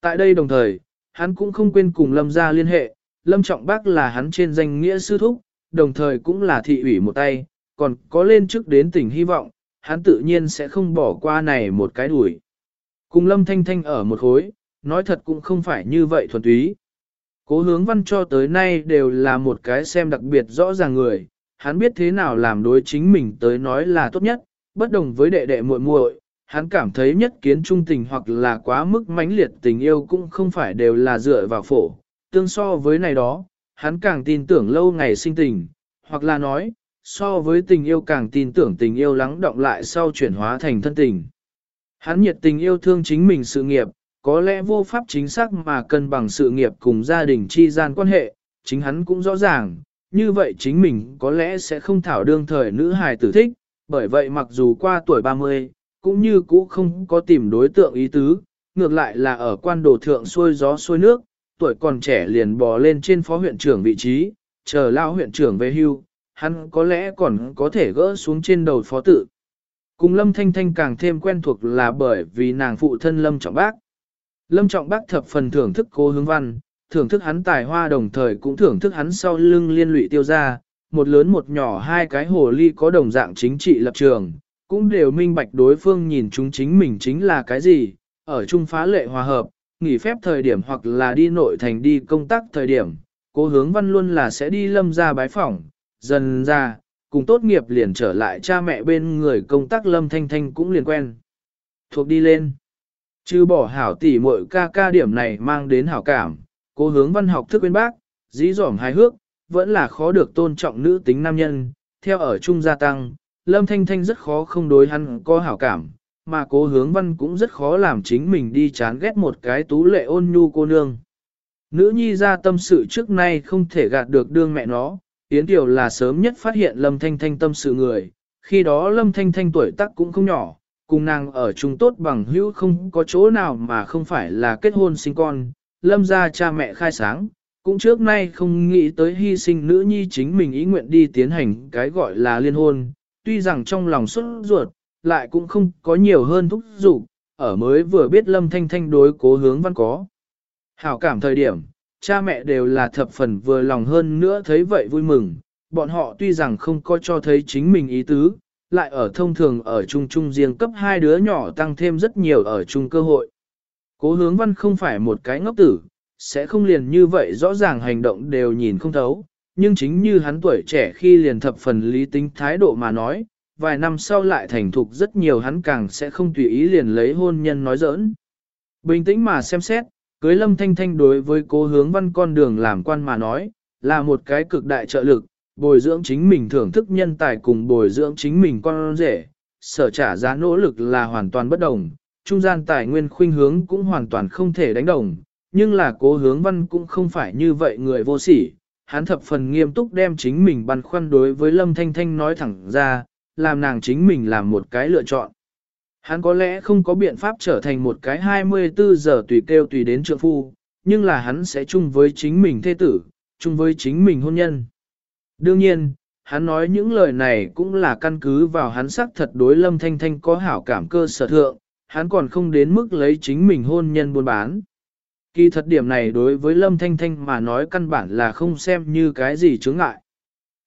[SPEAKER 1] Tại đây đồng thời, hắn cũng không quên cùng Lâm gia liên hệ, Lâm Trọng Bác là hắn trên danh nghĩa sư thúc, đồng thời cũng là thị ủy một tay, còn có lên trước đến tỉnh hy vọng, hắn tự nhiên sẽ không bỏ qua này một cái đuổi. Cùng Lâm Thanh Thanh ở một khối, nói thật cũng không phải như vậy thuần túy. Cố hướng văn cho tới nay đều là một cái xem đặc biệt rõ ràng người, hắn biết thế nào làm đối chính mình tới nói là tốt nhất, bất đồng với đệ đệ muội muội, hắn cảm thấy nhất kiến trung tình hoặc là quá mức mãnh liệt tình yêu cũng không phải đều là dựa vào phổ. Tương so với này đó, hắn càng tin tưởng lâu ngày sinh tình, hoặc là nói, so với tình yêu càng tin tưởng tình yêu lắng động lại sau chuyển hóa thành thân tình. Hắn nhiệt tình yêu thương chính mình sự nghiệp, có lẽ vô pháp chính xác mà cân bằng sự nghiệp cùng gia đình chi gian quan hệ, chính hắn cũng rõ ràng, như vậy chính mình có lẽ sẽ không thảo đương thời nữ hài tử thích, bởi vậy mặc dù qua tuổi 30, cũng như cũ không có tìm đối tượng ý tứ, ngược lại là ở quan đồ thượng xuôi gió xuôi nước, tuổi còn trẻ liền bò lên trên phó huyện trưởng vị trí, chờ lao huyện trưởng về hưu, hắn có lẽ còn có thể gỡ xuống trên đầu phó tự. Cùng Lâm Thanh Thanh càng thêm quen thuộc là bởi vì nàng phụ thân Lâm Trọng Bác. Lâm Trọng Bác thập phần thưởng thức cô hướng văn, thưởng thức hắn tài hoa đồng thời cũng thưởng thức hắn sau lưng liên lụy tiêu gia một lớn một nhỏ hai cái hồ ly có đồng dạng chính trị lập trường, cũng đều minh bạch đối phương nhìn chúng chính mình chính là cái gì, ở chung phá lệ hòa hợp, nghỉ phép thời điểm hoặc là đi nội thành đi công tác thời điểm, cố hướng văn luôn là sẽ đi lâm ra bái phỏng, dần ra, cùng tốt nghiệp liền trở lại cha mẹ bên người công tác lâm thanh thanh cũng liền quen. Thuộc đi lên. Chứ bỏ hảo tỉ mội ca ca điểm này mang đến hảo cảm, cố hướng văn học thức bên bác, dí dỏm hài hước, vẫn là khó được tôn trọng nữ tính nam nhân, theo ở chung gia tăng, lâm thanh thanh rất khó không đối hắn có hảo cảm, mà cố hướng văn cũng rất khó làm chính mình đi chán ghét một cái tú lệ ôn nhu cô nương. Nữ nhi ra tâm sự trước nay không thể gạt được đương mẹ nó, Yến Tiểu là sớm nhất phát hiện Lâm Thanh Thanh tâm sự người, khi đó Lâm Thanh Thanh tuổi tác cũng không nhỏ, cùng nàng ở chung tốt bằng hữu không có chỗ nào mà không phải là kết hôn sinh con, Lâm ra cha mẹ khai sáng, cũng trước nay không nghĩ tới hy sinh nữ nhi chính mình ý nguyện đi tiến hành cái gọi là liên hôn, tuy rằng trong lòng xuất ruột, lại cũng không có nhiều hơn thúc giục, ở mới vừa biết Lâm Thanh Thanh đối cố hướng văn có. Hảo cảm thời điểm, cha mẹ đều là thập phần vừa lòng hơn nữa thấy vậy vui mừng, bọn họ tuy rằng không có cho thấy chính mình ý tứ, lại ở thông thường ở chung chung riêng cấp hai đứa nhỏ tăng thêm rất nhiều ở chung cơ hội. Cố hướng văn không phải một cái ngốc tử, sẽ không liền như vậy rõ ràng hành động đều nhìn không thấu, nhưng chính như hắn tuổi trẻ khi liền thập phần lý tính thái độ mà nói, vài năm sau lại thành thục rất nhiều hắn càng sẽ không tùy ý liền lấy hôn nhân nói giỡn. Bình tĩnh mà xem xét, cưới lâm thanh thanh đối với cố hướng văn con đường làm quan mà nói, là một cái cực đại trợ lực, bồi dưỡng chính mình thưởng thức nhân tài cùng bồi dưỡng chính mình con rể, sở trả giá nỗ lực là hoàn toàn bất đồng, trung gian tài nguyên khuynh hướng cũng hoàn toàn không thể đánh đồng, nhưng là cố hướng văn cũng không phải như vậy người vô sỉ, hắn thập phần nghiêm túc đem chính mình băn khoăn đối với Lâm Thanh Thanh nói thẳng ra, làm nàng chính mình làm một cái lựa chọn. Hắn có lẽ không có biện pháp trở thành một cái 24 giờ tùy kêu tùy đến trượng phu, nhưng là hắn sẽ chung với chính mình thê tử, chung với chính mình hôn nhân. Đương nhiên, hắn nói những lời này cũng là căn cứ vào hắn xác thật đối Lâm Thanh Thanh có hảo cảm cơ sở thượng, hắn còn không đến mức lấy chính mình hôn nhân buôn bán. Kỳ thật điểm này đối với Lâm Thanh Thanh mà nói căn bản là không xem như cái gì chướng ngại.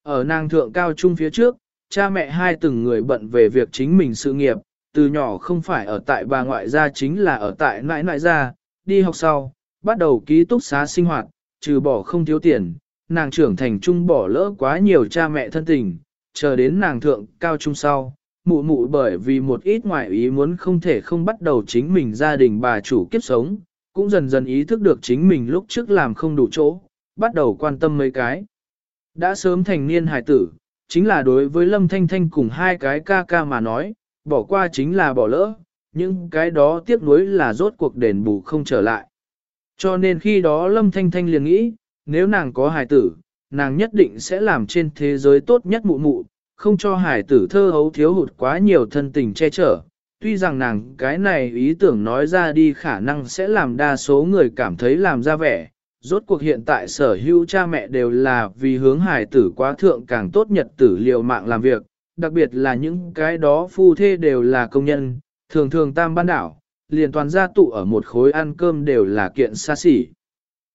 [SPEAKER 1] Ở nàng thượng cao trung phía trước, cha mẹ hai từng người bận về việc chính mình sự nghiệp, từ nhỏ không phải ở tại bà ngoại gia chính là ở tại nãi nãi gia, đi học sau, bắt đầu ký túc xá sinh hoạt, trừ bỏ không thiếu tiền, nàng trưởng thành trung bỏ lỡ quá nhiều cha mẹ thân tình, chờ đến nàng thượng cao trung sau, mụ mụ bởi vì một ít ngoại ý muốn không thể không bắt đầu chính mình gia đình bà chủ kiếp sống, cũng dần dần ý thức được chính mình lúc trước làm không đủ chỗ, bắt đầu quan tâm mấy cái. Đã sớm thành niên hài tử, chính là đối với Lâm Thanh Thanh cùng hai cái ca ca mà nói, bỏ qua chính là bỏ lỡ, nhưng cái đó tiếc nuối là rốt cuộc đền bù không trở lại. Cho nên khi đó Lâm Thanh Thanh liền nghĩ, nếu nàng có hài tử, nàng nhất định sẽ làm trên thế giới tốt nhất mụ mụ, không cho hài tử thơ hấu thiếu hụt quá nhiều thân tình che chở. Tuy rằng nàng cái này ý tưởng nói ra đi khả năng sẽ làm đa số người cảm thấy làm ra vẻ, rốt cuộc hiện tại sở hữu cha mẹ đều là vì hướng hài tử quá thượng càng tốt nhật tử liều mạng làm việc, đặc biệt là những cái đó phu thê đều là công nhân, thường thường tam ban đảo, liền toàn gia tụ ở một khối ăn cơm đều là kiện xa xỉ.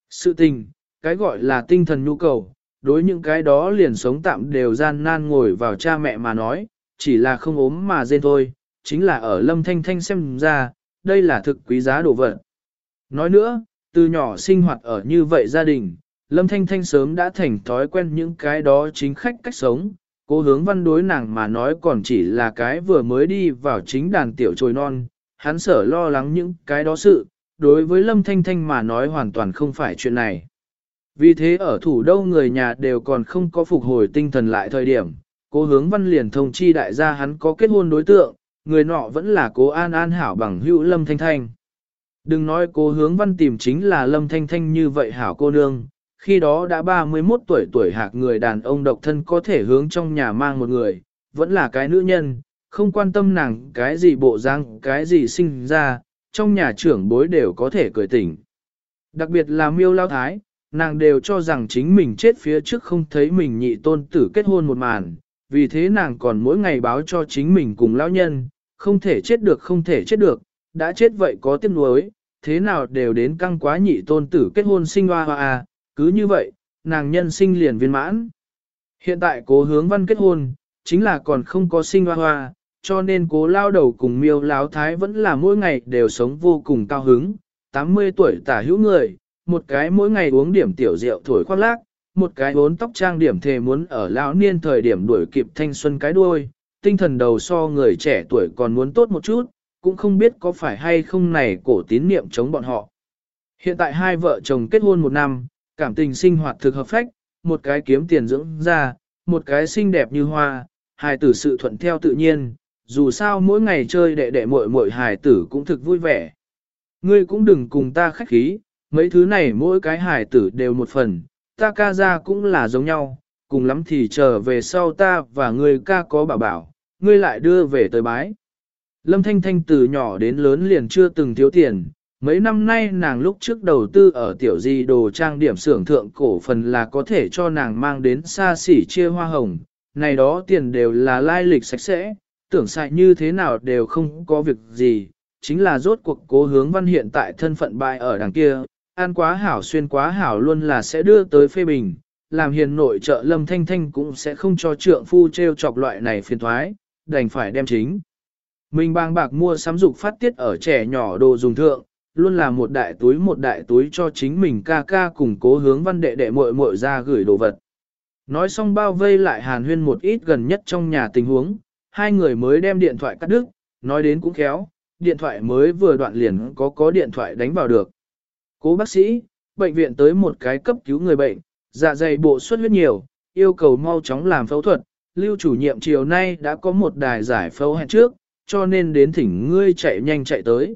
[SPEAKER 1] Sự tình, cái gọi là tinh thần nhu cầu, đối những cái đó liền sống tạm đều gian nan ngồi vào cha mẹ mà nói, chỉ là không ốm mà dên thôi, chính là ở lâm thanh thanh xem ra, đây là thực quý giá đồ vật. Nói nữa, từ nhỏ sinh hoạt ở như vậy gia đình, lâm thanh thanh sớm đã thành thói quen những cái đó chính khách cách sống, cố hướng văn đối nàng mà nói còn chỉ là cái vừa mới đi vào chính đàn tiểu trồi non, hắn sở lo lắng những cái đó sự, đối với lâm thanh thanh mà nói hoàn toàn không phải chuyện này. Vì thế ở thủ đô người nhà đều còn không có phục hồi tinh thần lại thời điểm, cố hướng văn liền thông chi đại gia hắn có kết hôn đối tượng, người nọ vẫn là cố an an hảo bằng hữu lâm thanh thanh. Đừng nói cố hướng văn tìm chính là lâm thanh thanh như vậy hảo cô nương, khi đó đã 31 tuổi tuổi hạc người đàn ông độc thân có thể hướng trong nhà mang một người, vẫn là cái nữ nhân, không quan tâm nàng cái gì bộ răng, cái gì sinh ra, trong nhà trưởng bối đều có thể cười tỉnh. Đặc biệt là miêu lao thái, nàng đều cho rằng chính mình chết phía trước không thấy mình nhị tôn tử kết hôn một màn, vì thế nàng còn mỗi ngày báo cho chính mình cùng lão nhân, không thể chết được không thể chết được, đã chết vậy có tiếc nuối, thế nào đều đến căng quá nhị tôn tử kết hôn sinh hoa hoa à, cứ như vậy, nàng nhân sinh liền viên mãn. Hiện tại cố hướng văn kết hôn, chính là còn không có sinh hoa hoa, cho nên cố lao đầu cùng miêu láo thái vẫn là mỗi ngày đều sống vô cùng cao hứng, 80 tuổi tả hữu người, một cái mỗi ngày uống điểm tiểu rượu thổi khoác lác, một cái bốn tóc trang điểm thề muốn ở lão niên thời điểm đuổi kịp thanh xuân cái đuôi, tinh thần đầu so người trẻ tuổi còn muốn tốt một chút, cũng không biết có phải hay không này cổ tín niệm chống bọn họ. Hiện tại hai vợ chồng kết hôn một năm, cảm tình sinh hoạt thực hợp phách, một cái kiếm tiền dưỡng ra, một cái xinh đẹp như hoa, hài tử sự thuận theo tự nhiên, dù sao mỗi ngày chơi đệ đệ muội muội hài tử cũng thực vui vẻ. Ngươi cũng đừng cùng ta khách khí, mấy thứ này mỗi cái hài tử đều một phần, ta ca ra cũng là giống nhau, cùng lắm thì chờ về sau ta và ngươi ca có bảo bảo, ngươi lại đưa về tới bái. Lâm Thanh Thanh từ nhỏ đến lớn liền chưa từng thiếu tiền, mấy năm nay nàng lúc trước đầu tư ở tiểu di đồ trang điểm xưởng thượng cổ phần là có thể cho nàng mang đến xa xỉ chia hoa hồng, này đó tiền đều là lai lịch sạch sẽ, tưởng xài như thế nào đều không có việc gì, chính là rốt cuộc cố hướng văn hiện tại thân phận bại ở đằng kia, ăn quá hảo xuyên quá hảo luôn là sẽ đưa tới phê bình, làm hiền nội trợ lâm thanh thanh cũng sẽ không cho trượng phu treo chọc loại này phiền thoái, đành phải đem chính. Mình bang bạc mua sắm dục phát tiết ở trẻ nhỏ đồ dùng thượng, luôn là một đại túi một đại túi cho chính mình ca ca cùng cố hướng văn đệ đệ muội muội ra gửi đồ vật. Nói xong bao vây lại hàn huyên một ít gần nhất trong nhà tình huống, hai người mới đem điện thoại cắt đứt, nói đến cũng khéo, điện thoại mới vừa đoạn liền có có điện thoại đánh vào được. Cố bác sĩ, bệnh viện tới một cái cấp cứu người bệnh, dạ dày bộ suất huyết nhiều, yêu cầu mau chóng làm phẫu thuật, lưu chủ nhiệm chiều nay đã có một đài giải phẫu hẹn trước, cho nên đến thỉnh ngươi chạy nhanh chạy tới.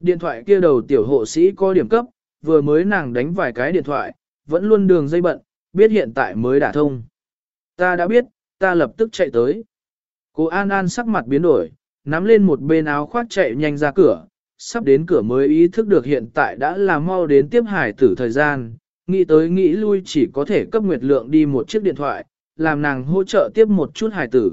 [SPEAKER 1] Điện thoại kia đầu tiểu hộ sĩ có điểm cấp, vừa mới nàng đánh vài cái điện thoại, vẫn luôn đường dây bận, biết hiện tại mới đả thông. Ta đã biết, ta lập tức chạy tới. Cô An An sắc mặt biến đổi, nắm lên một bên áo khoác chạy nhanh ra cửa, sắp đến cửa mới ý thức được hiện tại đã là mau đến tiếp hải tử thời gian, nghĩ tới nghĩ lui chỉ có thể cấp Nguyệt Lượng đi một chiếc điện thoại, làm nàng hỗ trợ tiếp một chút hải tử.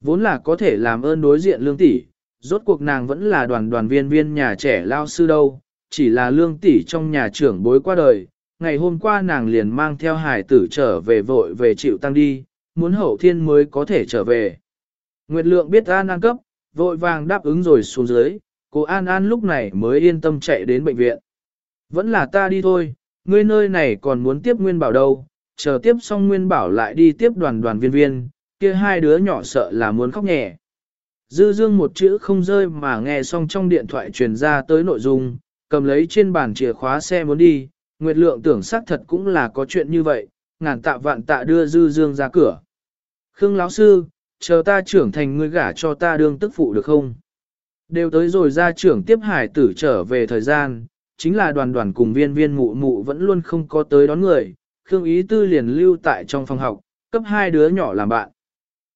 [SPEAKER 1] Vốn là có thể làm ơn đối diện lương tỷ, rốt cuộc nàng vẫn là đoàn đoàn viên viên nhà trẻ lao sư đâu, chỉ là lương tỷ trong nhà trưởng bối qua đời. Ngày hôm qua nàng liền mang theo hải tử trở về vội về chịu tăng đi, muốn hậu thiên mới có thể trở về. Nguyệt lượng biết An An cấp, vội vàng đáp ứng rồi xuống dưới, cô An An lúc này mới yên tâm chạy đến bệnh viện. Vẫn là ta đi thôi, ngươi nơi này còn muốn tiếp Nguyên Bảo đâu, chờ tiếp xong Nguyên Bảo lại đi tiếp đoàn đoàn viên viên, kia hai đứa nhỏ sợ là muốn khóc nhẹ. Dư dương một chữ không rơi mà nghe xong trong điện thoại truyền ra tới nội dung, cầm lấy trên bàn chìa khóa xe muốn đi, Nguyệt Lượng tưởng xác thật cũng là có chuyện như vậy, ngàn tạ vạn tạ đưa dư dương ra cửa. Khương lão sư, chờ ta trưởng thành ngươi gả cho ta đương tức phụ được không? Đều tới rồi ra trưởng tiếp hải tử trở về thời gian, chính là đoàn đoàn cùng viên viên mụ mụ vẫn luôn không có tới đón người, Khương Ý Tư liền lưu tại trong phòng học, cấp hai đứa nhỏ làm bạn.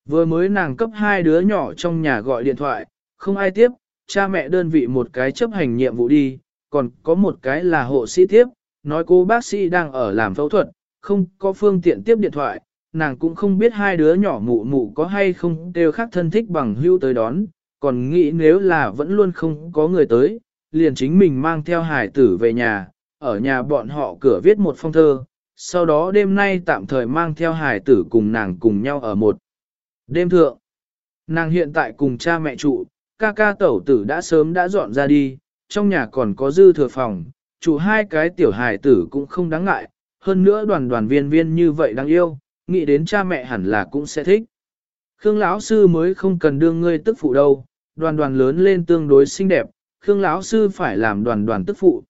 [SPEAKER 1] Vừa mới nàng cấp hai đứa nhỏ trong nhà gọi điện thoại, không ai tiếp, cha mẹ đơn vị một cái chấp hành nhiệm vụ đi, còn có một cái là hộ sĩ tiếp, nói cô bác sĩ đang ở làm phẫu thuật, không có phương tiện tiếp điện thoại, nàng cũng không biết hai đứa nhỏ mụ mụ có hay không đều khác thân thích bằng hưu tới đón, còn nghĩ nếu là vẫn luôn không có người tới, liền chính mình mang theo hải tử về nhà, ở nhà bọn họ cửa viết một phong thơ, sau đó đêm nay tạm thời mang theo hải tử cùng nàng cùng nhau ở một đêm thượng. Nàng hiện tại cùng cha mẹ trụ, ca ca tẩu tử đã sớm đã dọn ra đi, trong nhà còn có dư thừa phòng, chủ hai cái tiểu hải tử cũng không đáng ngại, hơn nữa đoàn đoàn viên viên như vậy đáng yêu, nghĩ đến cha mẹ hẳn là cũng sẽ thích. Khương lão sư mới không cần đương ngươi tức phụ đâu, đoàn đoàn lớn lên tương đối xinh đẹp, Khương lão sư phải làm đoàn đoàn tức phụ.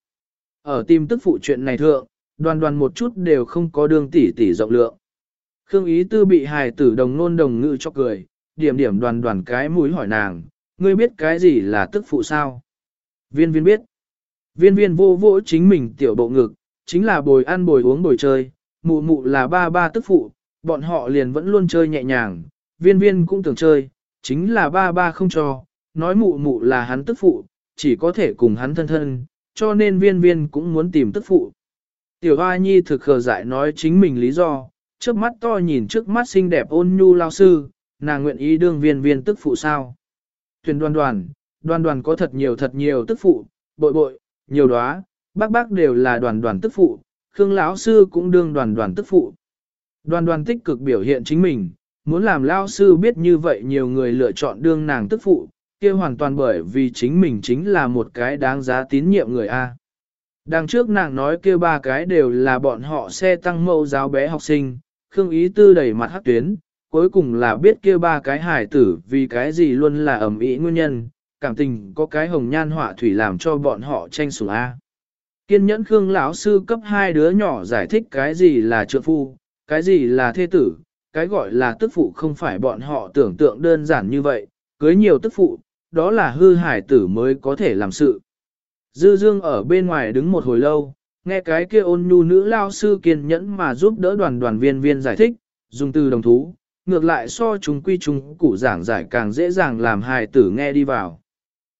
[SPEAKER 1] Ở tìm tức phụ chuyện này thượng, đoàn đoàn một chút đều không có đường tỷ tỷ rộng lượng. Khương ý tư bị hài tử đồng nôn đồng ngự cho cười, điểm điểm đoàn đoàn cái mũi hỏi nàng, ngươi biết cái gì là tức phụ sao? Viên viên biết. Viên viên vô vỗ chính mình tiểu bộ ngực, chính là bồi ăn bồi uống bồi chơi, mụ mụ là ba ba tức phụ, bọn họ liền vẫn luôn chơi nhẹ nhàng, viên viên cũng tưởng chơi, chính là ba ba không cho, nói mụ mụ là hắn tức phụ, chỉ có thể cùng hắn thân thân, cho nên viên viên cũng muốn tìm tức phụ. Tiểu Hoa Nhi thực khờ dại nói chính mình lý do, trước mắt to nhìn trước mắt xinh đẹp ôn nhu lao sư, nàng nguyện ý đương viên viên tức phụ sao. Thuyền đoàn đoàn, đoàn đoàn có thật nhiều thật nhiều tức phụ, bội bội, nhiều đóa, bác bác đều là đoàn đoàn tức phụ, Khương lão sư cũng đương đoàn đoàn tức phụ. Đoàn đoàn tích cực biểu hiện chính mình, muốn làm lão sư biết như vậy nhiều người lựa chọn đương nàng tức phụ, kia hoàn toàn bởi vì chính mình chính là một cái đáng giá tín nhiệm người A. Đằng trước nàng nói kia ba cái đều là bọn họ xe tăng mẫu giáo bé học sinh, Khương Ý Tư đẩy mặt hắc tuyến, cuối cùng là biết kia ba cái hải tử vì cái gì luôn là ẩm ý nguyên nhân, cảm tình có cái hồng nhan họa thủy làm cho bọn họ tranh sủng A. Kiên nhẫn Khương lão sư cấp hai đứa nhỏ giải thích cái gì là trượng phu, cái gì là thê tử, cái gọi là tức phụ không phải bọn họ tưởng tượng đơn giản như vậy, cưới nhiều tức phụ, đó là hư hải tử mới có thể làm sự. Dư Dương ở bên ngoài đứng một hồi lâu, nghe cái kia ôn nhu nữ lao sư kiên nhẫn mà giúp đỡ đoàn đoàn viên viên giải thích, dùng từ đồng thú, ngược lại so chúng quy chúng củ giảng giải càng dễ dàng làm hài tử nghe đi vào.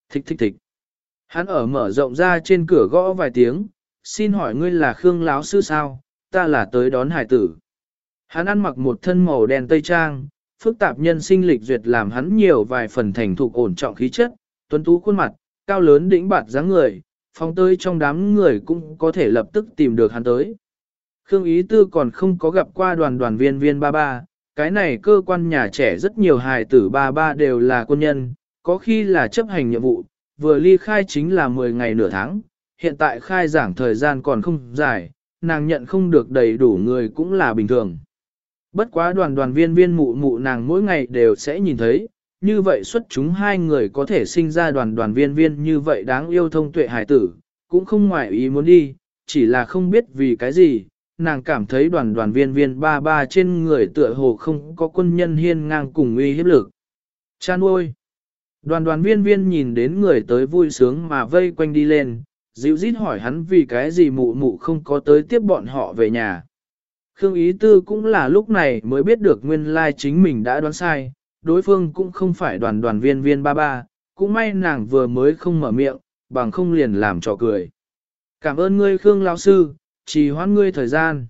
[SPEAKER 1] Thích thích thích. Hắn ở mở rộng ra trên cửa gõ vài tiếng, xin hỏi ngươi là Khương lão sư sao, ta là tới đón hải tử. Hắn ăn mặc một thân màu đen tây trang, phức tạp nhân sinh lịch duyệt làm hắn nhiều vài phần thành thục ổn trọng khí chất, tuấn tú khuôn mặt, cao lớn đỉnh bạt dáng người, phóng tới trong đám người cũng có thể lập tức tìm được hắn tới. Khương Ý Tư còn không có gặp qua đoàn đoàn viên viên ba ba, cái này cơ quan nhà trẻ rất nhiều hài tử ba ba đều là quân nhân, có khi là chấp hành nhiệm vụ, vừa ly khai chính là 10 ngày nửa tháng, hiện tại khai giảng thời gian còn không dài, nàng nhận không được đầy đủ người cũng là bình thường. Bất quá đoàn đoàn viên viên mụ mụ nàng mỗi ngày đều sẽ nhìn thấy, như vậy xuất chúng hai người có thể sinh ra đoàn đoàn viên viên như vậy đáng yêu thông tuệ hải tử, cũng không ngoại ý muốn đi, chỉ là không biết vì cái gì, nàng cảm thấy đoàn đoàn viên viên ba ba trên người tựa hồ không có quân nhân hiên ngang cùng uy hiếp lực. Cha ôi! Đoàn đoàn viên viên nhìn đến người tới vui sướng mà vây quanh đi lên, dịu dít hỏi hắn vì cái gì mụ mụ không có tới tiếp bọn họ về nhà. Khương Ý Tư cũng là lúc này mới biết được nguyên lai chính mình đã đoán sai, đối phương cũng không phải đoàn đoàn viên viên ba ba, cũng may nàng vừa mới không mở miệng, bằng không liền làm trò cười. Cảm ơn ngươi Khương lão sư, chỉ hoãn ngươi thời gian.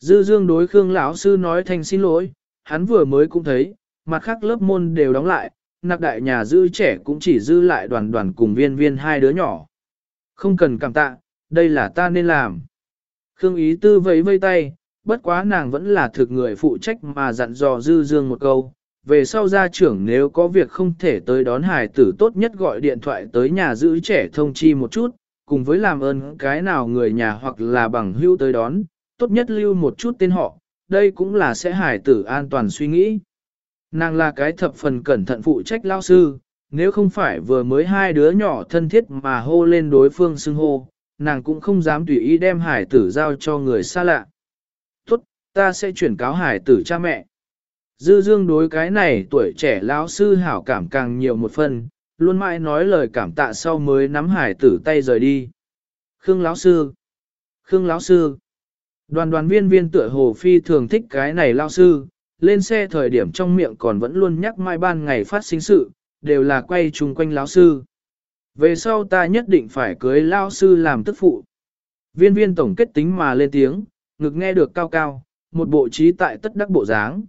[SPEAKER 1] Dư dương đối Khương lão sư nói thành xin lỗi, hắn vừa mới cũng thấy, mặt khác lớp môn đều đóng lại, nạc đại nhà dư trẻ cũng chỉ dư lại đoàn đoàn cùng viên viên hai đứa nhỏ. Không cần cảm tạ, đây là ta nên làm. Khương ý tư vẫy vây tay, bất quá nàng vẫn là thực người phụ trách mà dặn dò dư dương một câu. Về sau gia trưởng nếu có việc không thể tới đón hải tử tốt nhất gọi điện thoại tới nhà giữ trẻ thông chi một chút, cùng với làm ơn cái nào người nhà hoặc là bằng hữu tới đón, tốt nhất lưu một chút tên họ, đây cũng là sẽ hải tử an toàn suy nghĩ. Nàng là cái thập phần cẩn thận phụ trách lao sư, nếu không phải vừa mới hai đứa nhỏ thân thiết mà hô lên đối phương xưng hô, nàng cũng không dám tùy ý đem hải tử giao cho người xa lạ. Ta sẽ chuyển cáo hải tử cha mẹ. Dư dương đối cái này tuổi trẻ lão sư hảo cảm càng nhiều một phần, luôn mãi nói lời cảm tạ sau mới nắm hải tử tay rời đi. Khương lão sư, Khương lão sư, đoàn đoàn viên viên tựa hồ phi thường thích cái này lão sư, lên xe thời điểm trong miệng còn vẫn luôn nhắc mai ban ngày phát sinh sự, đều là quay chung quanh lão sư. Về sau ta nhất định phải cưới lão sư làm tức phụ. Viên viên tổng kết tính mà lên tiếng, ngực nghe được cao cao, một bộ trí tại tất đắc bộ dáng.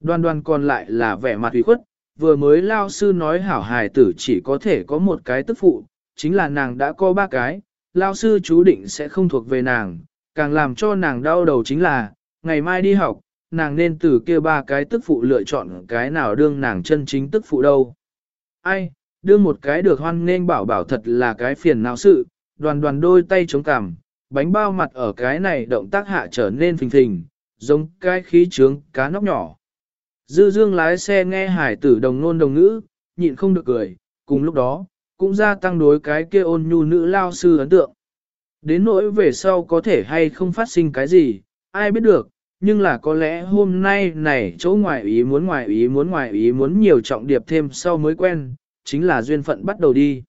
[SPEAKER 1] Đoan đoan còn lại là vẻ mặt ủy khuất, vừa mới lao sư nói hảo hài tử chỉ có thể có một cái tức phụ, chính là nàng đã có ba cái, lao sư chú định sẽ không thuộc về nàng, càng làm cho nàng đau đầu chính là, ngày mai đi học, nàng nên từ kia ba cái tức phụ lựa chọn cái nào đương nàng chân chính tức phụ đâu. Ai, đương một cái được hoan nên bảo bảo thật là cái phiền não sự, đoàn đoàn đôi tay chống cằm, bánh bao mặt ở cái này động tác hạ trở nên phình phình, giống cái khí trướng cá nóc nhỏ. Dư dương lái xe nghe hải tử đồng nôn đồng ngữ, nhịn không được cười, cùng lúc đó, cũng gia tăng đối cái kia ôn nhu nữ lao sư ấn tượng. Đến nỗi về sau có thể hay không phát sinh cái gì, ai biết được, nhưng là có lẽ hôm nay này chỗ ngoại ý muốn ngoại ý muốn ngoại ý muốn nhiều trọng điệp thêm sau mới quen, chính là duyên phận bắt đầu đi.